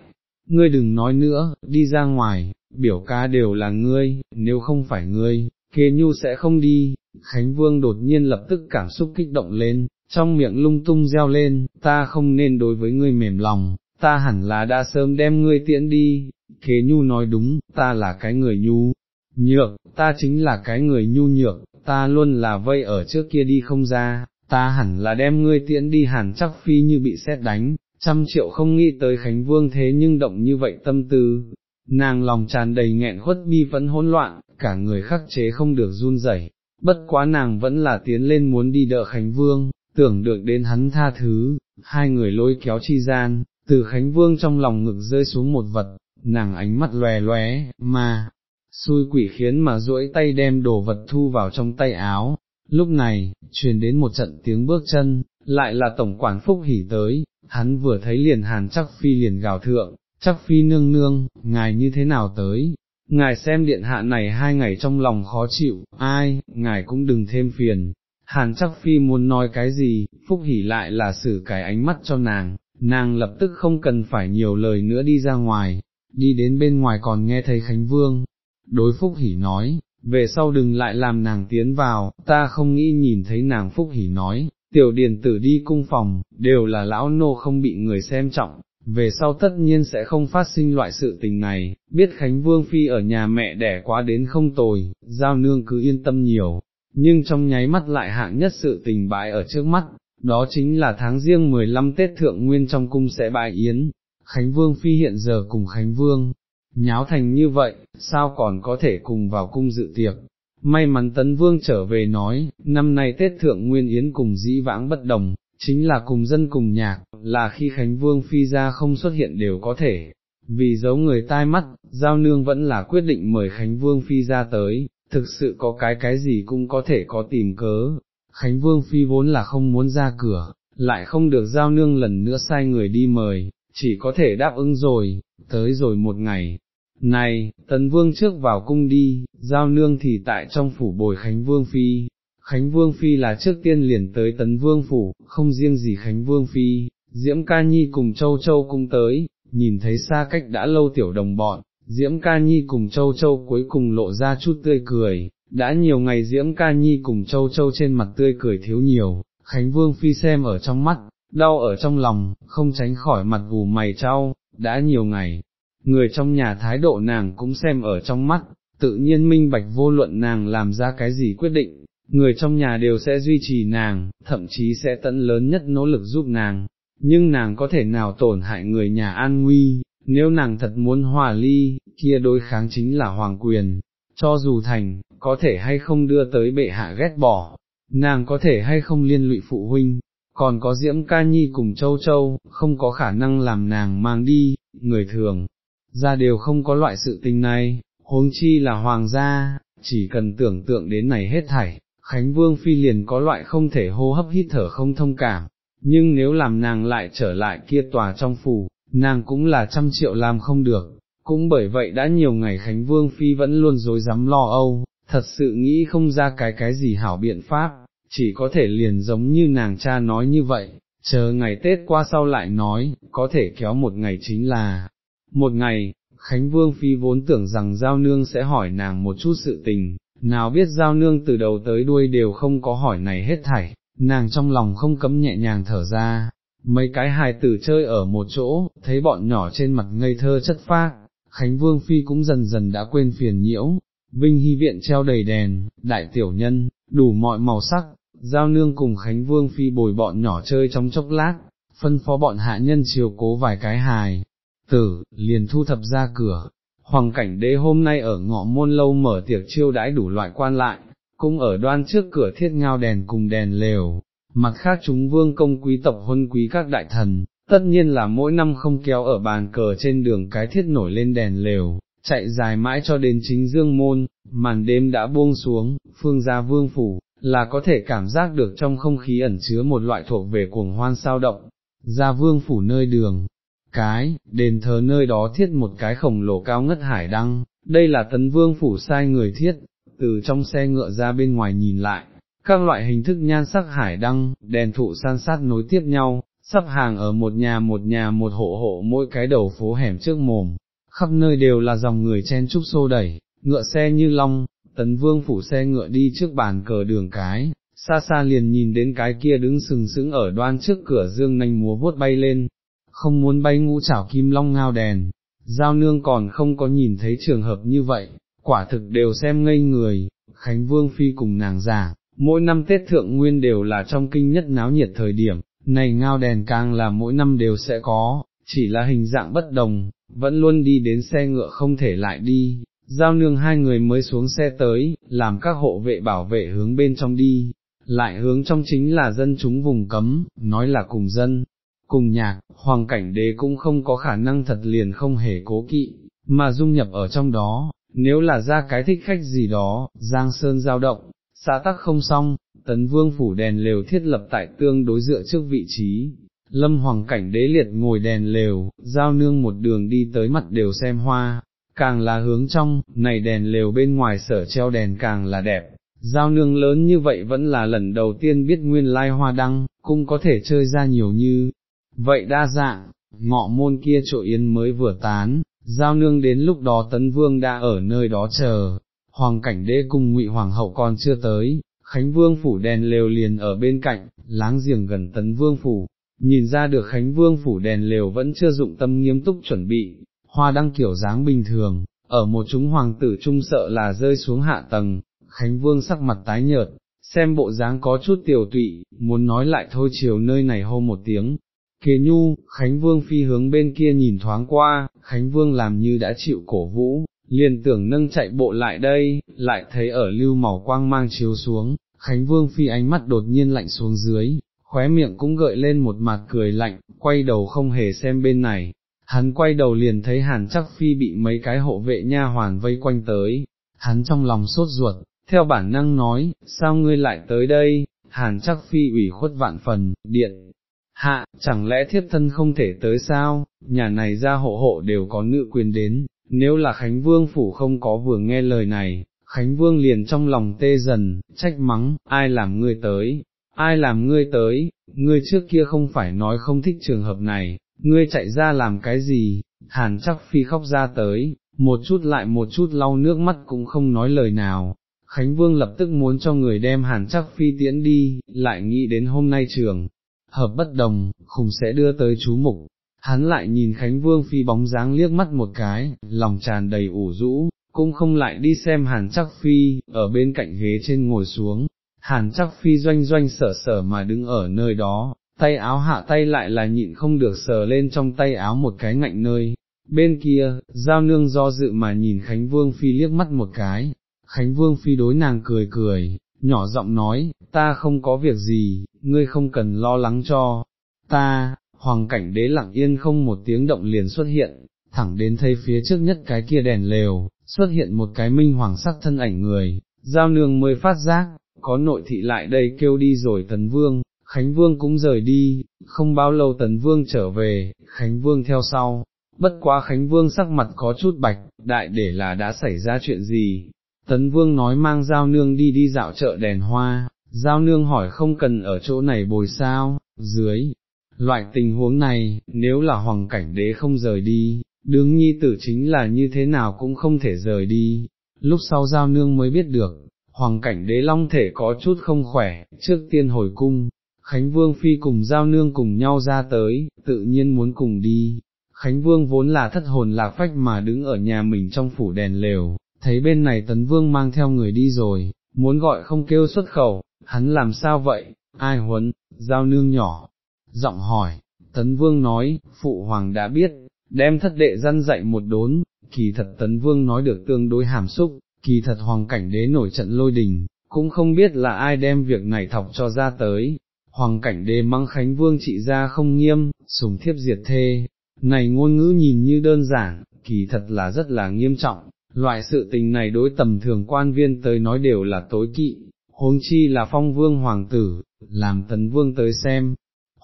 A: Ngươi đừng nói nữa, đi ra ngoài, biểu ca đều là ngươi, nếu không phải ngươi, kế nhu sẽ không đi, Khánh Vương đột nhiên lập tức cảm xúc kích động lên, trong miệng lung tung reo lên, ta không nên đối với ngươi mềm lòng, ta hẳn là đã sớm đem ngươi tiễn đi, kế nhu nói đúng, ta là cái người nhu, nhược, ta chính là cái người nhu nhược, ta luôn là vây ở trước kia đi không ra, ta hẳn là đem ngươi tiễn đi hẳn chắc phi như bị xét đánh, trăm triệu không nghĩ tới Khánh Vương thế nhưng động như vậy tâm tư, nàng lòng tràn đầy nghẹn khuất bi vẫn hỗn loạn, cả người khắc chế không được run rẩy. bất quá nàng vẫn là tiến lên muốn đi đỡ Khánh Vương, tưởng được đến hắn tha thứ, hai người lôi kéo chi gian, từ Khánh Vương trong lòng ngực rơi xuống một vật, nàng ánh mắt lòe lóe, mà, xui quỷ khiến mà duỗi tay đem đồ vật thu vào trong tay áo. Lúc này, truyền đến một trận tiếng bước chân, lại là tổng quản phúc hỉ tới, hắn vừa thấy liền hàn chắc phi liền gào thượng, chắc phi nương nương, ngài như thế nào tới, ngài xem điện hạ này hai ngày trong lòng khó chịu, ai, ngài cũng đừng thêm phiền. Hàn chắc phi muốn nói cái gì, phúc hỉ lại là xử cái ánh mắt cho nàng, nàng lập tức không cần phải nhiều lời nữa đi ra ngoài, đi đến bên ngoài còn nghe thấy Khánh Vương, đối Phúc Hỷ nói, về sau đừng lại làm nàng tiến vào, ta không nghĩ nhìn thấy nàng Phúc Hỷ nói, tiểu điền tử đi cung phòng, đều là lão nô không bị người xem trọng, về sau tất nhiên sẽ không phát sinh loại sự tình này, biết Khánh Vương Phi ở nhà mẹ đẻ quá đến không tồi, giao nương cứ yên tâm nhiều, nhưng trong nháy mắt lại hạng nhất sự tình bại ở trước mắt, đó chính là tháng riêng 15 Tết Thượng Nguyên trong cung sẽ bại yến, Khánh Vương Phi hiện giờ cùng Khánh Vương, nháo thành như vậy, sao còn có thể cùng vào cung dự tiệc. May mắn Tấn Vương trở về nói, năm nay Tết Thượng Nguyên Yến cùng dĩ vãng bất đồng, chính là cùng dân cùng nhạc, là khi Khánh Vương Phi ra không xuất hiện đều có thể. Vì giấu người tai mắt, Giao Nương vẫn là quyết định mời Khánh Vương Phi ra tới, thực sự có cái cái gì cũng có thể có tìm cớ. Khánh Vương Phi vốn là không muốn ra cửa, lại không được Giao Nương lần nữa sai người đi mời, chỉ có thể đáp ứng rồi, tới rồi một ngày. Này, Tấn Vương trước vào cung đi, giao nương thì tại trong phủ bồi Khánh Vương Phi. Khánh Vương Phi là trước tiên liền tới Tấn Vương phủ, không riêng gì Khánh Vương Phi, Diễm Ca Nhi cùng Châu Châu cũng tới, nhìn thấy xa cách đã lâu tiểu đồng bọn, Diễm Ca Nhi cùng Châu Châu cuối cùng lộ ra chút tươi cười, đã nhiều ngày Diễm Ca Nhi cùng Châu Châu trên mặt tươi cười thiếu nhiều, Khánh Vương Phi xem ở trong mắt, đau ở trong lòng, không tránh khỏi mặt vù mày trao, đã nhiều ngày, người trong nhà thái độ nàng cũng xem ở trong mắt, tự nhiên minh bạch vô luận nàng làm ra cái gì quyết định, người trong nhà đều sẽ duy trì nàng, thậm chí sẽ tận lớn nhất nỗ lực giúp nàng, nhưng nàng có thể nào tổn hại người nhà an nguy, nếu nàng thật muốn hòa ly, kia đối kháng chính là hoàng quyền, cho dù thành, có thể hay không đưa tới bệ hạ ghét bỏ, nàng có thể hay không liên lụy phụ huynh, còn có Diễm Ca Nhi cùng Châu Châu, không có khả năng làm nàng mang đi, người thường, ra đều không có loại sự tình này, huống chi là hoàng gia, chỉ cần tưởng tượng đến này hết thảy, Khánh Vương Phi liền có loại không thể hô hấp hít thở không thông cảm, nhưng nếu làm nàng lại trở lại kia tòa trong phủ, nàng cũng là trăm triệu làm không được, cũng bởi vậy đã nhiều ngày Khánh Vương Phi vẫn luôn dối dám lo âu, thật sự nghĩ không ra cái cái gì hảo biện pháp, chỉ có thể liền giống như nàng cha nói như vậy, chờ ngày Tết qua sau lại nói, có thể kéo một ngày chính là, một ngày, Khánh Vương Phi vốn tưởng rằng Giao Nương sẽ hỏi nàng một chút sự tình, nào biết Giao Nương từ đầu tới đuôi đều không có hỏi này hết thảy, nàng trong lòng không cấm nhẹ nhàng thở ra, mấy cái hài tử chơi ở một chỗ, thấy bọn nhỏ trên mặt ngây thơ chất phác, Khánh Vương Phi cũng dần dần đã quên phiền nhiễu, Vinh Hy Viện treo đầy đèn, đại tiểu nhân, đủ mọi màu sắc, Giao Nương cùng Khánh Vương Phi bồi bọn nhỏ chơi trong chốc lát, phân phó bọn hạ nhân chiều cố vài cái hài, tử, liền thu thập ra cửa. Hoàng cảnh đế hôm nay ở ngọ môn lâu mở tiệc chiêu đãi đủ loại quan lại, cũng ở đoan trước cửa thiết ngao đèn cùng đèn lều, mặt khác chúng vương công quý tộc huân quý các đại thần, tất nhiên là mỗi năm không kéo ở bàn cờ trên đường cái thiết nổi lên đèn lều, chạy dài mãi cho đến chính dương môn, màn đêm đã buông xuống, phương gia vương phủ, là có thể cảm giác được trong không khí ẩn chứa một loại thuộc về cuồng hoan sao động, gia vương phủ nơi đường, cái, đền thờ nơi đó thiết một cái khổng lồ cao ngất hải đăng, đây là tấn vương phủ sai người thiết, từ trong xe ngựa ra bên ngoài nhìn lại, các loại hình thức nhan sắc hải đăng, đèn thụ san sát nối tiếp nhau, sắp hàng ở một nhà một nhà một hộ hộ mỗi cái đầu phố hẻm trước mồm, khắp nơi đều là dòng người chen trúc xô đẩy, ngựa xe như long, tấn vương phủ xe ngựa đi trước bàn cờ đường cái, xa xa liền nhìn đến cái kia đứng sừng sững ở đoan trước cửa dương nanh múa vuốt bay lên, không muốn bay ngũ chảo kim long ngao đèn, giao nương còn không có nhìn thấy trường hợp như vậy, quả thực đều xem ngây người, Khánh Vương Phi cùng nàng giả mỗi năm Tết Thượng Nguyên đều là trong kinh nhất náo nhiệt thời điểm, này ngao đèn càng là mỗi năm đều sẽ có, chỉ là hình dạng bất đồng, vẫn luôn đi đến xe ngựa không thể lại đi, giao nương hai người mới xuống xe tới, làm các hộ vệ bảo vệ hướng bên trong đi, lại hướng trong chính là dân chúng vùng cấm, nói là cùng dân, cùng nhạc, hoàng cảnh đế cũng không có khả năng thật liền không hề cố kỵ, mà dung nhập ở trong đó, nếu là ra cái thích khách gì đó, giang sơn giao động, xã tắc không xong, tấn vương phủ đèn lều thiết lập tại tương đối dựa trước vị trí. Lâm hoàng cảnh đế liệt ngồi đèn lều, giao nương một đường đi tới mặt đều xem hoa, càng là hướng trong, này đèn lều bên ngoài sở treo đèn càng là đẹp, giao nương lớn như vậy vẫn là lần đầu tiên biết nguyên lai hoa đăng, cũng có thể chơi ra nhiều như, vậy đa dạng, ngọ môn kia chỗ yên mới vừa tán, giao nương đến lúc đó tấn vương đã ở nơi đó chờ, hoàng cảnh đế cùng ngụy hoàng hậu còn chưa tới, khánh vương phủ đèn lều liền ở bên cạnh, láng giềng gần tấn vương phủ, nhìn ra được khánh vương phủ đèn lều vẫn chưa dụng tâm nghiêm túc chuẩn bị, hoa đăng kiểu dáng bình thường, ở một chúng hoàng tử trung sợ là rơi xuống hạ tầng, Khánh Vương sắc mặt tái nhợt, xem bộ dáng có chút tiểu tụy, muốn nói lại thôi chiều nơi này hô một tiếng. Kế nhu, Khánh Vương phi hướng bên kia nhìn thoáng qua, Khánh Vương làm như đã chịu cổ vũ, liền tưởng nâng chạy bộ lại đây, lại thấy ở lưu màu quang mang chiếu xuống, Khánh Vương phi ánh mắt đột nhiên lạnh xuống dưới, khóe miệng cũng gợi lên một mặt cười lạnh, quay đầu không hề xem bên này, hắn quay đầu liền thấy hàn chắc phi bị mấy cái hộ vệ nha hoàn vây quanh tới, hắn trong lòng sốt ruột, theo bản năng nói, sao ngươi lại tới đây, hàn chắc phi ủy khuất vạn phần, điện, hạ, chẳng lẽ thiếp thân không thể tới sao, nhà này ra hộ hộ đều có nữ quyền đến, nếu là Khánh Vương phủ không có vừa nghe lời này, Khánh Vương liền trong lòng tê dần, trách mắng, ai làm ngươi tới, ai làm ngươi tới, ngươi trước kia không phải nói không thích trường hợp này, ngươi chạy ra làm cái gì, hàn chắc phi khóc ra tới, một chút lại một chút lau nước mắt cũng không nói lời nào. Khánh Vương lập tức muốn cho người đem hàn chắc phi tiễn đi, lại nghĩ đến hôm nay trường, hợp bất đồng, khùng sẽ đưa tới chú mục. Hắn lại nhìn Khánh Vương phi bóng dáng liếc mắt một cái, lòng tràn đầy ủ rũ, cũng không lại đi xem hàn chắc phi, ở bên cạnh ghế trên ngồi xuống, hàn chắc phi doanh doanh sở sở mà đứng ở nơi đó, tay áo hạ tay lại là nhịn không được sờ lên trong tay áo một cái ngạnh nơi. Bên kia, giao nương do dự mà nhìn Khánh Vương Phi liếc mắt một cái, Khánh Vương Phi đối nàng cười cười, nhỏ giọng nói, ta không có việc gì, ngươi không cần lo lắng cho, ta, hoàng cảnh đế lặng yên không một tiếng động liền xuất hiện, thẳng đến thấy phía trước nhất cái kia đèn lều, xuất hiện một cái minh hoàng sắc thân ảnh người, giao nương mới phát giác, có nội thị lại đây kêu đi rồi tấn vương, Khánh Vương cũng rời đi, không bao lâu Tấn Vương trở về, Khánh Vương theo sau, bất quá Khánh Vương sắc mặt có chút bạch, đại để là đã xảy ra chuyện gì. Tấn Vương nói mang Giao Nương đi đi dạo chợ đèn hoa, Giao Nương hỏi không cần ở chỗ này bồi sao, dưới, loại tình huống này, nếu là hoàng cảnh đế không rời đi, đương nhi tử chính là như thế nào cũng không thể rời đi, lúc sau Giao Nương mới biết được, hoàng cảnh đế long thể có chút không khỏe, trước tiên hồi cung, Khánh Vương Phi cùng Giao Nương cùng nhau ra tới, tự nhiên muốn cùng đi. Khánh Vương vốn là thất hồn lạc phách mà đứng ở nhà mình trong phủ đèn lều, thấy bên này Tấn Vương mang theo người đi rồi, muốn gọi không kêu xuất khẩu, hắn làm sao vậy, ai huấn, Giao Nương nhỏ, giọng hỏi, Tấn Vương nói, Phụ Hoàng đã biết, đem thất đệ dân dạy một đốn, kỳ thật Tấn Vương nói được tương đối hàm xúc, kỳ thật Hoàng cảnh đế nổi trận lôi đình, cũng không biết là ai đem việc này thọc cho ra tới, hoàng cảnh đế mắng Khánh Vương trị ra không nghiêm, sùng thiếp diệt thê, này ngôn ngữ nhìn như đơn giản, kỳ thật là rất là nghiêm trọng, loại sự tình này đối tầm thường quan viên tới nói đều là tối kỵ, huống chi là phong vương hoàng tử, làm tấn vương tới xem,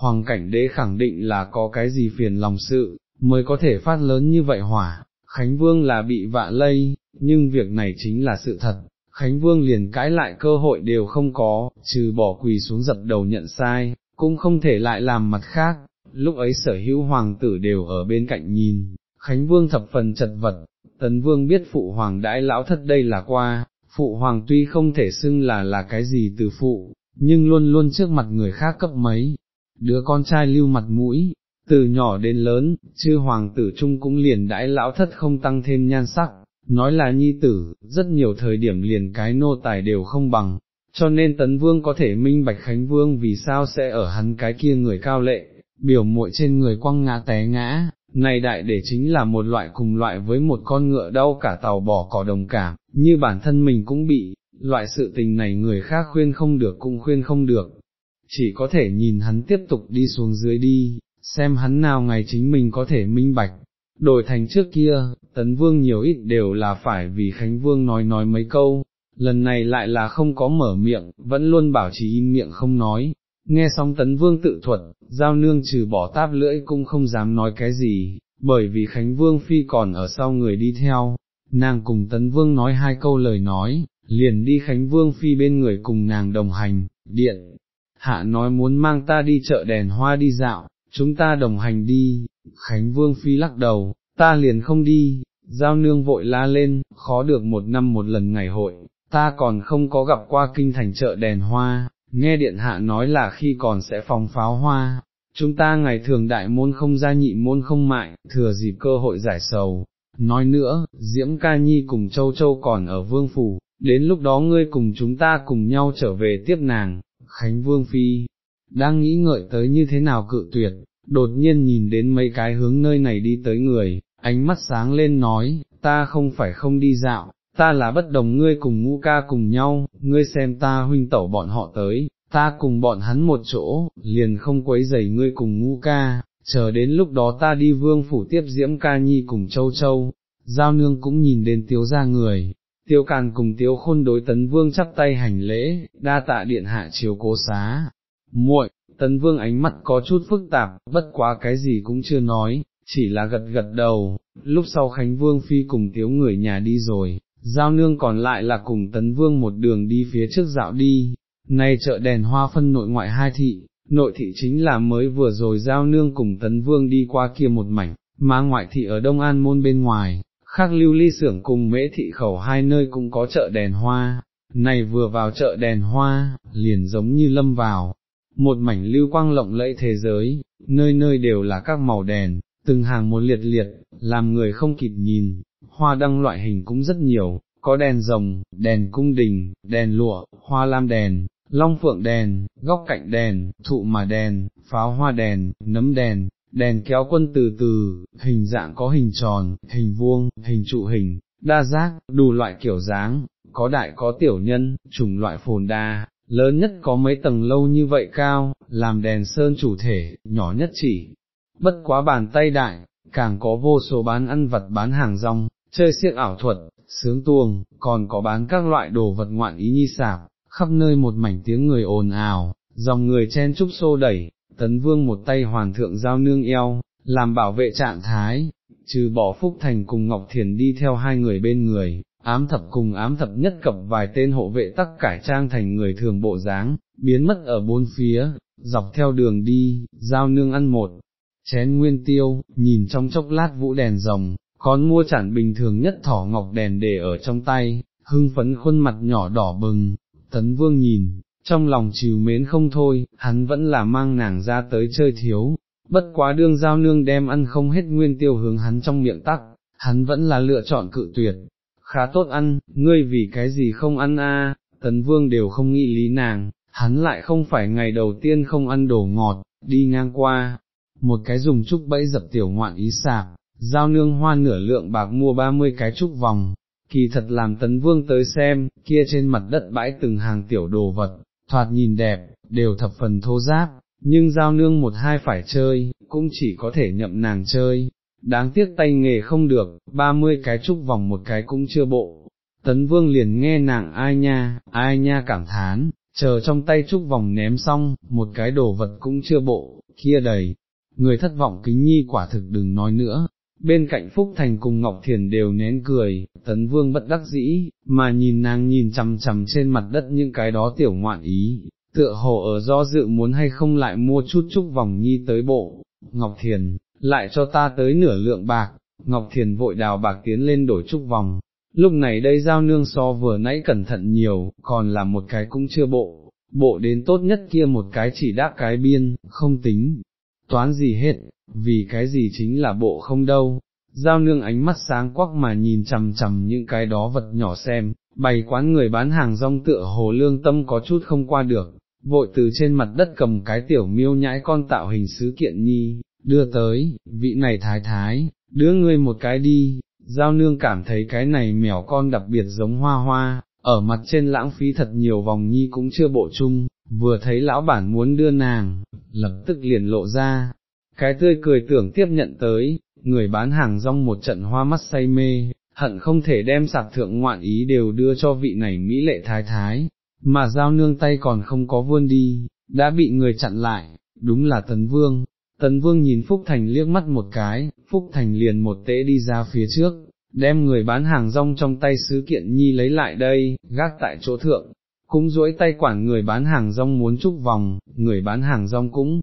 A: hoàng cảnh đế khẳng định là có cái gì phiền lòng sự, mới có thể phát lớn như vậy hỏa, Khánh Vương là bị vạ lây, nhưng việc này chính là sự thật, Khánh Vương liền cãi lại cơ hội đều không có, trừ bỏ quỳ xuống dập đầu nhận sai, cũng không thể lại làm mặt khác, lúc ấy sở hữu hoàng tử đều ở bên cạnh nhìn, Khánh Vương thập phần chật vật, Tấn Vương biết phụ hoàng đãi lão thất đây là qua, phụ hoàng tuy không thể xưng là là cái gì từ phụ, nhưng luôn luôn trước mặt người khác cấp mấy, đứa con trai lưu mặt mũi, từ nhỏ đến lớn, chư hoàng tử trung cũng liền đãi lão thất không tăng thêm nhan sắc, nói là nhi tử, rất nhiều thời điểm liền cái nô tài đều không bằng, cho nên tấn vương có thể minh bạch khánh vương vì sao sẽ ở hắn cái kia người cao lệ, biểu muội trên người quăng ngã té ngã, này đại để chính là một loại cùng loại với một con ngựa đau cả tàu bỏ cỏ đồng cảm, như bản thân mình cũng bị, loại sự tình này người khác khuyên không được cũng khuyên không được, chỉ có thể nhìn hắn tiếp tục đi xuống dưới đi, xem hắn nào ngày chính mình có thể minh bạch. Đổi thành trước kia, tấn vương nhiều ít đều là phải vì Khánh Vương nói nói mấy câu, lần này lại là không có mở miệng, vẫn luôn bảo trì im miệng không nói, nghe xong tấn vương tự thuật, giao nương trừ bỏ táp lưỡi cũng không dám nói cái gì, bởi vì Khánh Vương Phi còn ở sau người đi theo, nàng cùng tấn vương nói hai câu lời nói, liền đi Khánh Vương Phi bên người cùng nàng đồng hành, điện, hạ nói muốn mang ta đi chợ đèn hoa đi dạo, chúng ta đồng hành đi, Khánh Vương Phi lắc đầu, ta liền không đi, giao nương vội la lên, khó được một năm một lần ngày hội, ta còn không có gặp qua kinh thành chợ đèn hoa, nghe điện hạ nói là khi còn sẽ phóng pháo hoa, chúng ta ngày thường đại môn không ra nhị môn không mại, thừa dịp cơ hội giải sầu. Nói nữa, Diễm Ca Nhi cùng Châu Châu còn ở Vương Phủ, đến lúc đó ngươi cùng chúng ta cùng nhau trở về tiếp nàng, Khánh Vương Phi, đang nghĩ ngợi tới như thế nào cự tuyệt, đột nhiên nhìn đến mấy cái hướng nơi này đi tới người, ánh mắt sáng lên nói, ta không phải không đi dạo, ta là bất đồng ngươi cùng ngũ ca cùng nhau, ngươi xem ta huynh tẩu bọn họ tới, ta cùng bọn hắn một chỗ, liền không quấy rầy ngươi cùng ngũ ca, chờ đến lúc đó ta đi vương phủ tiếp diễm ca nhi cùng châu châu, giao nương cũng nhìn đến tiếu ra người. Tiêu càn cùng Tiêu khôn đối tấn vương chắp tay hành lễ, đa tạ điện hạ chiếu cố xá, muội, tấn vương ánh mắt có chút phức tạp, bất quá cái gì cũng chưa nói, chỉ là gật gật đầu, lúc sau Khánh Vương Phi cùng tiếu người nhà đi rồi, giao nương còn lại là cùng tấn vương một đường đi phía trước dạo đi, nay chợ đèn hoa phân nội ngoại hai thị, nội thị chính là mới vừa rồi giao nương cùng tấn vương đi qua kia một mảnh, mà ngoại thị ở Đông An môn bên ngoài, khác lưu ly xưởng cùng mễ thị khẩu hai nơi cũng có chợ đèn hoa, này vừa vào chợ đèn hoa, liền giống như lâm vào, một mảnh lưu quang lộng lẫy thế giới, nơi nơi đều là các màu đèn, từng hàng một liệt liệt, làm người không kịp nhìn, hoa đăng loại hình cũng rất nhiều, có đèn rồng, đèn cung đình, đèn lụa, hoa lam đèn, long phượng đèn, góc cạnh đèn, thụ mà đèn, pháo hoa đèn, nấm đèn, đèn kéo quân từ từ, hình dạng có hình tròn, hình vuông, hình trụ hình, đa giác, đủ loại kiểu dáng, có đại có tiểu nhân, chủng loại phồn đa, lớn nhất có mấy tầng lâu như vậy cao, làm đèn sơn chủ thể, nhỏ nhất chỉ, bất quá bàn tay đại, càng có vô số bán ăn vật bán hàng rong, chơi siếc ảo thuật, sướng tuồng, còn có bán các loại đồ vật ngoạn ý nhi sạp, khắp nơi một mảnh tiếng người ồn ào, dòng người chen chúc xô đẩy, tấn vương một tay hoàn thượng giao nương eo, làm bảo vệ trạng thái, trừ bỏ Phúc Thành cùng Ngọc Thiền đi theo hai người bên người, ám thập cùng ám thập nhất cập vài tên hộ vệ tắc cải trang thành người thường bộ dáng, biến mất ở bốn phía, dọc theo đường đi, giao nương ăn một, chén nguyên tiêu, nhìn trong chốc lát vũ đèn rồng, con mua chản bình thường nhất thỏ ngọc đèn để ở trong tay, hưng phấn khuôn mặt nhỏ đỏ bừng, tấn vương nhìn, trong lòng trìu mến không thôi, hắn vẫn là mang nàng ra tới chơi thiếu, bất quá đương giao nương đem ăn không hết nguyên tiêu hướng hắn trong miệng tắc, hắn vẫn là lựa chọn cự tuyệt, khá tốt ăn, ngươi vì cái gì không ăn a? tấn vương đều không nghĩ lý nàng, hắn lại không phải ngày đầu tiên không ăn đồ ngọt, đi ngang qua, một cái dùng trúc bẫy dập tiểu ngoạn ý sạp, giao nương hoa nửa lượng bạc mua ba mươi cái trúc vòng, kỳ thật làm tấn vương tới xem, kia trên mặt đất bãi từng hàng tiểu đồ vật, thoạt nhìn đẹp, đều thập phần thô giáp, nhưng giao nương một hai phải chơi, cũng chỉ có thể nhậm nàng chơi, đáng tiếc tay nghề không được, ba mươi cái trúc vòng một cái cũng chưa bộ. Tấn vương liền nghe nàng ai nha, ai nha cảm thán, chờ trong tay trúc vòng ném xong, một cái đồ vật cũng chưa bộ, kia đầy, người thất vọng kính nhi quả thực đừng nói nữa. Bên cạnh Phúc Thành cùng Ngọc Thiền đều nén cười, tấn vương bất đắc dĩ, mà nhìn nàng nhìn chằm chằm trên mặt đất những cái đó tiểu ngoạn ý, tựa hồ ở do dự muốn hay không lại mua chút chút vòng nhi tới bộ, Ngọc Thiền, lại cho ta tới nửa lượng bạc, Ngọc Thiền vội đào bạc tiến lên đổi chút vòng, lúc này đây giao nương so vừa nãy cẩn thận nhiều, còn là một cái cũng chưa bộ, bộ đến tốt nhất kia một cái chỉ đáp cái biên, không tính, toán gì hết, vì cái gì chính là bộ không đâu. Giao nương ánh mắt sáng quắc mà nhìn chằm chằm những cái đó vật nhỏ xem, bày quán người bán hàng rong tựa hồ lương tâm có chút không qua được, vội từ trên mặt đất cầm cái tiểu miêu nhãi con tạo hình sứ kiện nhi, đưa tới, vị này thái thái, đưa ngươi một cái đi, giao nương cảm thấy cái này mèo con đặc biệt giống hoa hoa, ở mặt trên lãng phí thật nhiều vòng nhi cũng chưa bộ chung, vừa thấy lão bản muốn đưa nàng, lập tức liền lộ ra, cái tươi cười tưởng tiếp nhận tới, người bán hàng rong một trận hoa mắt say mê, hận không thể đem sạc thượng ngoạn ý đều đưa cho vị này mỹ lệ thái thái, mà giao nương tay còn không có vươn đi, đã bị người chặn lại, đúng là tấn vương. Tấn vương nhìn Phúc Thành liếc mắt một cái, Phúc Thành liền một tễ đi ra phía trước, đem người bán hàng rong trong tay sứ kiện nhi lấy lại đây, gác tại chỗ thượng, cũng duỗi tay quản người bán hàng rong muốn chúc vòng, người bán hàng rong cũng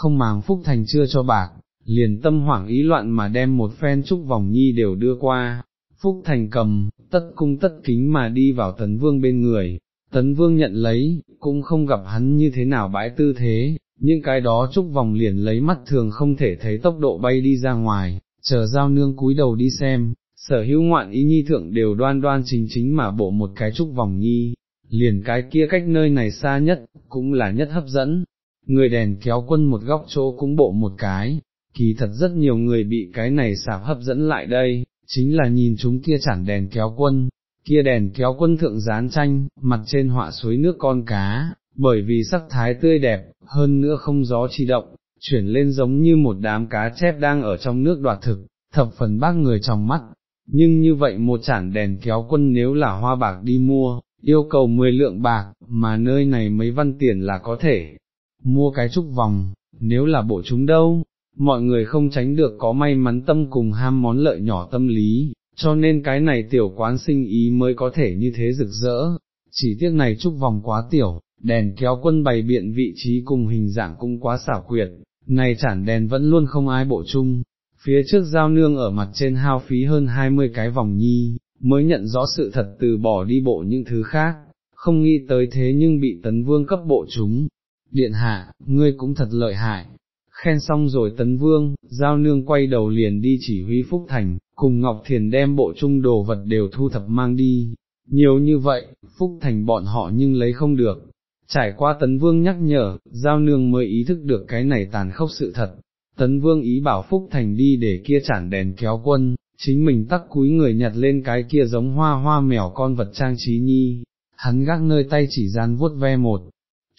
A: không màng Phúc Thành chưa cho bạc, liền tâm hoảng ý loạn mà đem một phen trúc vòng nhi đều đưa qua, Phúc Thành cầm, tất cung tất kính mà đi vào tấn vương bên người, tấn vương nhận lấy, cũng không gặp hắn như thế nào bãi tư thế, những cái đó trúc vòng liền lấy mắt thường không thể thấy tốc độ bay đi ra ngoài, chờ giao nương cúi đầu đi xem, sở hữu ngoạn ý nhi thượng đều đoan đoan chính chính mà bộ một cái trúc vòng nhi, liền cái kia cách nơi này xa nhất, cũng là nhất hấp dẫn, người đèn kéo quân một góc chỗ cũng bộ một cái, kỳ thật rất nhiều người bị cái này sạp hấp dẫn lại đây, chính là nhìn chúng kia chẳng đèn kéo quân, kia đèn kéo quân thượng dán tranh, mặt trên họa suối nước con cá, bởi vì sắc thái tươi đẹp, hơn nữa không gió chi động, chuyển lên giống như một đám cá chép đang ở trong nước đoạt thực, thập phần bác người trong mắt, nhưng như vậy một chản đèn kéo quân nếu là hoa bạc đi mua, yêu cầu 10 lượng bạc, mà nơi này mấy văn tiền là có thể mua cái trúc vòng, nếu là bộ chúng đâu, mọi người không tránh được có may mắn tâm cùng ham món lợi nhỏ tâm lý, cho nên cái này tiểu quán sinh ý mới có thể như thế rực rỡ, chỉ tiếc này trúc vòng quá tiểu, đèn kéo quân bày biện vị trí cùng hình dạng cũng quá xảo quyệt, này chản đèn vẫn luôn không ai bộ chung, phía trước giao nương ở mặt trên hao phí hơn 20 cái vòng nhi, mới nhận rõ sự thật từ bỏ đi bộ những thứ khác, không nghĩ tới thế nhưng bị tấn vương cấp bộ chúng. Điện hạ, ngươi cũng thật lợi hại. Khen xong rồi tấn vương, giao nương quay đầu liền đi chỉ huy Phúc Thành, cùng Ngọc Thiền đem bộ trung đồ vật đều thu thập mang đi. Nhiều như vậy, Phúc Thành bọn họ nhưng lấy không được. Trải qua tấn vương nhắc nhở, giao nương mới ý thức được cái này tàn khốc sự thật, Tấn Vương ý bảo Phúc Thành đi để kia chản đèn kéo quân, chính mình tắc cúi người nhặt lên cái kia giống hoa hoa mèo con vật trang trí nhi, hắn gác nơi tay chỉ gian vuốt ve một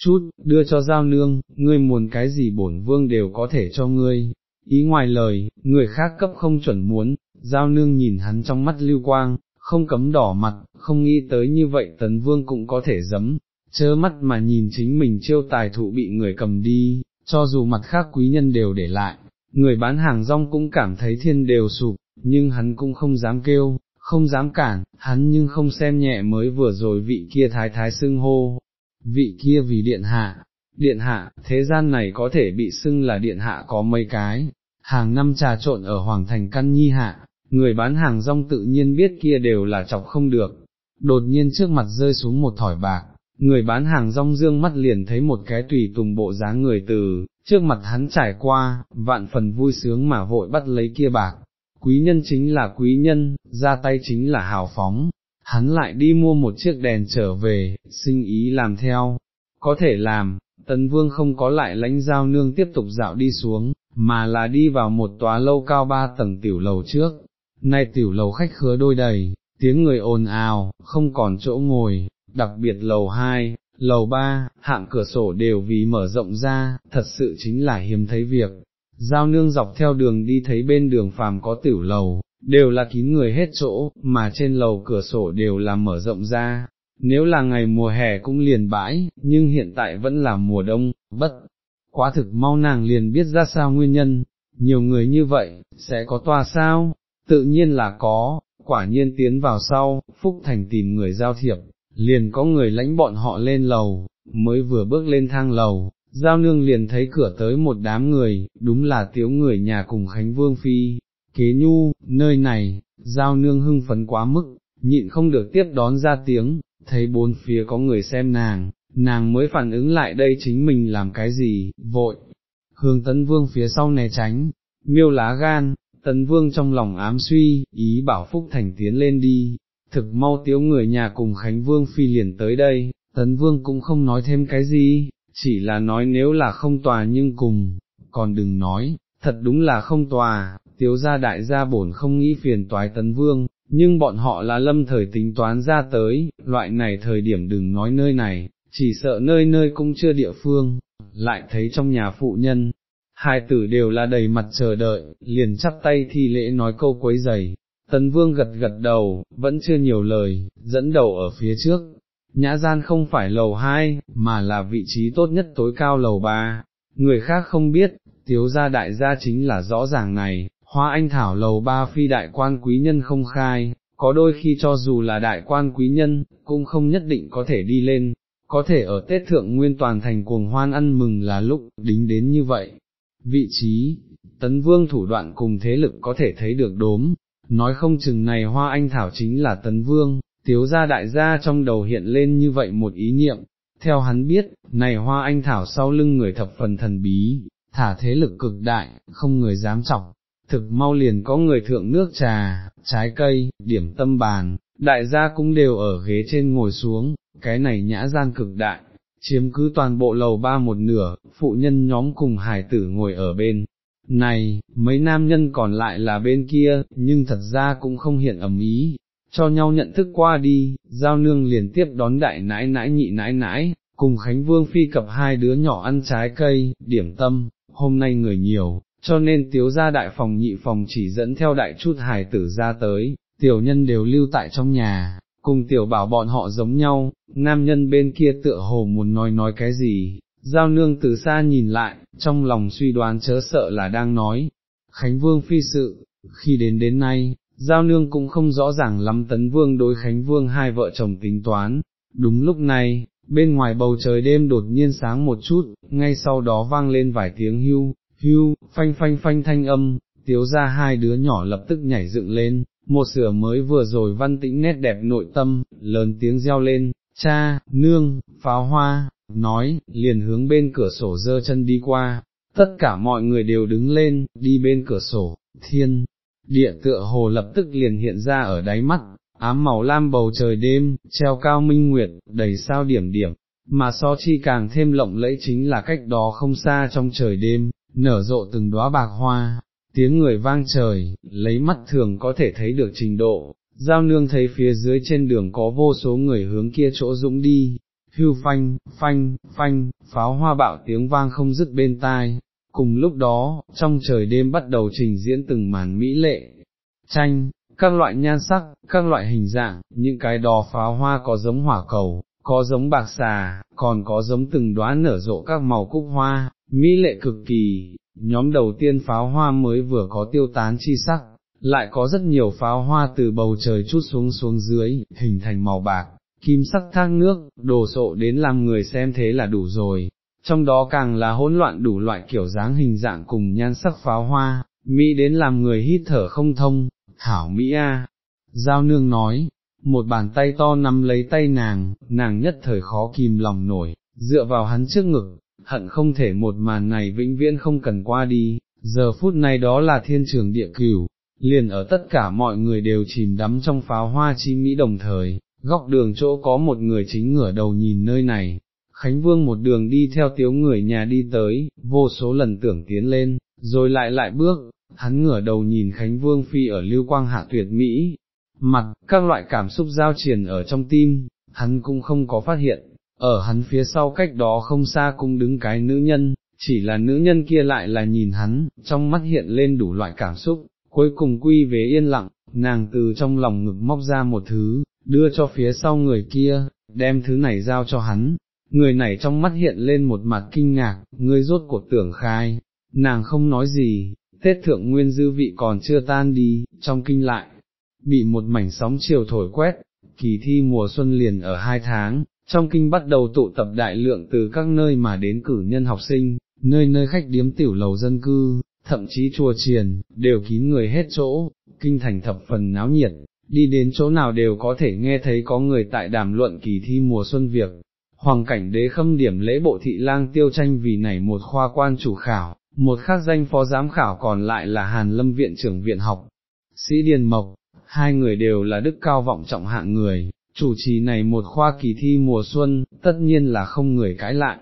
A: chút, đưa cho giao nương, ngươi muốn cái gì bổn vương đều có thể cho ngươi, ý ngoài lời, người khác cấp không chuẩn muốn, giao nương nhìn hắn trong mắt lưu quang, không cấm đỏ mặt, không nghĩ tới như vậy tấn vương cũng có thể dấm, chớ mắt mà nhìn chính mình chiêu tài thụ bị người cầm đi, cho dù mặt khác quý nhân đều để lại, người bán hàng rong cũng cảm thấy thiên đều sụp, nhưng hắn cũng không dám kêu, không dám cản, hắn nhưng không xem nhẹ mới vừa rồi vị kia thái thái xưng hô, vị kia vì điện hạ, điện hạ, thế gian này có thể bị xưng là điện hạ có mấy cái, hàng năm trà trộn ở Hoàng Thành Căn Nhi hạ, người bán hàng rong tự nhiên biết kia đều là chọc không được, đột nhiên trước mặt rơi xuống một thỏi bạc, người bán hàng rong dương mắt liền thấy một cái tùy tùng bộ dáng người từ, trước mặt hắn trải qua, vạn phần vui sướng mà vội bắt lấy kia bạc, quý nhân chính là quý nhân, ra tay chính là hào phóng, hắn lại đi mua một chiếc đèn trở về, sinh ý làm theo, có thể làm, tấn vương không có lại lãnh giao nương tiếp tục dạo đi xuống, mà là đi vào một tòa lâu cao ba tầng tiểu lầu trước, nay tiểu lầu khách khứa đôi đầy, tiếng người ồn ào, không còn chỗ ngồi, đặc biệt lầu 2, lầu 3, hạng cửa sổ đều vì mở rộng ra, thật sự chính là hiếm thấy việc. Giao nương dọc theo đường đi thấy bên đường phàm có tiểu lầu, đều là kín người hết chỗ, mà trên lầu cửa sổ đều là mở rộng ra. Nếu là ngày mùa hè cũng liền bãi, nhưng hiện tại vẫn là mùa đông, bất, quá thực mau nàng liền biết ra sao nguyên nhân, nhiều người như vậy, sẽ có tòa sao, tự nhiên là có, quả nhiên tiến vào sau, Phúc Thành tìm người giao thiệp, liền có người lãnh bọn họ lên lầu, mới vừa bước lên thang lầu, giao nương liền thấy cửa tới một đám người, đúng là tiếu người nhà cùng Khánh Vương Phi, kế nhu, nơi này, giao nương hưng phấn quá mức, nhịn không được tiếp đón ra tiếng, thấy bốn phía có người xem nàng, nàng mới phản ứng lại đây chính mình làm cái gì, vội, hướng tấn vương phía sau né tránh, miêu lá gan, tấn vương trong lòng ám suy, ý bảo Phúc Thành tiến lên đi, thực mau tiếu người nhà cùng Khánh Vương phi liền tới đây, tấn vương cũng không nói thêm cái gì, chỉ là nói nếu là không tòa nhưng cùng, còn đừng nói, thật đúng là không tòa, tiếu gia đại gia bổn không nghĩ phiền toái tấn vương, nhưng bọn họ là lâm thời tính toán ra tới, loại này thời điểm đừng nói nơi này, chỉ sợ nơi nơi cũng chưa địa phương, lại thấy trong nhà phụ nhân, hai tử đều là đầy mặt chờ đợi, liền chắp tay thi lễ nói câu quấy giày. Tấn vương gật gật đầu, vẫn chưa nhiều lời, dẫn đầu ở phía trước, nhã gian không phải lầu hai, mà là vị trí tốt nhất tối cao lầu ba, người khác không biết, tiếu gia đại gia chính là rõ ràng này, hoa anh thảo lầu ba phi đại quan quý nhân không khai, có đôi khi cho dù là đại quan quý nhân, cũng không nhất định có thể đi lên, có thể ở Tết Thượng Nguyên toàn thành cuồng hoan ăn mừng là lúc đính đến như vậy. Vị trí, tấn vương thủ đoạn cùng thế lực có thể thấy được đốm, nói không chừng này hoa anh thảo chính là tấn vương, tiếu gia đại gia trong đầu hiện lên như vậy một ý niệm, theo hắn biết, này hoa anh thảo sau lưng người thập phần thần bí, thả thế lực cực đại, không người dám chọc, thực mau liền có người thượng nước trà, trái cây, điểm tâm bàn, đại gia cũng đều ở ghế trên ngồi xuống, cái này nhã gian cực đại, chiếm cứ toàn bộ lầu ba một nửa, phụ nhân nhóm cùng hải tử ngồi ở bên. Này, mấy nam nhân còn lại là bên kia, nhưng thật ra cũng không hiện ẩm ý, cho nhau nhận thức qua đi, giao nương liền tiếp đón đại nãi nãi nhị nãi nãi, cùng Khánh Vương phi cập hai đứa nhỏ ăn trái cây, điểm tâm, hôm nay người nhiều, cho nên tiếu ra đại phòng nhị phòng chỉ dẫn theo đại chút hài tử ra tới, tiểu nhân đều lưu tại trong nhà, cùng tiểu bảo bọn họ giống nhau, nam nhân bên kia tựa hồ muốn nói nói cái gì, giao nương từ xa nhìn lại, trong lòng suy đoán chớ sợ là đang nói, Khánh Vương phi sự, khi đến đến nay, giao nương cũng không rõ ràng lắm tấn vương đối Khánh Vương hai vợ chồng tính toán, đúng lúc này, bên ngoài bầu trời đêm đột nhiên sáng một chút, ngay sau đó vang lên vài tiếng hưu, hưu, phanh phanh phanh thanh âm, tiếu ra hai đứa nhỏ lập tức nhảy dựng lên, một sửa mới vừa rồi văn tĩnh nét đẹp nội tâm, lớn tiếng reo lên, cha, nương, pháo hoa, nói, liền hướng bên cửa sổ dơ chân đi qua, tất cả mọi người đều đứng lên, đi bên cửa sổ, thiên, địa tựa hồ lập tức liền hiện ra ở đáy mắt, ám màu lam bầu trời đêm, treo cao minh nguyệt, đầy sao điểm điểm, mà so chi càng thêm lộng lẫy chính là cách đó không xa trong trời đêm, nở rộ từng đóa bạc hoa, tiếng người vang trời, lấy mắt thường có thể thấy được trình độ, giao nương thấy phía dưới trên đường có vô số người hướng kia chỗ dũng đi, hưu phanh, phanh, phanh, pháo hoa bạo tiếng vang không dứt bên tai, cùng lúc đó, trong trời đêm bắt đầu trình diễn từng màn mỹ lệ, tranh, các loại nhan sắc, các loại hình dạng, những cái đò pháo hoa có giống hỏa cầu, có giống bạc xà, còn có giống từng đóa nở rộ các màu cúc hoa, mỹ lệ cực kỳ, nhóm đầu tiên pháo hoa mới vừa có tiêu tán chi sắc, lại có rất nhiều pháo hoa từ bầu trời chút xuống xuống dưới, hình thành màu bạc, kim sắc thác nước, đồ sộ đến làm người xem thế là đủ rồi, trong đó càng là hỗn loạn đủ loại kiểu dáng hình dạng cùng nhan sắc pháo hoa, Mỹ đến làm người hít thở không thông, thảo Mỹ A. Giao nương nói, một bàn tay to nắm lấy tay nàng, nàng nhất thời khó kìm lòng nổi, dựa vào hắn trước ngực, hận không thể một màn này vĩnh viễn không cần qua đi, giờ phút này đó là thiên trường địa cửu, liền ở tất cả mọi người đều chìm đắm trong pháo hoa chi Mỹ đồng thời, góc đường chỗ có một người chính ngửa đầu nhìn nơi này, Khánh Vương một đường đi theo tiếu người nhà đi tới, vô số lần tưởng tiến lên, rồi lại lại bước, hắn ngửa đầu nhìn Khánh Vương phi ở lưu quang hạ tuyệt Mỹ, mặt, các loại cảm xúc giao triền ở trong tim, hắn cũng không có phát hiện, ở hắn phía sau cách đó không xa cũng đứng cái nữ nhân, chỉ là nữ nhân kia lại là nhìn hắn, trong mắt hiện lên đủ loại cảm xúc, cuối cùng quy về yên lặng, nàng từ trong lòng ngực móc ra một thứ, đưa cho phía sau người kia, đem thứ này giao cho hắn, người này trong mắt hiện lên một mặt kinh ngạc, ngươi rốt cuộc tưởng khai, nàng không nói gì, Tết thượng nguyên dư vị còn chưa tan đi, trong kinh lại, bị một mảnh sóng chiều thổi quét, kỳ thi mùa xuân liền ở hai tháng, trong kinh bắt đầu tụ tập đại lượng từ các nơi mà đến cử nhân học sinh, nơi nơi khách điếm tiểu lầu dân cư, thậm chí chùa triền, đều kín người hết chỗ, kinh thành thập phần náo nhiệt, đi đến chỗ nào đều có thể nghe thấy có người tại đàm luận kỳ thi mùa xuân việc. Hoàng cảnh đế khâm điểm lễ bộ thị lang tiêu tranh vì này một khoa quan chủ khảo, một khác danh phó giám khảo còn lại là Hàn Lâm Viện trưởng Viện học, Sĩ Điền Mộc, hai người đều là đức cao vọng trọng hạng người, chủ trì này một khoa kỳ thi mùa xuân, tất nhiên là không người cãi lại.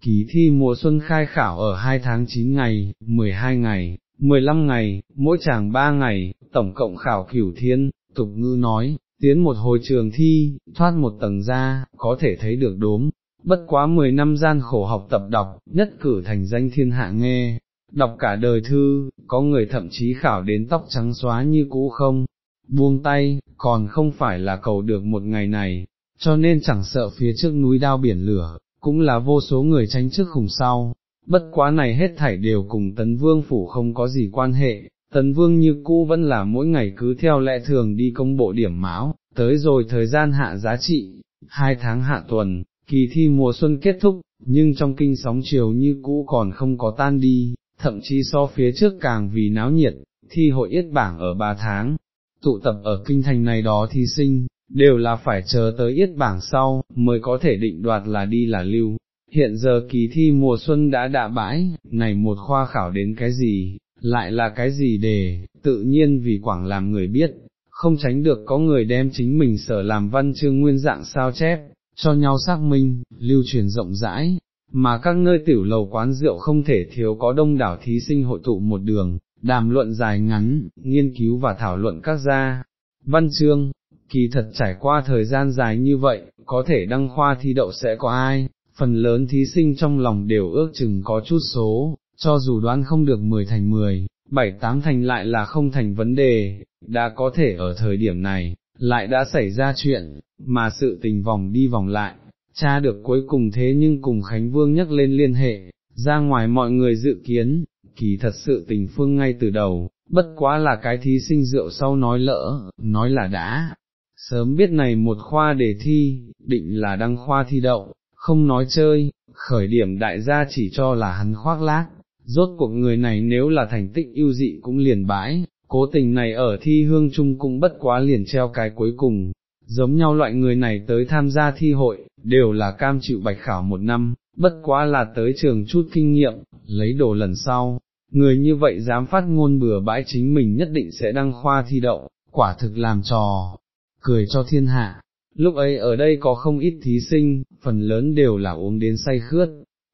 A: Kỳ thi mùa xuân khai khảo ở 2 tháng 9 ngày, 12 ngày, 15 ngày, mỗi chàng 3 ngày, tổng cộng khảo cửu thiên, tục ngư nói, tiến một hồi trường thi, thoát một tầng ra, có thể thấy được đốm, bất quá 10 năm gian khổ học tập đọc, nhất cử thành danh thiên hạ nghe, đọc cả đời thư, có người thậm chí khảo đến tóc trắng xóa như cũ không, buông tay, còn không phải là cầu được một ngày này, cho nên chẳng sợ phía trước núi đao biển lửa, cũng là vô số người tránh trước khủng sau, bất quá này hết thảy đều cùng tấn vương phủ không có gì quan hệ, tấn vương như cũ vẫn là mỗi ngày cứ theo lẽ thường đi công bộ điểm máu, tới rồi thời gian hạ giá trị, hai tháng hạ tuần, kỳ thi mùa xuân kết thúc, nhưng trong kinh sóng chiều như cũ còn không có tan đi, thậm chí so phía trước càng vì náo nhiệt, thi hội yết bảng ở ba tháng, tụ tập ở kinh thành này đó thí sinh, đều là phải chờ tới yết bảng sau, mới có thể định đoạt là đi là lưu. Hiện giờ kỳ thi mùa xuân đã đạ bãi, này một khoa khảo đến cái gì, lại là cái gì đề, tự nhiên vì quảng làm người biết, không tránh được có người đem chính mình sở làm văn chương nguyên dạng sao chép, cho nhau xác minh, lưu truyền rộng rãi, mà các nơi tiểu lầu quán rượu không thể thiếu có đông đảo thí sinh hội tụ một đường, đàm luận dài ngắn, nghiên cứu và thảo luận các gia, văn chương, kỳ thật trải qua thời gian dài như vậy, có thể đăng khoa thi đậu sẽ có ai, phần lớn thí sinh trong lòng đều ước chừng có chút số, cho dù đoán không được 10 thành 10, 7 tám thành lại là không thành vấn đề, đã có thể ở thời điểm này, lại đã xảy ra chuyện, mà sự tình vòng đi vòng lại, cha được cuối cùng thế nhưng cùng Khánh Vương nhắc lên liên hệ, ra ngoài mọi người dự kiến, kỳ thật sự tình phương ngay từ đầu, bất quá là cái thí sinh rượu sau nói lỡ, nói là đã, sớm biết này một khoa đề thi, định là đăng khoa thi đậu, không nói chơi, khởi điểm đại gia chỉ cho là hắn khoác lác, rốt cuộc người này nếu là thành tích ưu dị cũng liền bãi, cố tình này ở thi hương chung cũng bất quá liền treo cái cuối cùng, giống nhau loại người này tới tham gia thi hội, đều là cam chịu bạch khảo một năm, bất quá là tới trường chút kinh nghiệm, lấy đồ lần sau, người như vậy dám phát ngôn bừa bãi chính mình nhất định sẽ đăng khoa thi đậu, quả thực làm trò, cười cho thiên hạ. Lúc ấy ở đây có không ít thí sinh, phần lớn đều là uống đến say khướt,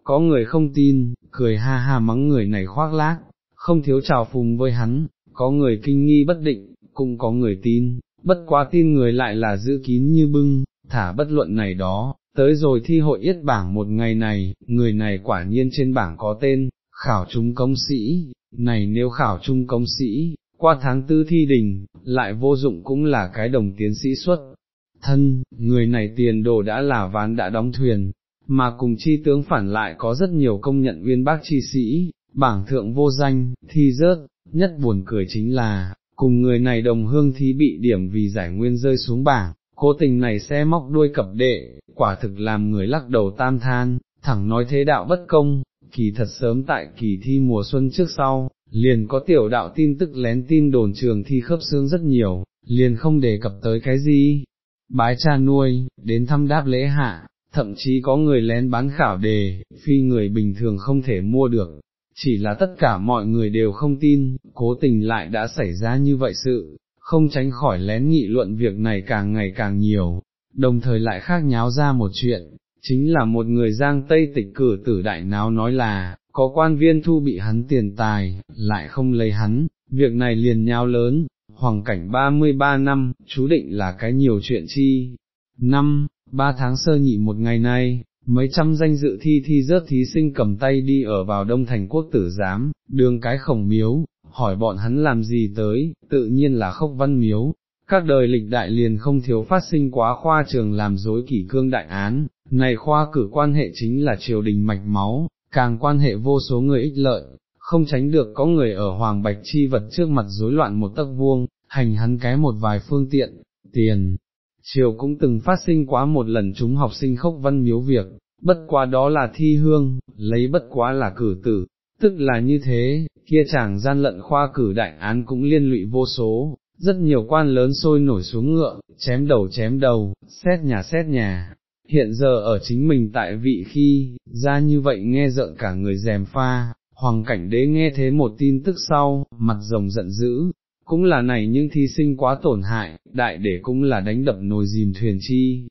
A: có người không tin, cười ha ha mắng người này khoác lác, không thiếu trào phùng với hắn, có người kinh nghi bất định, cũng có người tin, bất quá tin người lại là giữ kín như bưng, thả bất luận này đó, tới rồi thi hội yết bảng một ngày này, người này quả nhiên trên bảng có tên, khảo trung công sĩ, này nếu khảo trung công sĩ, qua tháng tư thi đình, lại vô dụng cũng là cái đồng tiến sĩ xuất. Thân, người này tiền đồ đã là ván đã đóng thuyền, mà cùng chi tướng phản lại có rất nhiều công nhận viên bác chi sĩ, bảng thượng vô danh, thi rớt, nhất buồn cười chính là, cùng người này đồng hương thí bị điểm vì giải nguyên rơi xuống bảng, cố tình này xe móc đuôi cập đệ, quả thực làm người lắc đầu tam than, thẳng nói thế đạo bất công, kỳ thật sớm tại kỳ thi mùa xuân trước sau, liền có tiểu đạo tin tức lén tin đồn trường thi khớp xương rất nhiều, liền không đề cập tới cái gì, bái cha nuôi, đến thăm đáp lễ hạ, thậm chí có người lén bán khảo đề, phi người bình thường không thể mua được, chỉ là tất cả mọi người đều không tin, cố tình lại đã xảy ra như vậy sự, không tránh khỏi lén nghị luận việc này càng ngày càng nhiều, đồng thời lại khác nháo ra một chuyện, chính là một người giang tây tịch cử tử đại náo nói là, có quan viên thu bị hắn tiền tài, lại không lấy hắn, việc này liền nhau lớn, hoàng cảnh 33 năm, chú định là cái nhiều chuyện chi. Năm, ba tháng sơ nhị một ngày nay, mấy trăm danh dự thi thi rớt thí sinh cầm tay đi ở vào đông thành quốc tử giám, đường cái khổng miếu, hỏi bọn hắn làm gì tới, tự nhiên là khốc văn miếu. Các đời lịch đại liền không thiếu phát sinh quá khoa trường làm dối kỷ cương đại án, này khoa cử quan hệ chính là triều đình mạch máu, càng quan hệ vô số người ích lợi, không tránh được có người ở hoàng bạch chi vật trước mặt rối loạn một tấc vuông, hành hắn cái một vài phương tiện, tiền. Triều cũng từng phát sinh quá một lần chúng học sinh khốc văn miếu việc, bất quá đó là thi hương, lấy bất quá là cử tử, tức là như thế, kia chàng gian lận khoa cử đại án cũng liên lụy vô số, rất nhiều quan lớn sôi nổi xuống ngựa, chém đầu chém đầu, xét nhà xét nhà, hiện giờ ở chính mình tại vị khi, ra như vậy nghe rợn cả người dèm pha, Hoàng cảnh đế nghe thế một tin tức sau, mặt rồng giận dữ, cũng là này nhưng thí sinh quá tổn hại, đại để cũng là đánh đập nồi dìm thuyền chi.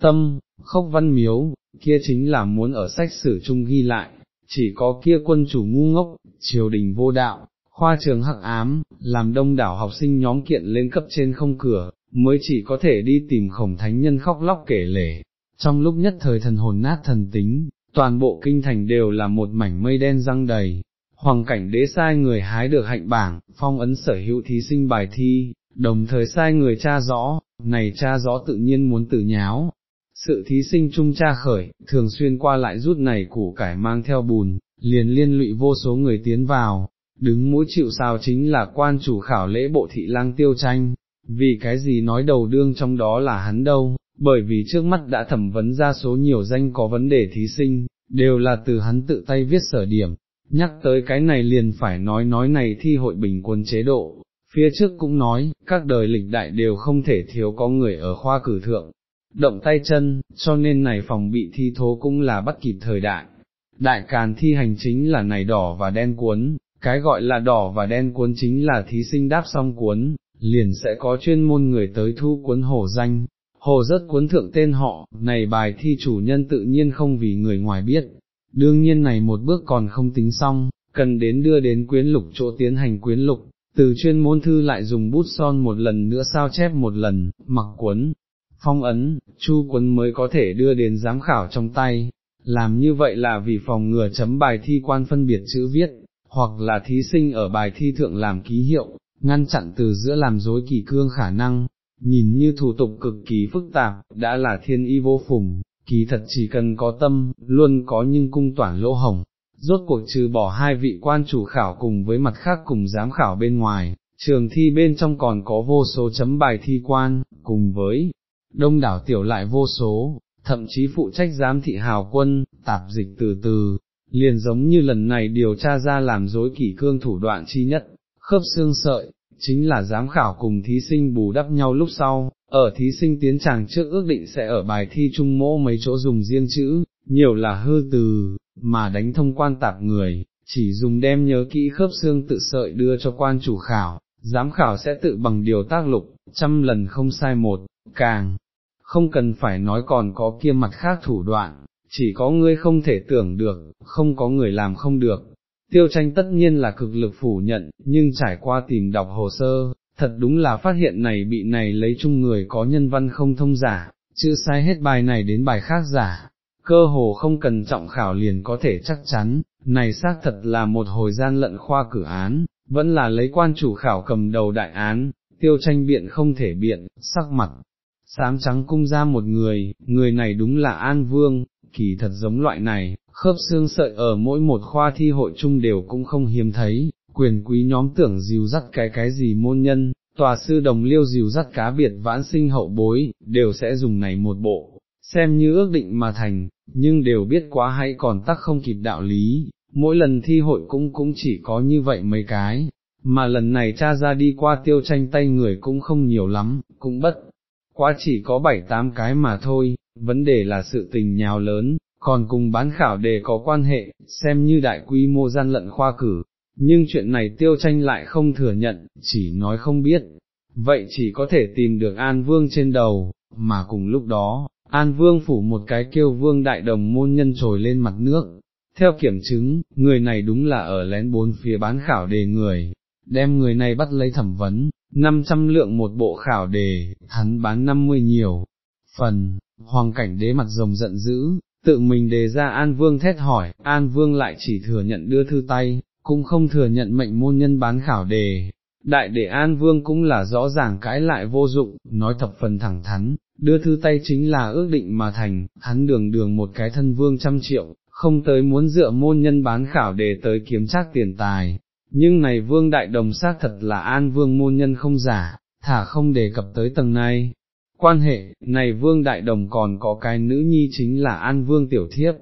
A: Tâm, khóc văn miếu, kia chính là muốn ở sách sử chung ghi lại, chỉ có kia quân chủ ngu ngốc, triều đình vô đạo, khoa trường hắc ám, làm đông đảo học sinh nhóm kiện lên cấp trên không cửa, mới chỉ có thể đi tìm khổng thánh nhân khóc lóc kể lể. Trong lúc nhất thời thần hồn nát thần tính, toàn bộ kinh thành đều là một mảnh mây đen răng đầy, hoàng cảnh đế sai người hái được hạnh bảng, phong ấn sở hữu thí sinh bài thi, đồng thời sai người tra rõ, này tra rõ tự nhiên muốn tự nháo. Sự thí sinh trung cha khởi, thường xuyên qua lại rút này củ cải mang theo bùn, liền liên lụy vô số người tiến vào, đứng mũi chịu sao chính là quan chủ khảo lễ bộ thị lang tiêu tranh, vì cái gì nói đầu đương trong đó là hắn đâu, bởi vì trước mắt đã thẩm vấn ra số nhiều danh có vấn đề thí sinh, đều là từ hắn tự tay viết sở điểm, nhắc tới cái này liền phải nói nói này thi hội bình quân chế độ, phía trước cũng nói, các đời lịch đại đều không thể thiếu có người ở khoa cử thượng, động tay chân, cho nên này phòng bị thi thố cũng là bắt kịp thời đại. Đại càn thi hành chính là này đỏ và đen cuốn, cái gọi là đỏ và đen cuốn chính là thí sinh đáp xong cuốn, liền sẽ có chuyên môn người tới thu cuốn hồ danh, hồ rất cuốn thượng tên họ, này bài thi chủ nhân tự nhiên không vì người ngoài biết, đương nhiên này một bước còn không tính xong, cần đến đưa đến quyến lục chỗ tiến hành quyến lục, từ chuyên môn thư lại dùng bút son một lần nữa sao chép một lần, mặc cuốn, phong ấn, chu cuốn mới có thể đưa đến giám khảo trong tay, làm như vậy là vì phòng ngừa chấm bài thi quan phân biệt chữ viết, hoặc là thí sinh ở bài thi thượng làm ký hiệu, ngăn chặn từ giữa làm dối kỳ cương khả năng, nhìn như thủ tục cực kỳ phức tạp, đã là thiên y vô phùng, kỳ thật chỉ cần có tâm, luôn có nhưng cung toàn lỗ hồng. Rốt cuộc trừ bỏ hai vị quan chủ khảo cùng với mặt khác cùng giám khảo bên ngoài, trường thi bên trong còn có vô số chấm bài thi quan, cùng với đông đảo tiểu lại vô số, thậm chí phụ trách giám thị hào quân, tạp dịch từ từ, liền giống như lần này điều tra ra làm dối kỷ cương thủ đoạn chi nhất, khớp xương sợi, chính là giám khảo cùng thí sinh bù đắp nhau lúc sau, ở thí sinh tiến tràng trước ước định sẽ ở bài thi trung mỗ mấy chỗ dùng riêng chữ, nhiều là hư từ, mà đánh thông quan tạp người, chỉ dùng đem nhớ kỹ khớp xương tự sợi đưa cho quan chủ khảo, giám khảo sẽ tự bằng điều tác lục, trăm lần không sai một, càng, không cần phải nói còn có kia mặt khác thủ đoạn, chỉ có ngươi không thể tưởng được, không có người làm không được. Tiêu tranh tất nhiên là cực lực phủ nhận, nhưng trải qua tìm đọc hồ sơ, thật đúng là phát hiện này bị này lấy chung người có nhân văn không thông giả, chưa sai hết bài này đến bài khác giả, cơ hồ không cần trọng khảo liền có thể chắc chắn, này xác thật là một hồi gian lận khoa cử án, vẫn là lấy quan chủ khảo cầm đầu đại án, tiêu tranh biện không thể biện, sắc mặt, sám trắng cung ra một người, người này đúng là An Vương, kỳ thật giống loại này, khớp xương sợi ở mỗi một khoa thi hội chung đều cũng không hiếm thấy, quyền quý nhóm tưởng dìu dắt cái cái gì môn nhân, tòa sư đồng liêu dìu dắt cá biệt vãn sinh hậu bối, đều sẽ dùng này một bộ, xem như ước định mà thành, nhưng đều biết quá hay còn tắc không kịp đạo lý, mỗi lần thi hội cũng cũng chỉ có như vậy mấy cái, mà lần này cha ra đi qua tiêu tranh tay người cũng không nhiều lắm, cũng bất, quá chỉ có bảy tám cái mà thôi, vấn đề là sự tình nhào lớn, còn cùng bán khảo đề có quan hệ, xem như đại quy mô gian lận khoa cử, nhưng chuyện này tiêu tranh lại không thừa nhận, chỉ nói không biết, vậy chỉ có thể tìm được An Vương trên đầu, mà cùng lúc đó, An Vương phủ một cái kêu Vương đại đồng môn nhân trồi lên mặt nước. Theo kiểm chứng, người này đúng là ở lén bốn phía bán khảo đề người, đem người này bắt lấy thẩm vấn, 500 lượng một bộ khảo đề, hắn bán 50 nhiều. Phần, hoàng cảnh đế mặt rồng giận dữ, tự mình đề ra An Vương thét hỏi, An Vương lại chỉ thừa nhận đưa thư tay, cũng không thừa nhận mệnh môn nhân bán khảo đề. Đại đệ An Vương cũng là rõ ràng cãi lại vô dụng, nói thập phần thẳng thắn, đưa thư tay chính là ước định mà thành, hắn đường đường một cái thân vương trăm triệu, không tới muốn dựa môn nhân bán khảo đề tới kiếm chắc tiền tài. Nhưng này vương đại đồng xác thật là an vương môn nhân không giả, thả không đề cập tới tầng này, Quan hệ, này vương đại đồng còn có cái nữ nhi chính là An Vương tiểu thiếp,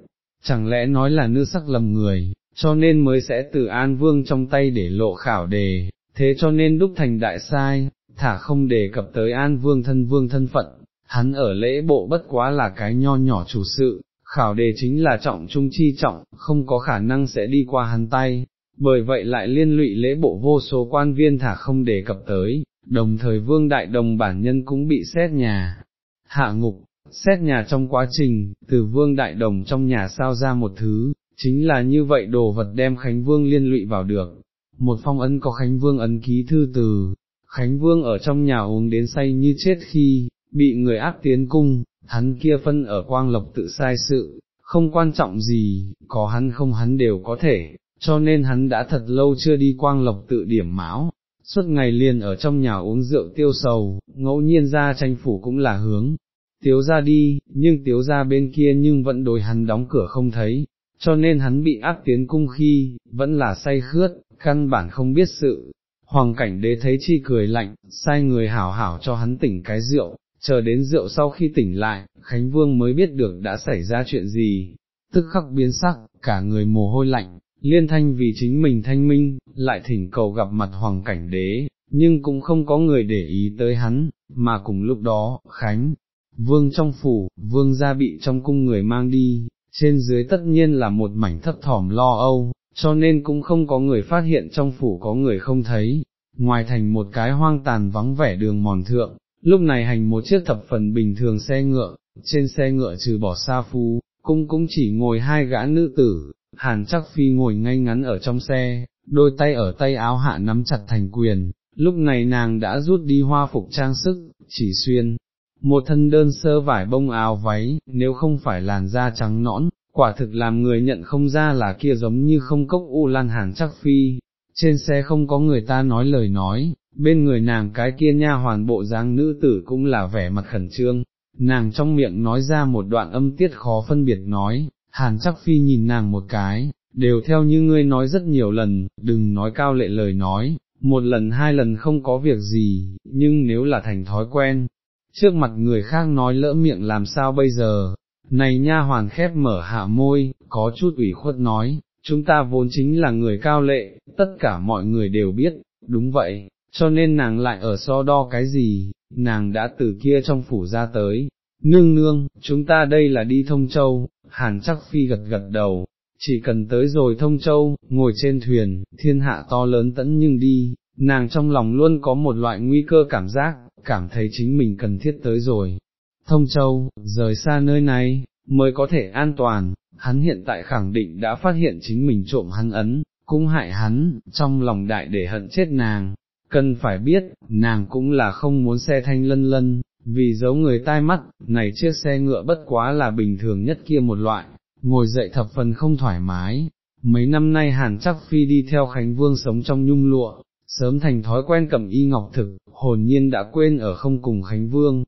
A: chẳng lẽ nói là nữ sắc lầm người, cho nên mới sẽ từ An Vương trong tay để lộ khảo đề, thế cho nên đúc thành đại sai, thả không đề cập tới An Vương thân vương thân phận, hắn ở lễ bộ bất quá là cái nho nhỏ chủ sự, khảo đề chính là trọng trung chi trọng, không có khả năng sẽ đi qua hắn tay, bởi vậy lại liên lụy lễ bộ vô số quan viên thả không đề cập tới, đồng thời vương đại đồng bản nhân cũng bị xét nhà, hạ ngục, xét nhà trong quá trình, từ vương đại đồng trong nhà sao ra một thứ, chính là như vậy đồ vật đem Khánh Vương liên lụy vào được, một phong ấn có Khánh Vương ấn ký thư từ, Khánh Vương ở trong nhà uống đến say như chết khi, bị người áp tiến cung, hắn kia phân ở quang lộc tự sai sự, không quan trọng gì, có hắn không hắn đều có thể, cho nên hắn đã thật lâu chưa đi quang lộc tự điểm máu suốt ngày liền ở trong nhà uống rượu tiêu sầu, ngẫu nhiên ra tranh phủ cũng là hướng, tiếu ra đi, nhưng tiếu ra bên kia nhưng vẫn đối hắn đóng cửa không thấy, cho nên hắn bị áp tiến cung khi, vẫn là say khướt, căn bản không biết sự. Hoàng cảnh đế thấy chi cười lạnh, sai người hảo hảo cho hắn tỉnh cái rượu, chờ đến rượu sau khi tỉnh lại, Khánh Vương mới biết được đã xảy ra chuyện gì, tức khắc biến sắc, cả người mồ hôi lạnh, liên thanh vì chính mình thanh minh, lại thỉnh cầu gặp mặt hoàng cảnh đế, nhưng cũng không có người để ý tới hắn, mà cùng lúc đó, Khánh, Vương trong phủ, Vương gia bị trong cung người mang đi, trên dưới tất nhiên là một mảnh thấp thỏm lo âu, cho nên cũng không có người phát hiện trong phủ có người không thấy, ngoài thành một cái hoang tàn vắng vẻ đường mòn thượng, lúc này hành một chiếc thập phần bình thường xe ngựa, trên xe ngựa trừ bỏ sa phu, cung cũng chỉ ngồi hai gã nữ tử, hàn chắc phi ngồi ngay ngắn ở trong xe, đôi tay ở tay áo hạ nắm chặt thành quyền, lúc này nàng đã rút đi hoa phục trang sức, chỉ xuyên, một thân đơn sơ vải bông áo váy, nếu không phải làn da trắng nõn, quả thực làm người nhận không ra là kia giống như không cốc u lan hàn chắc phi, trên xe không có người ta nói lời nói, bên người nàng cái kia nha hoàn bộ dáng nữ tử cũng là vẻ mặt khẩn trương, nàng trong miệng nói ra một đoạn âm tiết khó phân biệt nói, hàn chắc phi nhìn nàng một cái, đều theo như ngươi nói rất nhiều lần, đừng nói cao lệ lời nói, một lần hai lần không có việc gì, nhưng nếu là thành thói quen, trước mặt người khác nói lỡ miệng làm sao bây giờ, này nha hoàn khép mở hạ môi, có chút ủy khuất nói, chúng ta vốn chính là người cao lệ, tất cả mọi người đều biết, đúng vậy, cho nên nàng lại ở so đo cái gì, nàng đã từ kia trong phủ ra tới, nương nương, chúng ta đây là đi thông châu, hàn chắc phi gật gật đầu, chỉ cần tới rồi thông châu, ngồi trên thuyền, thiên hạ to lớn tẫn nhưng đi, nàng trong lòng luôn có một loại nguy cơ cảm giác, cảm thấy chính mình cần thiết tới rồi. Thông châu, rời xa nơi này, mới có thể an toàn, hắn hiện tại khẳng định đã phát hiện chính mình trộm hắn ấn, cũng hại hắn, trong lòng đại để hận chết nàng, cần phải biết, nàng cũng là không muốn xe thanh lân lân, vì giấu người tai mắt, này chiếc xe ngựa bất quá là bình thường nhất kia một loại, ngồi dậy thập phần không thoải mái. Mấy năm nay Hàn chắc phi đi theo Khánh Vương sống trong nhung lụa, sớm thành thói quen cầm y ngọc thực, hồn nhiên đã quên ở không cùng Khánh Vương.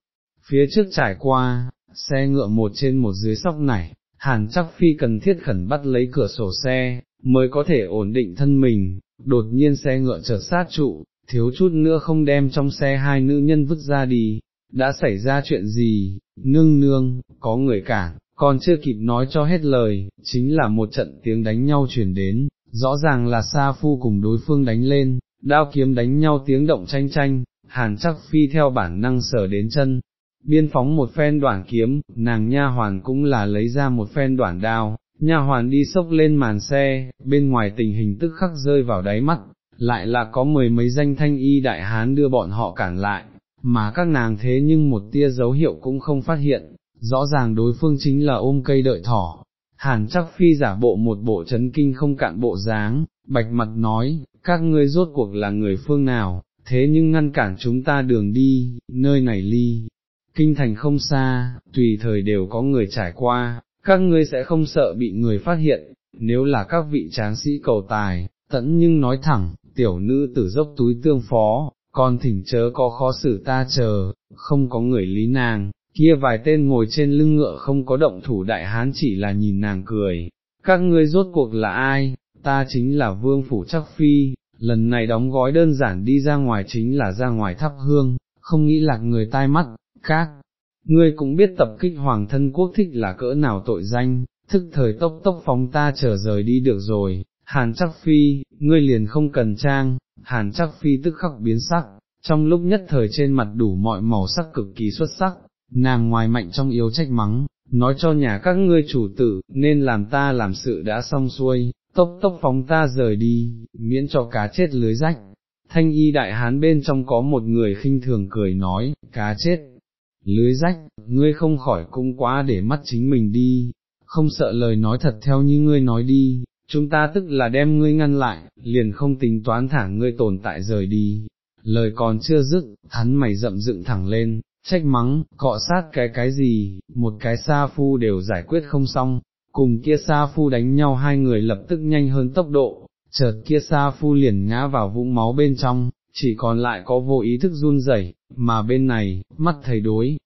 A: Phía trước trải qua, xe ngựa một trên một dưới sóc này, Hàn chắc phi cần thiết khẩn bắt lấy cửa sổ xe, mới có thể ổn định thân mình, đột nhiên xe ngựa chợt sát trụ, thiếu chút nữa không đem trong xe hai nữ nhân vứt ra đi, đã xảy ra chuyện gì, nương nương, có người cản, còn chưa kịp nói cho hết lời, chính là một trận tiếng đánh nhau chuyển đến, rõ ràng là Sa Phu cùng đối phương đánh lên, đao kiếm đánh nhau tiếng động tranh tranh, hàn chắc phi theo bản năng sở đến chân, biên phóng một phen đoạn kiếm, nàng nha hoàn cũng là lấy ra một phen đoạn đao, nha hoàn đi sốc lên màn xe, bên ngoài tình hình tức khắc rơi vào đáy mắt, lại là có mười mấy danh thanh y đại hán đưa bọn họ cản lại, mà các nàng thế nhưng một tia dấu hiệu cũng không phát hiện, rõ ràng đối phương chính là ôm cây đợi thỏ. Hàn chắc phi giả bộ một bộ chấn kinh không cạn bộ dáng, bạch mặt nói, các ngươi rốt cuộc là người phương nào, thế nhưng ngăn cản chúng ta đường đi, nơi này ly, kinh thành không xa, tùy thời đều có người trải qua, các ngươi sẽ không sợ bị người phát hiện, nếu là các vị tráng sĩ cầu tài, tẫn nhưng nói thẳng, tiểu nữ tử dốc túi tương phó, còn thỉnh chớ có khó xử ta chờ, không có người lý nàng, kia vài tên ngồi trên lưng ngựa không có động thủ đại hán chỉ là nhìn nàng cười, các ngươi rốt cuộc là ai, ta chính là vương phủ chắc phi, lần này đóng gói đơn giản đi ra ngoài chính là ra ngoài thắp hương, không nghĩ lạc người tai mắt, các, ngươi cũng biết tập kích hoàng thân quốc thích là cỡ nào tội danh, thức thời tốc tốc phóng ta trở rời đi được rồi, hàn chắc phi, ngươi liền không cần trang, hàn chắc phi tức khắc biến sắc, trong lúc nhất thời trên mặt đủ mọi màu sắc cực kỳ xuất sắc, nàng ngoài mạnh trong yếu trách mắng, nói cho nhà các ngươi chủ tử, nên làm ta làm sự đã xong xuôi, tốc tốc phóng ta rời đi, miễn cho cá chết lưới rách. Thanh y đại hán bên trong có một người khinh thường cười nói, cá chết, lưới rách, ngươi không khỏi cung quá để mắt chính mình đi, không sợ lời nói thật theo như ngươi nói đi, chúng ta tức là đem ngươi ngăn lại, liền không tính toán thả ngươi tồn tại rời đi. Lời còn chưa dứt, hắn mày rậm dựng thẳng lên, trách mắng, cọ sát cái cái gì, một cái sa phu đều giải quyết không xong, cùng kia sa phu đánh nhau hai người lập tức nhanh hơn tốc độ, chợt kia sa phu liền ngã vào vũng máu bên trong, chỉ còn lại có vô ý thức run rẩy, mà bên này, mắt thầy đối,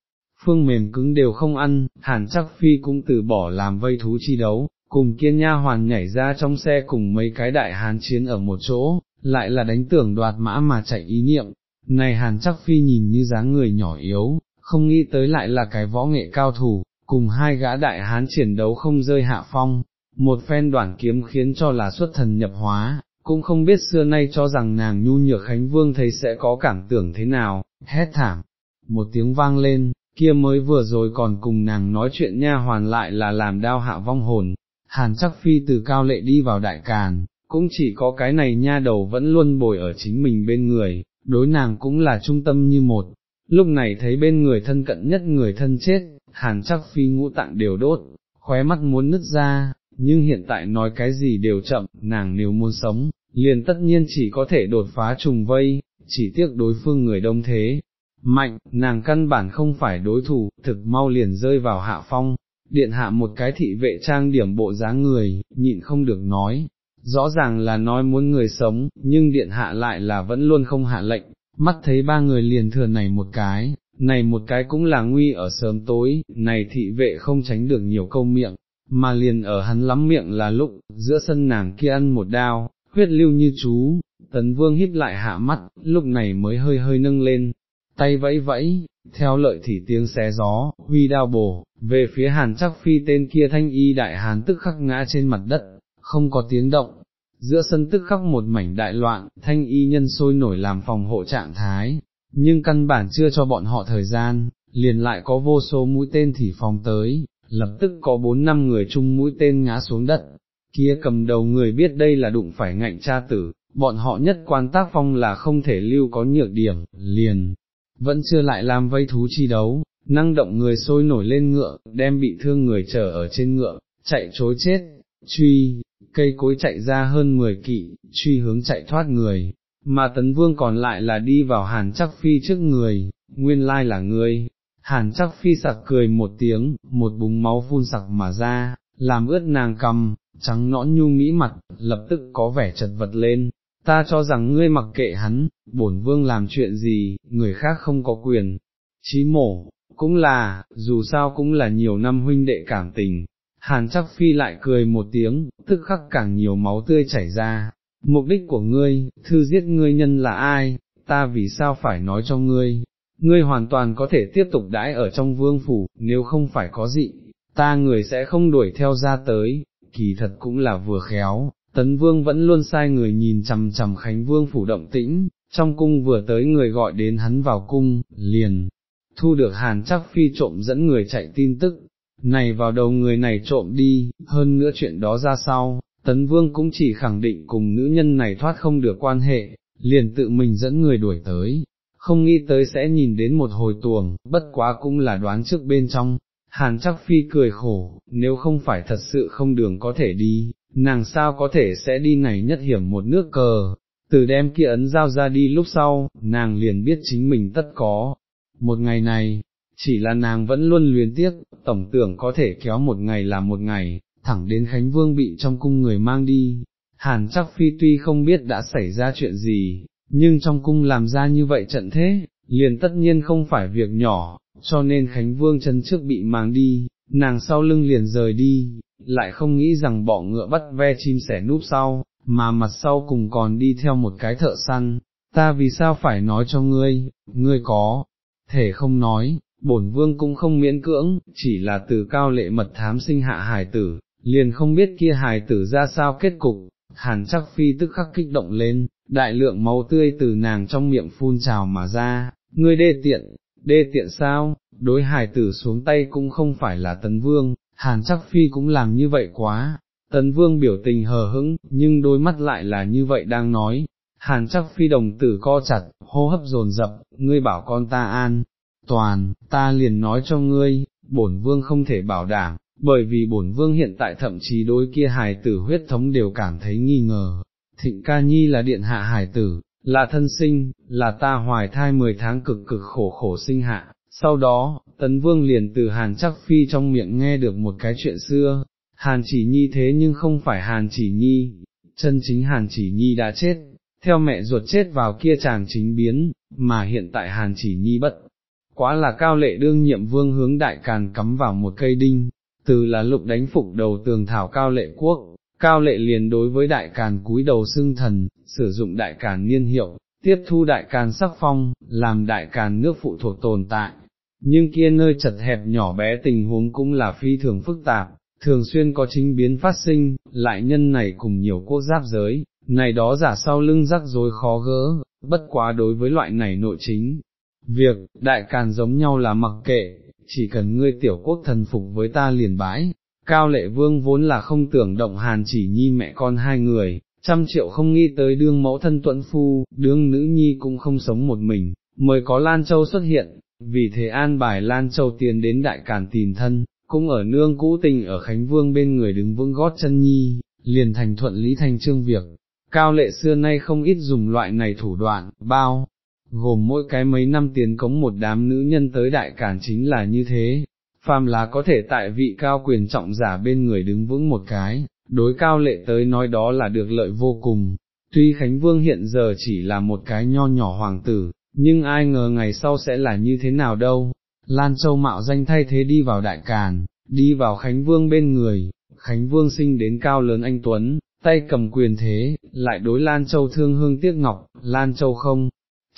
A: phương mềm cứng đều không ăn, hàn chắc phi cũng từ bỏ làm vây thú chi đấu, cùng kiên nha hoàn nhảy ra trong xe cùng mấy cái đại hán chiến ở một chỗ, lại là đánh tưởng đoạt mã mà chạy ý niệm, này hàn chắc phi nhìn như dáng người nhỏ yếu, không nghĩ tới lại là cái võ nghệ cao thủ, cùng hai gã đại hán chiến đấu không rơi hạ phong, một phen đoạn kiếm khiến cho là xuất thần nhập hóa, cũng không biết xưa nay cho rằng nàng nhu nhược Khánh Vương thấy sẽ có cảm tưởng thế nào, hét thảm, một tiếng vang lên, kia mới vừa rồi còn cùng nàng nói chuyện nha hoàn lại là làm đao hạ vong hồn, hàn chắc phi từ cao lệ đi vào đại càn, cũng chỉ có cái này nha đầu vẫn luôn bồi ở chính mình bên người, đối nàng cũng là trung tâm như một, lúc này thấy bên người thân cận nhất người thân chết, hàn chắc phi ngũ tạng đều đốt, khóe mắt muốn nứt ra, nhưng hiện tại nói cái gì đều chậm, nàng nếu muốn sống, liền tất nhiên chỉ có thể đột phá trùng vây, chỉ tiếc đối phương người đông thế. Mạnh, nàng căn bản không phải đối thủ, thực mau liền rơi vào hạ phong, điện hạ một cái thị vệ trang điểm bộ dáng người, nhịn không được nói, rõ ràng là nói muốn người sống, nhưng điện hạ lại là vẫn luôn không hạ lệnh, mắt thấy ba người liền thừa này một cái, này một cái cũng là nguy ở sớm tối, này thị vệ không tránh được nhiều câu miệng, mà liền ở hắn lắm miệng là lúc, giữa sân nàng kia ăn một đao, huyết lưu như chú, tấn vương híp lại hạ mắt, lúc này mới hơi hơi nâng lên, tay vẫy vẫy, theo lợi thì tiếng xé gió, huy đao bổ, về phía hàn chắc phi tên kia thanh y đại hàn tức khắc ngã trên mặt đất, không có tiếng động, giữa sân tức khắc một mảnh đại loạn, thanh y nhân sôi nổi làm phòng hộ trạng thái, nhưng căn bản chưa cho bọn họ thời gian, liền lại có vô số mũi tên thì phòng tới, lập tức có bốn năm người chung mũi tên ngã xuống đất, kia cầm đầu người biết đây là đụng phải ngạnh cha tử, bọn họ nhất quan tác phong là không thể lưu có nhược điểm, liền, vẫn chưa lại làm vây thú chi đấu, năng động người sôi nổi lên ngựa, đem bị thương người chở ở trên ngựa, chạy chối chết, truy, cây cối chạy ra hơn 10 kỵ, truy hướng chạy thoát người, mà tấn vương còn lại là đi vào hàn chắc phi trước người, nguyên lai là người, hàn chắc phi sặc cười một tiếng, một búng máu phun sặc mà ra, làm ướt nàng cầm, trắng nõn nhu mỹ mặt, lập tức có vẻ chật vật lên, ta cho rằng ngươi mặc kệ hắn, bổn vương làm chuyện gì, người khác không có quyền, chí mổ, cũng là, dù sao cũng là nhiều năm huynh đệ cảm tình. Hàn chắc phi lại cười một tiếng, tức khắc càng nhiều máu tươi chảy ra, mục đích của ngươi, thư giết ngươi nhân là ai, ta vì sao phải nói cho ngươi, ngươi hoàn toàn có thể tiếp tục đãi ở trong vương phủ, nếu không phải có dị, ta người sẽ không đuổi theo ra tới, kỳ thật cũng là vừa khéo, tấn vương vẫn luôn sai người nhìn chằm chằm Khánh Vương phủ động tĩnh, trong cung vừa tới người gọi đến hắn vào cung, liền, thu được hàn chắc phi trộm dẫn người chạy tin tức, này vào đầu người này trộm đi, hơn nữa chuyện đó ra sau, tấn vương cũng chỉ khẳng định cùng nữ nhân này thoát không được quan hệ, liền tự mình dẫn người đuổi tới, không nghĩ tới sẽ nhìn đến một hồi tuồng, bất quá cũng là đoán trước bên trong. Hàn chắc phi cười khổ, nếu không phải thật sự không đường có thể đi, nàng sao có thể sẽ đi này nhất hiểm một nước cờ, từ đem kia ấn giao ra đi lúc sau, nàng liền biết chính mình tất có. Một ngày này, chỉ là nàng vẫn luôn luyến tiếc, tổng tưởng có thể kéo một ngày là một ngày, thẳng đến Khánh Vương bị trong cung người mang đi. Hàn chắc phi tuy không biết đã xảy ra chuyện gì, nhưng trong cung làm ra như vậy trận thế, liền tất nhiên không phải việc nhỏ, cho nên Khánh Vương chân trước bị mang đi, nàng sau lưng liền rời đi, lại không nghĩ rằng bỏ ngựa bắt ve chim sẻ núp sau, mà mặt sau cùng còn đi theo một cái thợ săn, ta vì sao phải nói cho ngươi, ngươi có, thể không nói, bổn vương cũng không miễn cưỡng, chỉ là từ cao lệ mật thám sinh hạ hài tử, liền không biết kia hài tử ra sao kết cục, hàn chắc phi tức khắc kích động lên, đại lượng máu tươi từ nàng trong miệng phun trào mà ra, ngươi đê tiện, đê tiện sao, đối hài tử xuống tay cũng không phải là tấn vương, hàn chắc phi cũng làm như vậy quá, tấn vương biểu tình hờ hững, nhưng đôi mắt lại là như vậy đang nói, hàn chắc phi đồng tử co chặt, hô hấp dồn dập, ngươi bảo con ta an, toàn, ta liền nói cho ngươi, bổn vương không thể bảo đảm, bởi vì bổn vương hiện tại thậm chí đối kia hài tử huyết thống đều cảm thấy nghi ngờ, thịnh ca nhi là điện hạ hài tử, là thân sinh, là ta hoài thai 10 tháng cực cực khổ khổ sinh hạ, sau đó, tấn vương liền từ hàn chắc phi trong miệng nghe được một cái chuyện xưa, hàn chỉ nhi thế nhưng không phải hàn chỉ nhi, chân chính hàn chỉ nhi đã chết, theo mẹ ruột chết vào kia chàng chính biến, mà hiện tại hàn chỉ nhi bất. Quá là cao lệ đương nhiệm vương hướng đại càn cắm vào một cây đinh, từ là lục đánh phục đầu tường thảo cao lệ quốc, cao lệ liền đối với đại càn cúi đầu xưng thần, sử dụng đại càn niên hiệu, tiếp thu đại càn sắc phong, làm đại càn nước phụ thuộc tồn tại. Nhưng kia nơi chật hẹp nhỏ bé tình huống cũng là phi thường phức tạp, thường xuyên có chính biến phát sinh, lại nhân này cùng nhiều quốc giáp giới, này đó giả sau lưng rắc rối khó gỡ, bất quá đối với loại này nội chính. Việc, đại càn giống nhau là mặc kệ, chỉ cần ngươi tiểu quốc thần phục với ta liền bãi, cao lệ vương vốn là không tưởng động hàn chỉ nhi mẹ con hai người, trăm triệu không nghĩ tới đương mẫu thân tuẫn phu, đương nữ nhi cũng không sống một mình, mới có Lan Châu xuất hiện, vì thế an bài Lan Châu tiến đến đại càn tìm thân, cũng ở nương cũ tình ở Khánh Vương bên người đứng vững gót chân nhi, liền thành thuận lý thành trương việc. Cao lệ xưa nay không ít dùng loại này thủ đoạn, bao, gồm mỗi cái mấy năm tiền cống một đám nữ nhân tới đại cản chính là như thế, phàm là có thể tại vị cao quyền trọng giả bên người đứng vững một cái, đối cao lệ tới nói đó là được lợi vô cùng. Tuy Khánh Vương hiện giờ chỉ là một cái nho nhỏ hoàng tử, nhưng ai ngờ ngày sau sẽ là như thế nào đâu. Lan Châu mạo danh thay thế đi vào đại càn, đi vào Khánh Vương bên người, Khánh Vương sinh đến cao lớn anh Tuấn, tay cầm quyền thế, lại đối Lan Châu thương hương tiếc ngọc, Lan Châu không,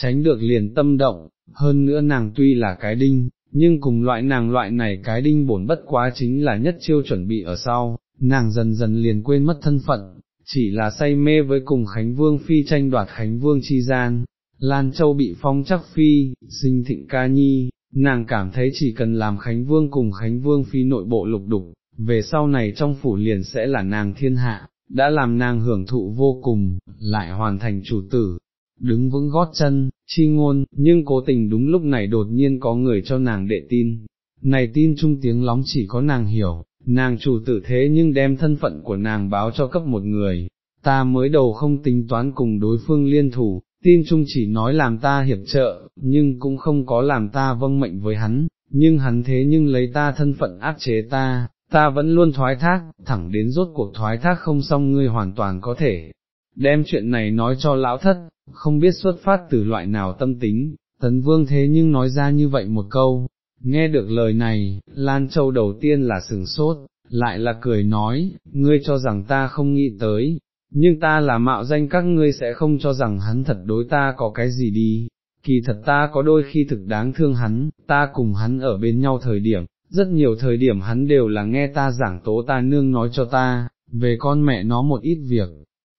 A: tránh được liền tâm động, hơn nữa nàng tuy là cái đinh, nhưng cùng loại nàng loại này cái đinh bổn bất quá chính là nhất chiêu chuẩn bị ở sau, nàng dần dần liền quên mất thân phận, chỉ là say mê với cùng Khánh Vương Phi tranh đoạt Khánh Vương chi gian. Lan Châu bị phong chắc Phi, sinh thịnh ca nhi, nàng cảm thấy chỉ cần làm Khánh Vương cùng Khánh Vương Phi nội bộ lục đục, về sau này trong phủ liền sẽ là nàng thiên hạ, đã làm nàng hưởng thụ vô cùng, lại hoàn thành chủ tử, đứng vững gót chân, chi ngôn, nhưng cố tình đúng lúc này đột nhiên có người cho nàng đệ tin. Này tin trung tiếng lóng chỉ có nàng hiểu, nàng chủ tử thế nhưng đem thân phận của nàng báo cho cấp một người, ta mới đầu không tính toán cùng đối phương liên thủ, tin trung chỉ nói làm ta hiệp trợ, nhưng cũng không có làm ta vâng mệnh với hắn, nhưng hắn thế nhưng lấy ta thân phận áp chế ta, ta vẫn luôn thoái thác, thẳng đến rốt cuộc thoái thác không xong ngươi hoàn toàn có thể. Đem chuyện này nói cho lão thất, không biết xuất phát từ loại nào tâm tính, tấn vương thế nhưng nói ra như vậy một câu, nghe được lời này, Lan Châu đầu tiên là sừng sốt, lại là cười nói, ngươi cho rằng ta không nghĩ tới, nhưng ta là mạo danh các ngươi sẽ không cho rằng hắn thật đối ta có cái gì đi, kỳ thật ta có đôi khi thực đáng thương hắn, ta cùng hắn ở bên nhau thời điểm, rất nhiều thời điểm hắn đều là nghe ta giảng tố ta nương nói cho ta, về con mẹ nó một ít việc,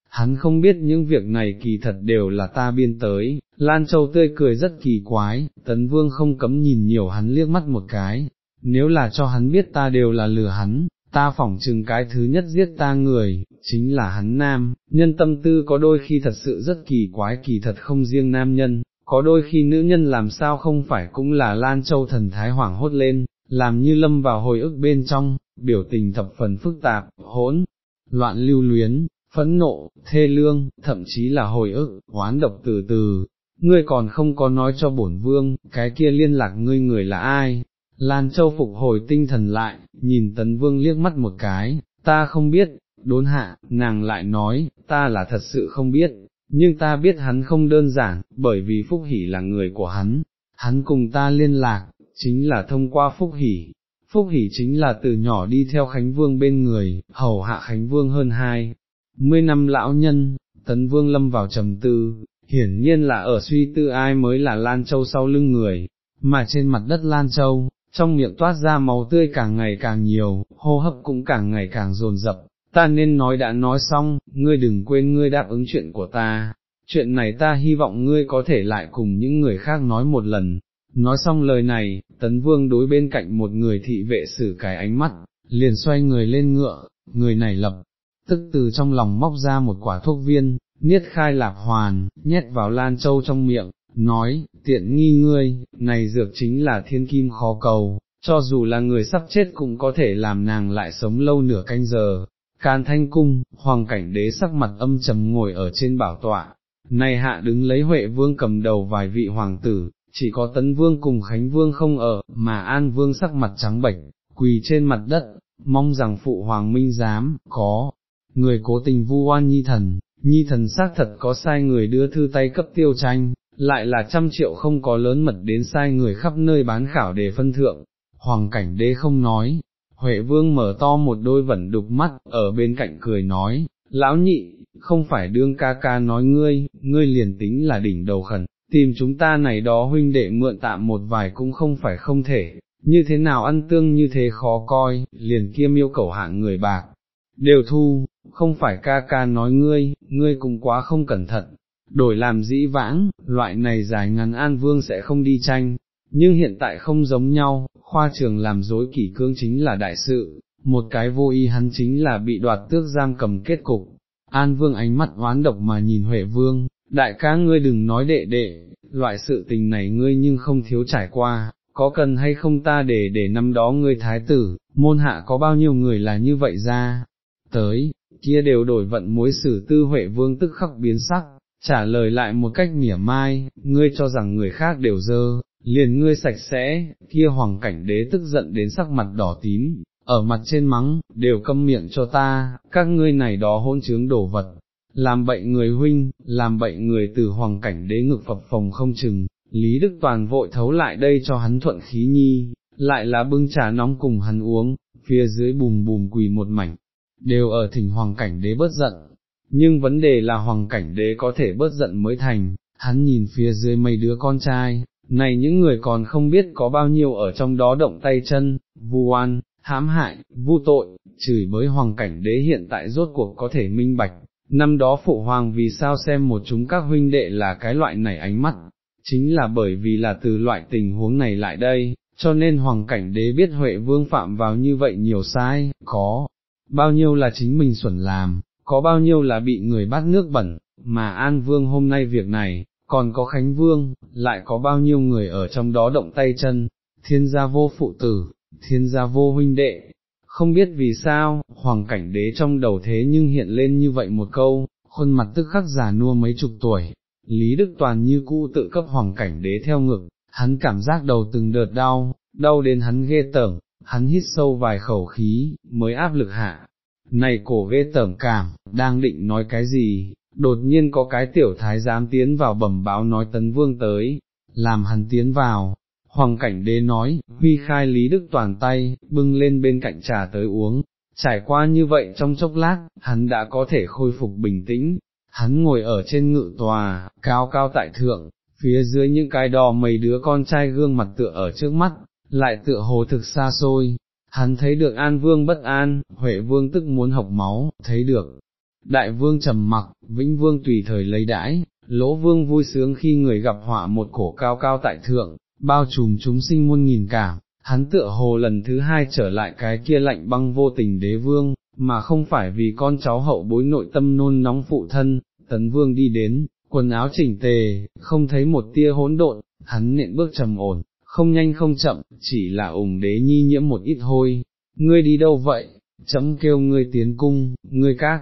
A: hắn không biết những việc này kỳ thật đều là ta biên tới, Lan Châu tươi cười rất kỳ quái, Tấn Vương không cấm nhìn nhiều hắn liếc mắt một cái, nếu là cho hắn biết ta đều là lừa hắn, ta phỏng chừng cái thứ nhất giết ta người, chính là hắn nam, nhân tâm tư có đôi khi thật sự rất kỳ quái kỳ thật không riêng nam nhân, có đôi khi nữ nhân làm sao không phải cũng là Lan Châu thần thái hoảng hốt lên, làm như lâm vào hồi ức bên trong, biểu tình thập phần phức tạp, hỗn, loạn lưu luyến, phẫn nộ, thê lương, thậm chí là hồi ức, oán độc từ từ, ngươi còn không có nói cho bổn vương, cái kia liên lạc ngươi người là ai. Lan Châu phục hồi tinh thần lại, nhìn tấn vương liếc mắt một cái, ta không biết, đốn hạ, nàng lại nói, ta là thật sự không biết, nhưng ta biết hắn không đơn giản, bởi vì Phúc Hỷ là người của hắn, hắn cùng ta liên lạc, chính là thông qua Phúc Hỷ. Phúc Hỷ chính là từ nhỏ đi theo Khánh Vương bên người, hầu hạ Khánh Vương hơn hai, mươi năm lão nhân, tấn vương lâm vào trầm tư, hiển nhiên là ở suy tư ai mới là Lan Châu sau lưng người, mà trên mặt đất Lan Châu, trong miệng toát ra máu tươi càng ngày càng nhiều, hô hấp cũng càng ngày càng dồn dập, ta nên nói đã nói xong, ngươi đừng quên ngươi đáp ứng chuyện của ta, chuyện này ta hy vọng ngươi có thể lại cùng những người khác nói một lần, Nói xong lời này, tấn vương đối bên cạnh một người thị vệ xử cái ánh mắt, liền xoay người lên ngựa, người này lập, tức từ trong lòng móc ra một quả thuốc viên, niết khai lạc hoàn, nhét vào lan châu trong miệng, nói, tiện nghi ngươi, này dược chính là thiên kim khó cầu, cho dù là người sắp chết cũng có thể làm nàng lại sống lâu nửa canh giờ. Can thanh cung, hoàng cảnh đế sắc mặt âm trầm ngồi ở trên bảo tọa, này hạ đứng lấy Huệ vương cầm đầu vài vị hoàng tử, chỉ có tấn vương cùng khánh vương không ở, mà an vương sắc mặt trắng bệch, quỳ trên mặt đất, mong rằng phụ hoàng minh dám, có, người cố tình vu oan nhi thần, nhi thần xác thật có sai người đưa thư tay cấp tiêu tranh, lại là trăm triệu không có lớn mật đến sai người khắp nơi bán khảo để phân thượng, hoàng cảnh đế không nói, Huệ vương mở to một đôi vẩn đục mắt, ở bên cạnh cười nói, lão nhị, không phải đương ca ca nói ngươi, ngươi liền tính là đỉnh đầu khẩn, tìm chúng ta này đó huynh đệ mượn tạm một vài cũng không phải không thể, như thế nào ăn tương như thế khó coi, liền kia miêu cầu hạng người bạc, đều thu, không phải ca ca nói ngươi, ngươi cũng quá không cẩn thận, đổi làm dĩ vãng, loại này dài ngắn an vương sẽ không đi tranh, nhưng hiện tại không giống nhau, khoa trường làm dối kỷ cương chính là đại sự, một cái vô y hắn chính là bị đoạt tước giam cầm kết cục. An vương ánh mắt oán độc mà nhìn Huệ vương, đại ca ngươi đừng nói đệ đệ, loại sự tình này ngươi nhưng không thiếu trải qua, có cần hay không ta để để năm đó ngươi thái tử, môn hạ có bao nhiêu người là như vậy ra, tới, kia đều đổi vận mối xử tư Huệ vương tức khắc biến sắc, trả lời lại một cách mỉa mai, ngươi cho rằng người khác đều dơ, liền ngươi sạch sẽ, kia hoàng cảnh đế tức giận đến sắc mặt đỏ tím, ở mặt trên mắng, đều câm miệng cho ta, các ngươi này đó hôn chướng đổ vật, làm bậy người huynh, làm bậy người từ hoàng cảnh đế ngực phập phòng không chừng, Lý Đức Toàn vội thấu lại đây cho hắn thuận khí nhi, lại là bưng trà nóng cùng hắn uống, phía dưới bùm bùm quỳ một mảnh, đều ở thỉnh hoàng cảnh đế bớt giận, nhưng vấn đề là hoàng cảnh đế có thể bớt giận mới thành, hắn nhìn phía dưới mấy đứa con trai, này những người còn không biết có bao nhiêu ở trong đó động tay chân, vu oan, hãm hại, vu tội, chửi bới hoàng cảnh đế hiện tại rốt cuộc có thể minh bạch, năm đó phụ hoàng vì sao xem một chúng các huynh đệ là cái loại này ánh mắt, chính là bởi vì là từ loại tình huống này lại đây, cho nên hoàng cảnh đế biết Huệ vương phạm vào như vậy nhiều sai, có, bao nhiêu là chính mình xuẩn làm, có bao nhiêu là bị người bắt nước bẩn, mà An Vương hôm nay việc này, còn có Khánh Vương, lại có bao nhiêu người ở trong đó động tay chân, thiên gia vô phụ tử, thiên gia vô huynh đệ, không biết vì sao, hoàng cảnh đế trong đầu thế nhưng hiện lên như vậy một câu, khuôn mặt tức khắc già nua mấy chục tuổi, Lý Đức Toàn như cũ tự cấp hoàng cảnh đế theo ngực, hắn cảm giác đầu từng đợt đau, đau đến hắn ghê tởm, hắn hít sâu vài khẩu khí, mới áp lực hạ. Này cổ ghê tởm cảm, đang định nói cái gì, đột nhiên có cái tiểu thái giám tiến vào bẩm báo nói tấn vương tới, làm hắn tiến vào, hoàng cảnh đế nói, huy khai lý đức toàn tay, bưng lên bên cạnh trà tới uống, trải qua như vậy trong chốc lát, hắn đã có thể khôi phục bình tĩnh, hắn ngồi ở trên ngự tòa, cao cao tại thượng, phía dưới những cái đò mấy đứa con trai gương mặt tựa ở trước mắt, lại tựa hồ thực xa xôi, hắn thấy được an vương bất an, huệ vương tức muốn học máu, thấy được. Đại vương trầm mặc, vĩnh vương tùy thời lấy đãi, lỗ vương vui sướng khi người gặp họa một cổ cao cao tại thượng, bao trùm chúng sinh muôn nghìn cảm, hắn tựa hồ lần thứ hai trở lại cái kia lạnh băng vô tình đế vương, mà không phải vì con cháu hậu bối nội tâm nôn nóng phụ thân, tấn vương đi đến, quần áo chỉnh tề, không thấy một tia hỗn độn, hắn nện bước trầm ổn, không nhanh không chậm, chỉ là ủng đế nhi nhiễm một ít hôi, ngươi đi đâu vậy, chấm kêu ngươi tiến cung, ngươi các,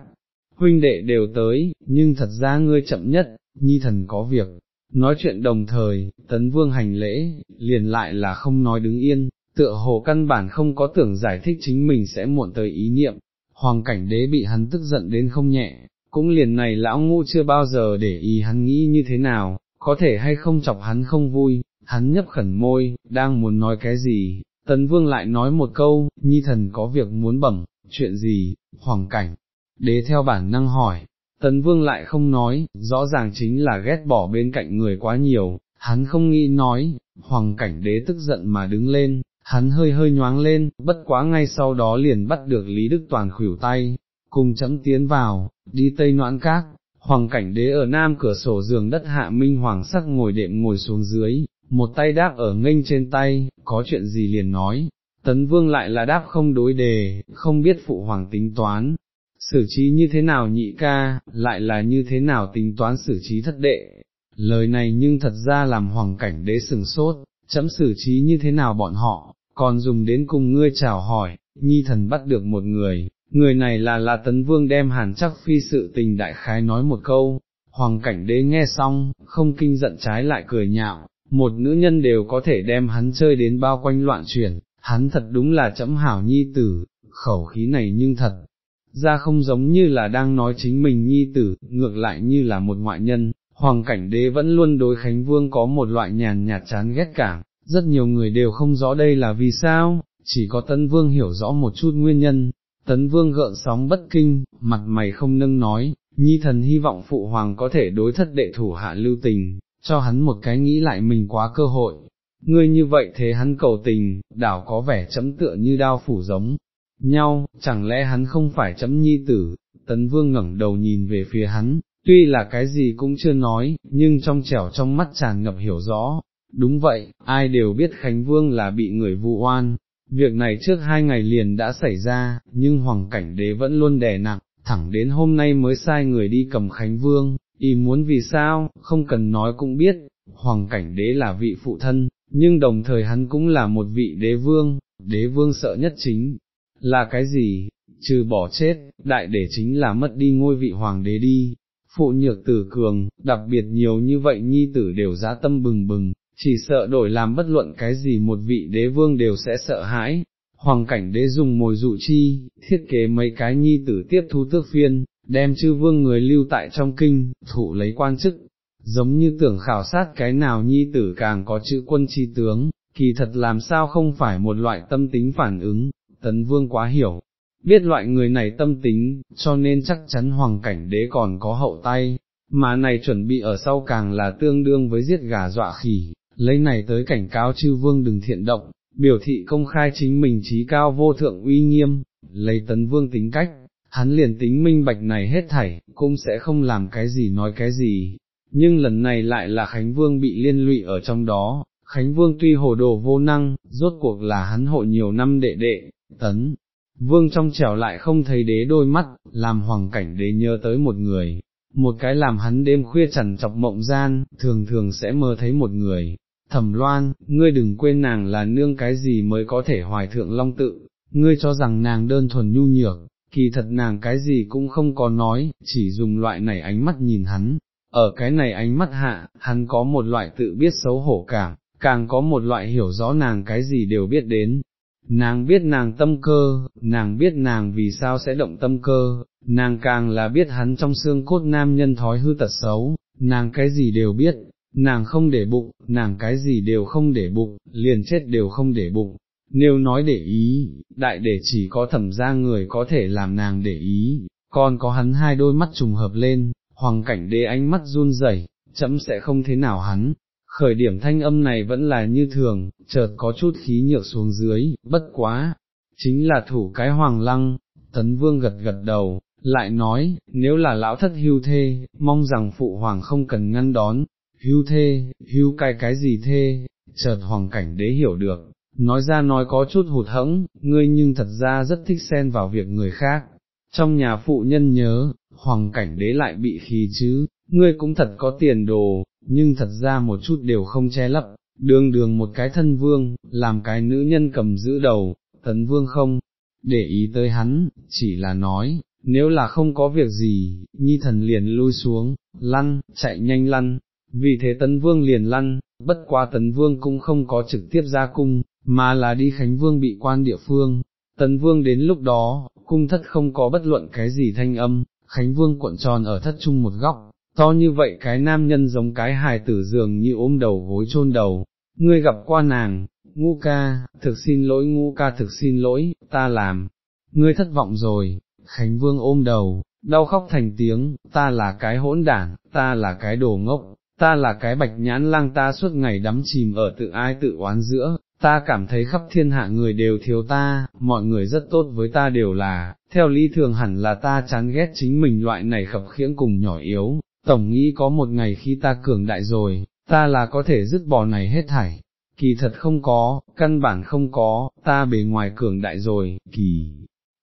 A: huynh đệ đều tới, nhưng thật ra ngươi chậm nhất, nhi thần có việc, nói chuyện đồng thời, tấn vương hành lễ, liền lại là không nói đứng yên, tựa hồ căn bản không có tưởng giải thích chính mình sẽ muộn tới ý niệm, hoàng cảnh đế bị hắn tức giận đến không nhẹ, cũng liền này lão ngu chưa bao giờ để ý hắn nghĩ như thế nào, có thể hay không chọc hắn không vui, hắn nhấp khẩn môi, đang muốn nói cái gì, tấn vương lại nói một câu, nhi thần có việc muốn bẩm, chuyện gì, hoàng cảnh, đế theo bản năng hỏi, tấn vương lại không nói, rõ ràng chính là ghét bỏ bên cạnh người quá nhiều, hắn không nghĩ nói, hoàng cảnh đế tức giận mà đứng lên, hắn hơi hơi nhoáng lên, bất quá ngay sau đó liền bắt được Lý Đức Toàn khuỷu tay, cùng chấm tiến vào, đi tây noãn các, hoàng cảnh đế ở nam cửa sổ giường đất hạ minh hoàng sắc ngồi đệm ngồi xuống dưới, một tay đáp ở nghênh trên tay, có chuyện gì liền nói, tấn vương lại là đáp không đối đề, không biết phụ hoàng tính toán, xử trí như thế nào nhị ca, lại là như thế nào tính toán xử trí thất đệ, lời này nhưng thật ra làm hoàng cảnh đế sừng sốt, chấm xử trí như thế nào bọn họ, còn dùng đến cùng ngươi chào hỏi, nhi thần bắt được một người, người này là là tấn vương đem hàn chắc phi sự tình đại khái nói một câu, hoàng cảnh đế nghe xong, không kinh giận trái lại cười nhạo, một nữ nhân đều có thể đem hắn chơi đến bao quanh loạn chuyển, hắn thật đúng là chấm hảo nhi tử, khẩu khí này nhưng thật, ra không giống như là đang nói chính mình nhi tử, ngược lại như là một ngoại nhân, hoàng cảnh đế vẫn luôn đối Khánh Vương có một loại nhàn nhạt chán ghét cảm, rất nhiều người đều không rõ đây là vì sao, chỉ có Tấn Vương hiểu rõ một chút nguyên nhân, Tấn Vương gợn sóng bất kinh, mặt mày không nâng nói, nhi thần hy vọng phụ hoàng có thể đối thất đệ thủ hạ lưu tình, cho hắn một cái nghĩ lại mình quá cơ hội. Ngươi như vậy thế hắn cầu tình, đảo có vẻ chấm tựa như đao phủ giống nhau, chẳng lẽ hắn không phải chấm nhi tử, tấn vương ngẩng đầu nhìn về phía hắn, tuy là cái gì cũng chưa nói, nhưng trong trẻo trong mắt tràn ngập hiểu rõ, đúng vậy, ai đều biết Khánh Vương là bị người vụ oan, việc này trước hai ngày liền đã xảy ra, nhưng Hoàng Cảnh Đế vẫn luôn đè nặng, thẳng đến hôm nay mới sai người đi cầm Khánh Vương, y muốn vì sao, không cần nói cũng biết, Hoàng Cảnh Đế là vị phụ thân, nhưng đồng thời hắn cũng là một vị đế vương, đế vương sợ nhất chính là cái gì, trừ bỏ chết, đại để chính là mất đi ngôi vị hoàng đế đi, phụ nhược tử cường, đặc biệt nhiều như vậy nhi tử đều giá tâm bừng bừng, chỉ sợ đổi làm bất luận cái gì một vị đế vương đều sẽ sợ hãi. Hoàng cảnh đế dùng mồi dụ chi, thiết kế mấy cái nhi tử tiếp thu tước phiên, đem chư vương người lưu tại trong kinh, thụ lấy quan chức, giống như tưởng khảo sát cái nào nhi tử càng có chữ quân chi tướng, kỳ thật làm sao không phải một loại tâm tính phản ứng, tấn vương quá hiểu, biết loại người này tâm tính, cho nên chắc chắn hoàng cảnh đế còn có hậu tay, mà này chuẩn bị ở sau càng là tương đương với giết gà dọa khỉ, lấy này tới cảnh cáo chư vương đừng thiện động, biểu thị công khai chính mình trí cao vô thượng uy nghiêm, lấy tấn vương tính cách, hắn liền tính minh bạch này hết thảy, cũng sẽ không làm cái gì nói cái gì, nhưng lần này lại là Khánh Vương bị liên lụy ở trong đó, Khánh Vương tuy hồ đồ vô năng, rốt cuộc là hắn hộ nhiều năm đệ đệ, tấn. Vương trong trẻo lại không thấy đế đôi mắt, làm hoàng cảnh đế nhớ tới một người, một cái làm hắn đêm khuya chẳng chọc mộng gian, thường thường sẽ mơ thấy một người. Thẩm loan, ngươi đừng quên nàng là nương cái gì mới có thể hoài thượng long tự, ngươi cho rằng nàng đơn thuần nhu nhược, kỳ thật nàng cái gì cũng không có nói, chỉ dùng loại này ánh mắt nhìn hắn, ở cái này ánh mắt hạ, hắn có một loại tự biết xấu hổ cảm, càng có một loại hiểu rõ nàng cái gì đều biết đến, nàng biết nàng tâm cơ, nàng biết nàng vì sao sẽ động tâm cơ, nàng càng là biết hắn trong xương cốt nam nhân thói hư tật xấu, nàng cái gì đều biết, nàng không để bụng, nàng cái gì đều không để bụng, liền chết đều không để bụng. Nếu nói để ý, đại để chỉ có thẩm ra người có thể làm nàng để ý, còn có hắn hai đôi mắt trùng hợp lên, hoàng cảnh đế ánh mắt run rẩy, chấm sẽ không thế nào hắn, khởi điểm thanh âm này vẫn là như thường, chợt có chút khí nhược xuống dưới, bất quá, chính là thủ cái hoàng lăng, tấn vương gật gật đầu, lại nói, nếu là lão thất hưu thê, mong rằng phụ hoàng không cần ngăn đón, hưu thê, hưu cái cái gì thê, chợt hoàng cảnh đế hiểu được, nói ra nói có chút hụt hẫng, ngươi nhưng thật ra rất thích xen vào việc người khác, trong nhà phụ nhân nhớ, hoàng cảnh đế lại bị khí chứ, ngươi cũng thật có tiền đồ, nhưng thật ra một chút đều không che lấp, đường đường một cái thân vương, làm cái nữ nhân cầm giữ đầu, tấn vương không, để ý tới hắn, chỉ là nói, nếu là không có việc gì, nhi thần liền lui xuống, lăn, chạy nhanh lăn, vì thế tấn vương liền lăn, bất qua tấn vương cũng không có trực tiếp ra cung, mà là đi khánh vương bị quan địa phương, tấn vương đến lúc đó, cung thất không có bất luận cái gì thanh âm, khánh vương cuộn tròn ở thất trung một góc, to như vậy cái nam nhân giống cái hài tử dường như ôm đầu gối chôn đầu, ngươi gặp qua nàng, ngu ca, thực xin lỗi ngu ca thực xin lỗi, ta làm, ngươi thất vọng rồi, Khánh Vương ôm đầu, đau khóc thành tiếng, ta là cái hỗn đản, ta là cái đồ ngốc, ta là cái bạch nhãn lang ta suốt ngày đắm chìm ở tự ai tự oán giữa, ta cảm thấy khắp thiên hạ người đều thiếu ta, mọi người rất tốt với ta đều là, theo lý thường hẳn là ta chán ghét chính mình loại này khập khiễng cùng nhỏ yếu, tổng nghĩ có một ngày khi ta cường đại rồi, ta là có thể dứt bỏ này hết thảy, kỳ thật không có, căn bản không có, ta bề ngoài cường đại rồi, kỳ.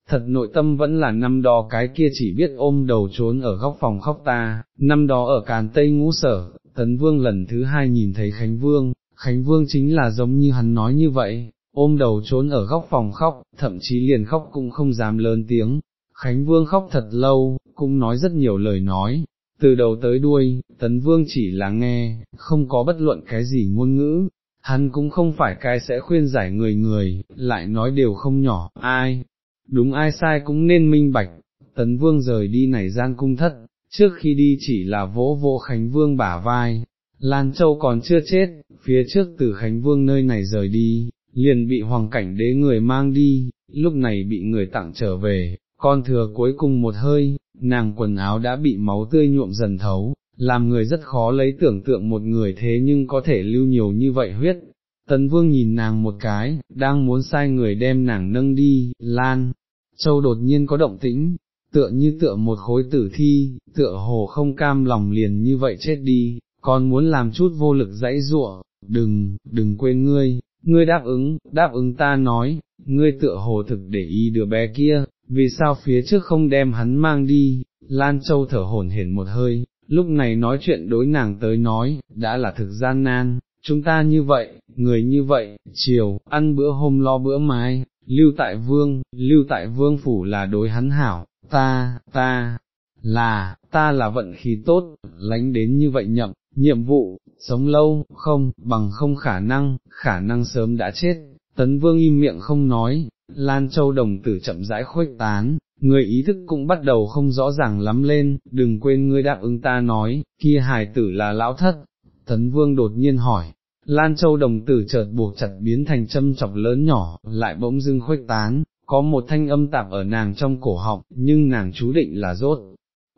A: Thật nội tâm vẫn là năm đó cái kia chỉ biết ôm đầu trốn ở góc phòng khóc ta, năm đó ở càn tây ngũ sở, tấn vương lần thứ hai nhìn thấy Khánh Vương, Khánh Vương chính là giống như hắn nói như vậy, ôm đầu trốn ở góc phòng khóc, thậm chí liền khóc cũng không dám lớn tiếng. Khánh Vương khóc thật lâu, cũng nói rất nhiều lời nói, từ đầu tới đuôi, Tấn Vương chỉ là nghe, không có bất luận cái gì ngôn ngữ, hắn cũng không phải cái sẽ khuyên giải người người, lại nói đều không nhỏ, ai, đúng ai sai cũng nên minh bạch, Tấn Vương rời đi này gian cung thất, trước khi đi chỉ là vỗ vỗ Khánh Vương bả vai, Lan Châu còn chưa chết, phía trước từ Khánh Vương nơi này rời đi, liền bị hoàng cảnh đế người mang đi, lúc này bị người tặng trở về, con thừa cuối cùng một hơi, nàng quần áo đã bị máu tươi nhuộm dần thấu, làm người rất khó lấy tưởng tượng một người thế nhưng có thể lưu nhiều như vậy huyết. Tấn vương nhìn nàng một cái, đang muốn sai người đem nàng nâng đi, lan, châu đột nhiên có động tĩnh, tựa như tựa một khối tử thi, tựa hồ không cam lòng liền như vậy chết đi, còn muốn làm chút vô lực dãy ruộng, đừng, đừng quên ngươi, ngươi đáp ứng, đáp ứng ta nói, ngươi tựa hồ thực để ý đứa bé kia, vì sao phía trước không đem hắn mang đi, Lan Châu thở hổn hển một hơi, lúc này nói chuyện đối nàng tới nói, đã là thực gian nan, chúng ta như vậy, người như vậy, chiều, ăn bữa hôm lo bữa mai, lưu tại vương, lưu tại vương phủ là đối hắn hảo, ta, ta, là, ta là vận khí tốt, lánh đến như vậy nhậm, nhiệm vụ, sống lâu, không, bằng không khả năng, khả năng sớm đã chết, tấn vương im miệng không nói, Lan Châu đồng tử chậm rãi khuếch tán, người ý thức cũng bắt đầu không rõ ràng lắm lên, đừng quên ngươi đáp ứng ta nói, kia hài tử là lão thất, tấn vương đột nhiên hỏi. Lan Châu đồng tử chợt buộc chặt biến thành châm chọc lớn nhỏ, lại bỗng dưng khuếch tán, có một thanh âm tạp ở nàng trong cổ họng, nhưng nàng chú định là rốt.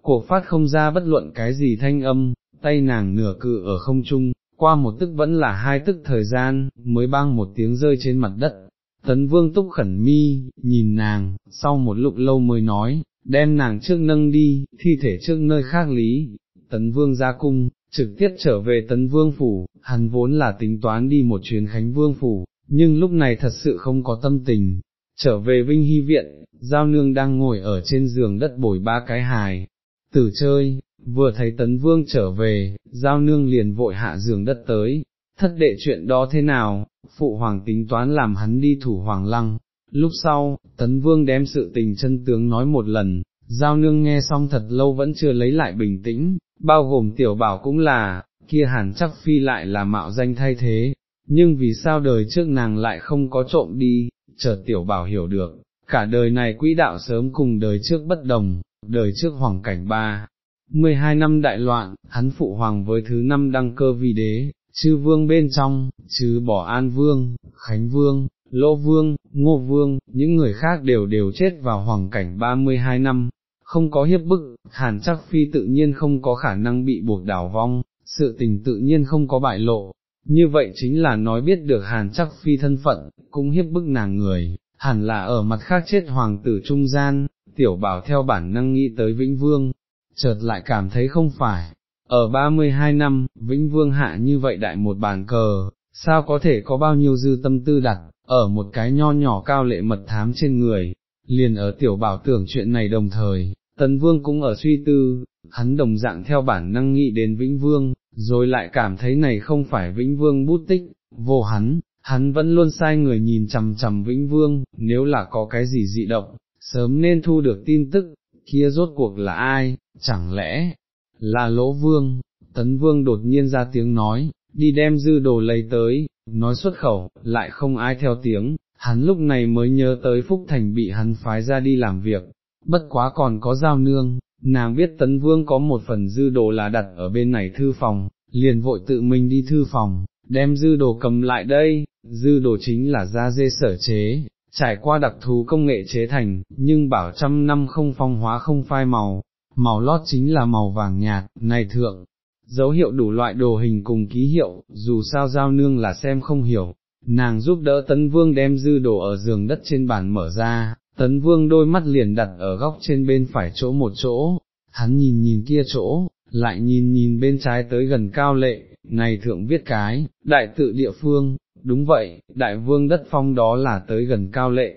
A: Cổ phát không ra bất luận cái gì thanh âm, tay nàng nửa cự ở không trung, qua một tức vẫn là hai tức thời gian, mới bang một tiếng rơi trên mặt đất. Tấn vương túc khẩn mi, nhìn nàng, sau một lúc lâu mới nói, đem nàng trước nâng đi, thi thể trước nơi khác lý. Tấn vương ra cung, trực tiếp trở về tấn vương phủ, hắn vốn là tính toán đi một chuyến khánh vương phủ, nhưng lúc này thật sự không có tâm tình. Trở về Vinh Hy Viện, Giao Nương đang ngồi ở trên giường đất bồi ba cái hài, tử chơi, vừa thấy tấn vương trở về, giao nương liền vội hạ giường đất tới, thất đệ chuyện đó thế nào, phụ hoàng tính toán làm hắn đi thủ hoàng lăng, lúc sau, tấn vương đem sự tình chân tướng nói một lần, giao nương nghe xong thật lâu vẫn chưa lấy lại bình tĩnh, bao gồm tiểu bảo cũng là, kia hẳn chắc phi lại là mạo danh thay thế, nhưng vì sao đời trước nàng lại không có trộm đi, chợt tiểu bảo hiểu được, cả đời này quỹ đạo sớm cùng đời trước bất đồng, đời trước hoàng cảnh ba, 12 năm đại loạn, hắn phụ hoàng với thứ năm đăng cơ vì đế, chư vương bên trong, chứ bỏ an vương, khánh vương, lỗ vương, ngô vương, những người khác đều đều chết vào hoàng cảnh 32 năm, không có hiếp bức, hàn chắc phi tự nhiên không có khả năng bị buộc đảo vong, sự tình tự nhiên không có bại lộ, như vậy chính là nói biết được hàn chắc phi thân phận, cũng hiếp bức nàng người, hẳn là ở mặt khác chết hoàng tử trung gian, tiểu bảo theo bản năng nghĩ tới Vĩnh Vương, chợt lại cảm thấy không phải, ở 32 năm, Vĩnh Vương hạ như vậy đại một bàn cờ, sao có thể có bao nhiêu dư tâm tư đặt, ở một cái nho nhỏ cao lệ mật thám trên người, liền ở tiểu bảo tưởng chuyện này đồng thời, Tấn Vương cũng ở suy tư, hắn đồng dạng theo bản năng nghĩ đến Vĩnh Vương, rồi lại cảm thấy này không phải Vĩnh Vương bút tích, vô hắn, hắn vẫn luôn sai người nhìn chằm chằm Vĩnh Vương, nếu là có cái gì dị động, sớm nên thu được tin tức, kia rốt cuộc là ai, chẳng lẽ, là lỗ vương, tấn vương đột nhiên ra tiếng nói, đi đem dư đồ lấy tới, nói xuất khẩu, lại không ai theo tiếng, hắn lúc này mới nhớ tới Phúc Thành bị hắn phái ra đi làm việc, bất quá còn có giao nương, nàng biết tấn vương có một phần dư đồ là đặt ở bên này thư phòng, liền vội tự mình đi thư phòng, đem dư đồ cầm lại đây, dư đồ chính là da dê sở chế, trải qua đặc thù công nghệ chế thành, nhưng bảo trăm năm không phong hóa không phai màu, màu lót chính là màu vàng nhạt, này thượng, dấu hiệu đủ loại đồ hình cùng ký hiệu, dù sao giao nương là xem không hiểu, nàng giúp đỡ tấn vương đem dư đồ ở giường đất trên bàn mở ra, tấn vương đôi mắt liền đặt ở góc trên bên phải chỗ một chỗ, hắn nhìn nhìn kia chỗ, lại nhìn nhìn bên trái tới gần cao lệ, này thượng viết cái, đại tự địa phương, đúng vậy, đại vương đất phong đó là tới gần cao lệ,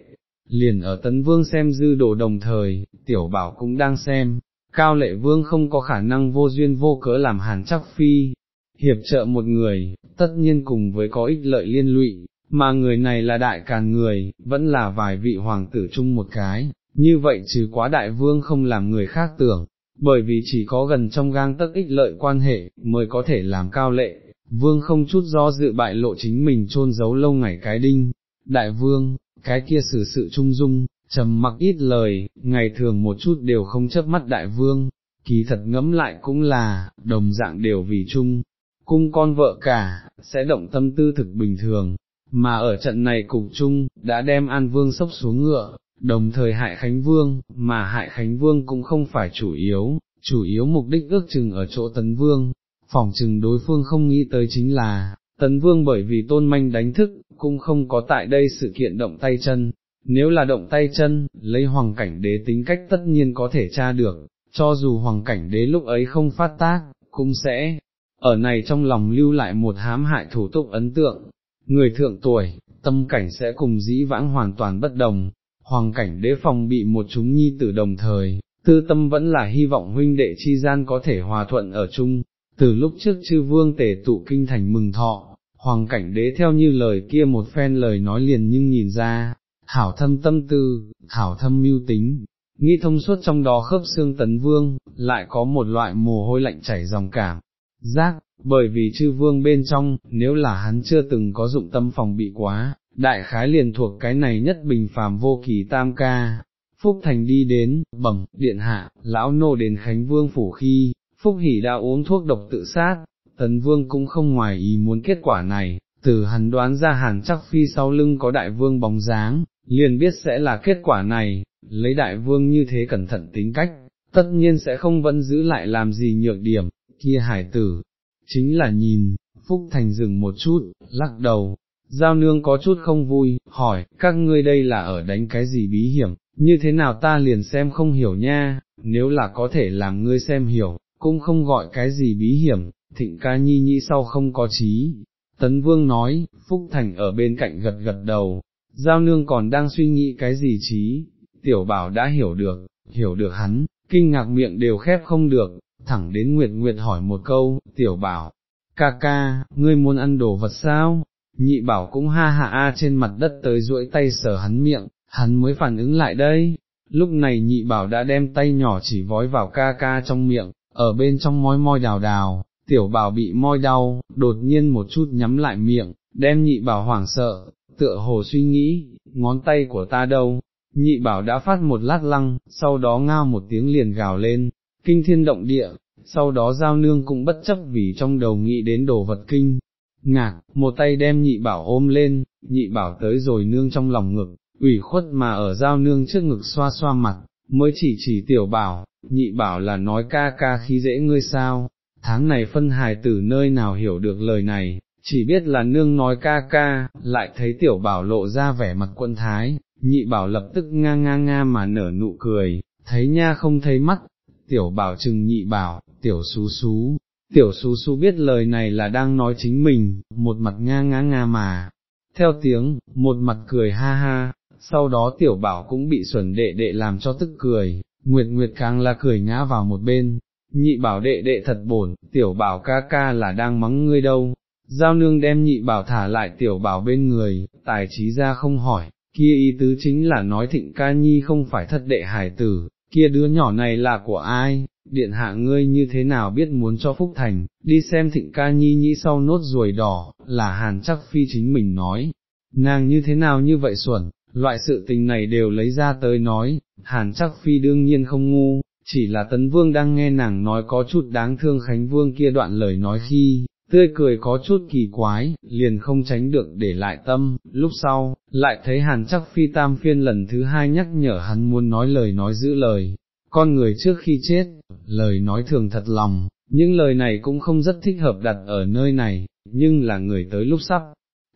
A: liền ở tấn vương xem dư đồ đồng thời, tiểu bảo cũng đang xem, cao lệ vương không có khả năng vô duyên vô cớ làm hàn chắc phi, hiệp trợ một người, tất nhiên cùng với có ích lợi liên lụy, mà người này là đại càn người, vẫn là vài vị hoàng tử chung một cái, như vậy trừ quá đại vương không làm người khác tưởng, bởi vì chỉ có gần trong gang tất ích lợi quan hệ, mới có thể làm cao lệ, vương không chút do dự bại lộ chính mình chôn giấu lâu ngày cái đinh, đại vương, cái kia xử sự trung dung, trầm mặc ít lời, ngày thường một chút đều không chấp mắt đại vương, kỳ thật ngẫm lại cũng là, đồng dạng đều vì chung, cung con vợ cả, sẽ động tâm tư thực bình thường, mà ở trận này cục chung, đã đem An Vương sốc xuống ngựa, đồng thời hại Khánh Vương, mà hại Khánh Vương cũng không phải chủ yếu, chủ yếu mục đích ước chừng ở chỗ Tấn Vương, phòng chừng đối phương không nghĩ tới chính là, Tấn Vương bởi vì tôn manh đánh thức, cũng không có tại đây sự kiện động tay chân, nếu là động tay chân, lấy hoàng cảnh đế tính cách tất nhiên có thể tra được, cho dù hoàng cảnh đế lúc ấy không phát tác, cũng sẽ, ở này trong lòng lưu lại một hám hại thủ tục ấn tượng, người thượng tuổi, tâm cảnh sẽ cùng dĩ vãng hoàn toàn bất đồng, hoàng cảnh đế phòng bị một chúng nhi tử đồng thời, tư tâm vẫn là hy vọng huynh đệ chi gian có thể hòa thuận ở chung, từ lúc trước chư vương tể tụ kinh thành mừng thọ, hoàng cảnh đế theo như lời kia một phen lời nói liền nhưng nhìn ra, hảo thâm tâm tư, hảo thâm mưu tính, nghĩ thông suốt trong đó khớp xương tấn vương, lại có một loại mồ hôi lạnh chảy dòng cảm, giác, bởi vì chư vương bên trong, nếu là hắn chưa từng có dụng tâm phòng bị quá, đại khái liền thuộc cái này nhất bình phàm vô kỳ tam ca. Phúc Thành đi đến, bẩm, điện hạ, lão nô đến Khánh Vương phủ khi, Phúc Hỷ đã uống thuốc độc tự sát, Tấn Vương cũng không ngoài ý muốn kết quả này, từ hắn đoán ra hàn chắc phi sau lưng có đại vương bóng dáng, liền biết sẽ là kết quả này, lấy đại vương như thế cẩn thận tính cách, tất nhiên sẽ không vẫn giữ lại làm gì nhược điểm, kia hải tử, chính là nhìn, Phúc Thành dừng một chút, lắc đầu, giao nương có chút không vui, hỏi, các ngươi đây là ở đánh cái gì bí hiểm, như thế nào ta liền xem không hiểu nha, nếu là có thể làm ngươi xem hiểu, cũng không gọi cái gì bí hiểm, thịnh ca nhi nhi sau không có trí. Tấn Vương nói, Phúc Thành ở bên cạnh gật gật đầu, giao nương còn đang suy nghĩ cái gì trí, tiểu bảo đã hiểu được, hiểu được hắn, kinh ngạc miệng đều khép không được, thẳng đến Nguyệt Nguyệt hỏi một câu, tiểu bảo, ca ca, ngươi muốn ăn đồ vật sao? Nhị bảo cũng ha hạ a trên mặt đất tới duỗi tay sờ hắn miệng, hắn mới phản ứng lại đây. Lúc này nhị bảo đã đem tay nhỏ chỉ vói vào ca ca trong miệng, ở bên trong môi môi đào đào, tiểu bảo bị môi đau, đột nhiên một chút nhắm lại miệng, đem nhị bảo hoảng sợ, tựa hồ suy nghĩ, ngón tay của ta đâu, nhị bảo đã phát một lát lăng, sau đó ngao một tiếng liền gào lên, kinh thiên động địa, sau đó giao nương cũng bất chấp vì trong đầu nghĩ đến đồ vật kinh, ngạc, một tay đem nhị bảo ôm lên, nhị bảo tới rồi nương trong lòng ngực, ủy khuất mà ở giao nương trước ngực xoa xoa mặt, mới chỉ chỉ tiểu bảo, nhị bảo là nói ca ca khi dễ ngươi sao, tháng này phân hài tử nơi nào hiểu được lời này, chỉ biết là nương nói ca ca, lại thấy tiểu bảo lộ ra vẻ mặt quân thái, nhị bảo lập tức nga nga nga mà nở nụ cười, thấy nha không thấy mắt, tiểu bảo chừng nhị bảo, tiểu xú xú, tiểu xú xú biết lời này là đang nói chính mình, một mặt nga nga nga mà, theo tiếng, một mặt cười ha ha, sau đó tiểu bảo cũng bị xuẩn đệ đệ làm cho tức cười, nguyệt nguyệt càng là cười ngã vào một bên, nhị bảo đệ đệ thật bổn, tiểu bảo ca ca là đang mắng ngươi đâu. Giao nương đem nhị bảo thả lại tiểu bảo bên người, tài trí ra không hỏi, kia ý tứ chính là nói thịnh ca nhi không phải thất đệ hải tử, kia đứa nhỏ này là của ai, điện hạ ngươi như thế nào biết muốn cho Phúc Thành, đi xem thịnh ca nhi nhĩ sau nốt ruồi đỏ, là hàn chắc phi chính mình nói, nàng như thế nào như vậy xuẩn, loại sự tình này đều lấy ra tới nói, hàn chắc phi đương nhiên không ngu, chỉ là tấn vương đang nghe nàng nói có chút đáng thương khánh vương kia đoạn lời nói khi, tươi cười có chút kỳ quái, liền không tránh được để lại tâm, lúc sau, lại thấy hàn chắc phi tam phiên lần thứ hai nhắc nhở hắn muốn nói lời nói giữ lời, con người trước khi chết, lời nói thường thật lòng, những lời này cũng không rất thích hợp đặt ở nơi này, nhưng là người tới lúc sắp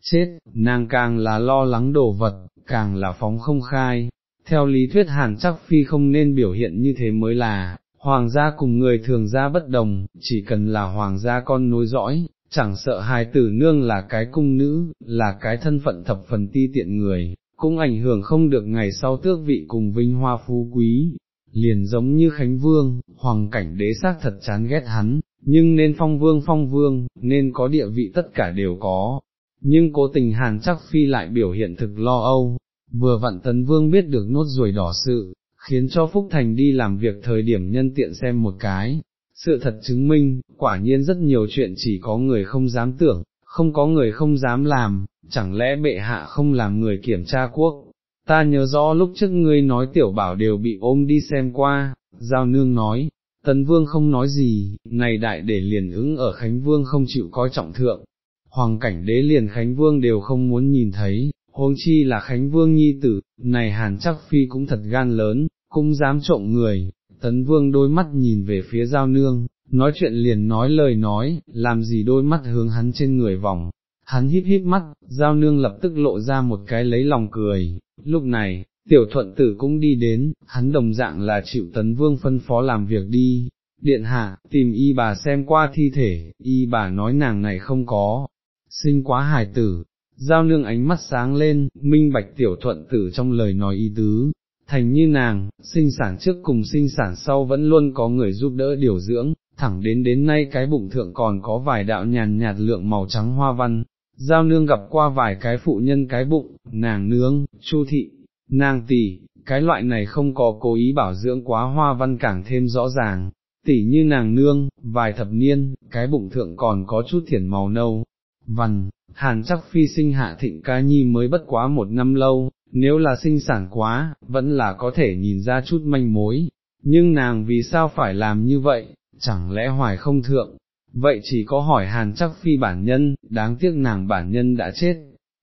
A: chết, nàng càng là lo lắng đồ vật, càng là phóng không khai. Theo lý thuyết hàn chắc phi không nên biểu hiện như thế mới là, hoàng gia cùng người thường gia bất đồng, chỉ cần là hoàng gia con nối dõi, chẳng sợ hài tử nương là cái cung nữ, là cái thân phận thập phần ti tiện người, cũng ảnh hưởng không được ngày sau tước vị cùng vinh hoa phú quý, liền giống như Khánh Vương, hoàng cảnh đế xác thật chán ghét hắn, nhưng nên phong vương phong vương, nên có địa vị tất cả đều có. Nhưng cố tình hàn chắc phi lại biểu hiện thực lo âu, vừa vặn tấn vương biết được nốt ruồi đỏ sự, khiến cho Phúc Thành đi làm việc thời điểm nhân tiện xem một cái. Sự thật chứng minh, quả nhiên rất nhiều chuyện chỉ có người không dám tưởng, không có người không dám làm, chẳng lẽ bệ hạ không làm người kiểm tra quốc. Ta nhớ rõ lúc trước ngươi nói tiểu bảo đều bị ôm đi xem qua, giao nương nói, tấn vương không nói gì, này đại để liền ứng ở Khánh Vương không chịu coi trọng thượng, hoàng cảnh đế liền Khánh Vương đều không muốn nhìn thấy, huống chi là Khánh Vương nhi tử, này hàn chắc phi cũng thật gan lớn, cũng dám trộm người, tấn vương đôi mắt nhìn về phía giao nương, nói chuyện liền nói lời nói, làm gì đôi mắt hướng hắn trên người vòng, hắn híp híp mắt, giao nương lập tức lộ ra một cái lấy lòng cười, lúc này, tiểu thuận tử cũng đi đến, hắn đồng dạng là chịu tấn vương phân phó làm việc đi, điện hạ, tìm y bà xem qua thi thể, y bà nói nàng này không có, sinh quá hài tử, giao nương ánh mắt sáng lên, minh bạch tiểu thuận tử trong lời nói y tứ, thành như nàng, sinh sản trước cùng sinh sản sau vẫn luôn có người giúp đỡ điều dưỡng, thẳng đến đến nay cái bụng thượng còn có vài đạo nhàn nhạt lượng màu trắng hoa văn. Giao nương gặp qua vài cái phụ nhân cái bụng, nàng nương, chu thị, nàng tỷ, cái loại này không có cố ý bảo dưỡng quá hoa văn càng thêm rõ ràng, tỷ như nàng nương, vài thập niên, cái bụng thượng còn có chút thiển màu nâu, văn, hàn chắc phi sinh hạ thịnh ca nhi mới bất quá một năm lâu, nếu là sinh sản quá, vẫn là có thể nhìn ra chút manh mối, nhưng nàng vì sao phải làm như vậy, chẳng lẽ hoài không thượng, vậy chỉ có hỏi hàn chắc phi bản nhân, đáng tiếc nàng bản nhân đã chết,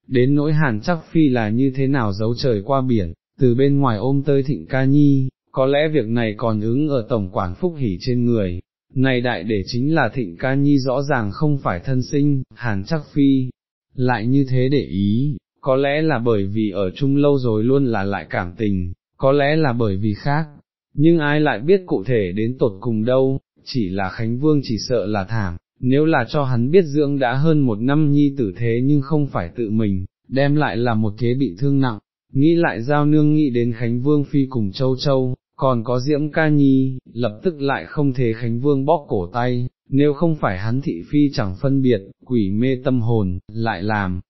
A: đến nỗi hàn chắc phi là như thế nào giấu trời qua biển, từ bên ngoài ôm tơi thịnh ca nhi, có lẽ việc này còn ứng ở tổng quản phúc hỉ trên người. Này đại để chính là thịnh ca nhi rõ ràng không phải thân sinh, hàn chắc phi, lại như thế để ý, có lẽ là bởi vì ở chung lâu rồi luôn là lại cảm tình, có lẽ là bởi vì khác, nhưng ai lại biết cụ thể đến tột cùng đâu, chỉ là Khánh Vương chỉ sợ là thảm, nếu là cho hắn biết dưỡng đã hơn một năm nhi tử thế nhưng không phải tự mình, đem lại là một kế bị thương nặng, nghĩ lại giao nương nghĩ đến Khánh Vương phi cùng châu châu, còn có diễm ca nhi, lập tức lại không thể Khánh Vương bóp cổ tay, nếu không phải hắn thị phi chẳng phân biệt, quỷ mê tâm hồn, lại làm,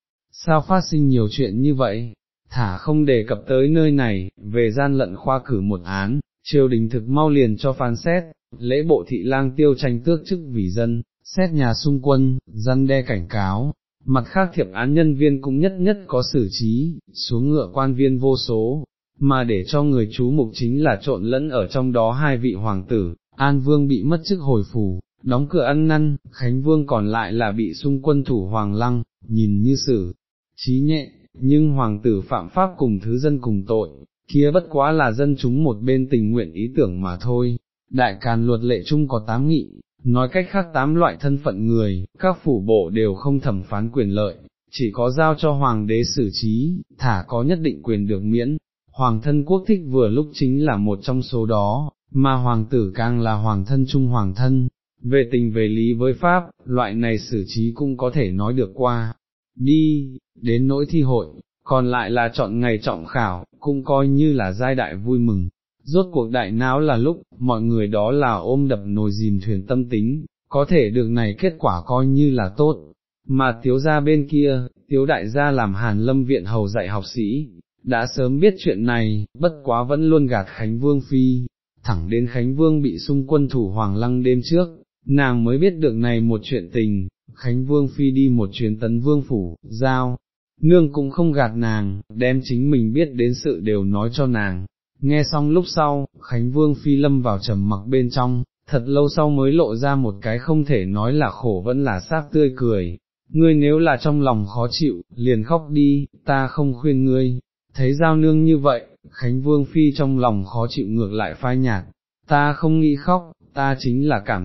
A: sao phát sinh nhiều chuyện như vậy, thả không đề cập tới nơi này, về gian lận khoa cử một án, triều đình thực mau liền cho phán xét, lễ bộ thị lang tiêu tranh tước chức vì dân, xét nhà xung quân, dân đe cảnh cáo, mặt khác thiệp án nhân viên cũng nhất nhất có xử trí, xuống ngựa quan viên vô số, mà để cho người chú mục chính là trộn lẫn ở trong đó hai vị hoàng tử, An Vương bị mất chức hồi phủ, đóng cửa ăn năn, Khánh Vương còn lại là bị xung quân thủ Hoàng Lăng, nhìn như xử, trí nhẹ, nhưng hoàng tử phạm pháp cùng thứ dân cùng tội, kia bất quá là dân chúng một bên tình nguyện ý tưởng mà thôi. Đại Càn luật lệ chung có tám nghị, nói cách khác tám loại thân phận người, các phủ bộ đều không thẩm phán quyền lợi, chỉ có giao cho hoàng đế xử trí, thả có nhất định quyền được miễn. Hoàng thân quốc thích vừa lúc chính là một trong số đó, mà hoàng tử càng là hoàng thân trung hoàng thân. Về tình về lý với Pháp, loại này xử trí cũng có thể nói được qua. Đi, đến nỗi thi hội, còn lại là chọn ngày trọng khảo, cũng coi như là giai đại vui mừng. Rốt cuộc đại não là lúc, mọi người đó là ôm đập nồi dìm thuyền tâm tính, có thể được này kết quả coi như là tốt. Mà tiếu gia bên kia, tiếu đại gia làm hàn lâm viện hầu dạy học sĩ, đã sớm biết chuyện này, bất quá vẫn luôn gạt Khánh Vương Phi, thẳng đến Khánh Vương bị xung quân thủ Hoàng Lăng đêm trước, nàng mới biết được này một chuyện tình, Khánh Vương Phi đi một chuyến tấn Vương Phủ, giao, nương cũng không gạt nàng, đem chính mình biết đến sự đều nói cho nàng. Nghe xong lúc sau, Khánh Vương Phi lâm vào trầm mặc bên trong, thật lâu sau mới lộ ra một cái không thể nói là khổ vẫn là xác tươi cười. Ngươi nếu là trong lòng khó chịu, liền khóc đi, ta không khuyên ngươi. Thấy giao nương như vậy, Khánh Vương Phi trong lòng khó chịu ngược lại phai nhạt, ta không nghĩ khóc, ta chính là cảm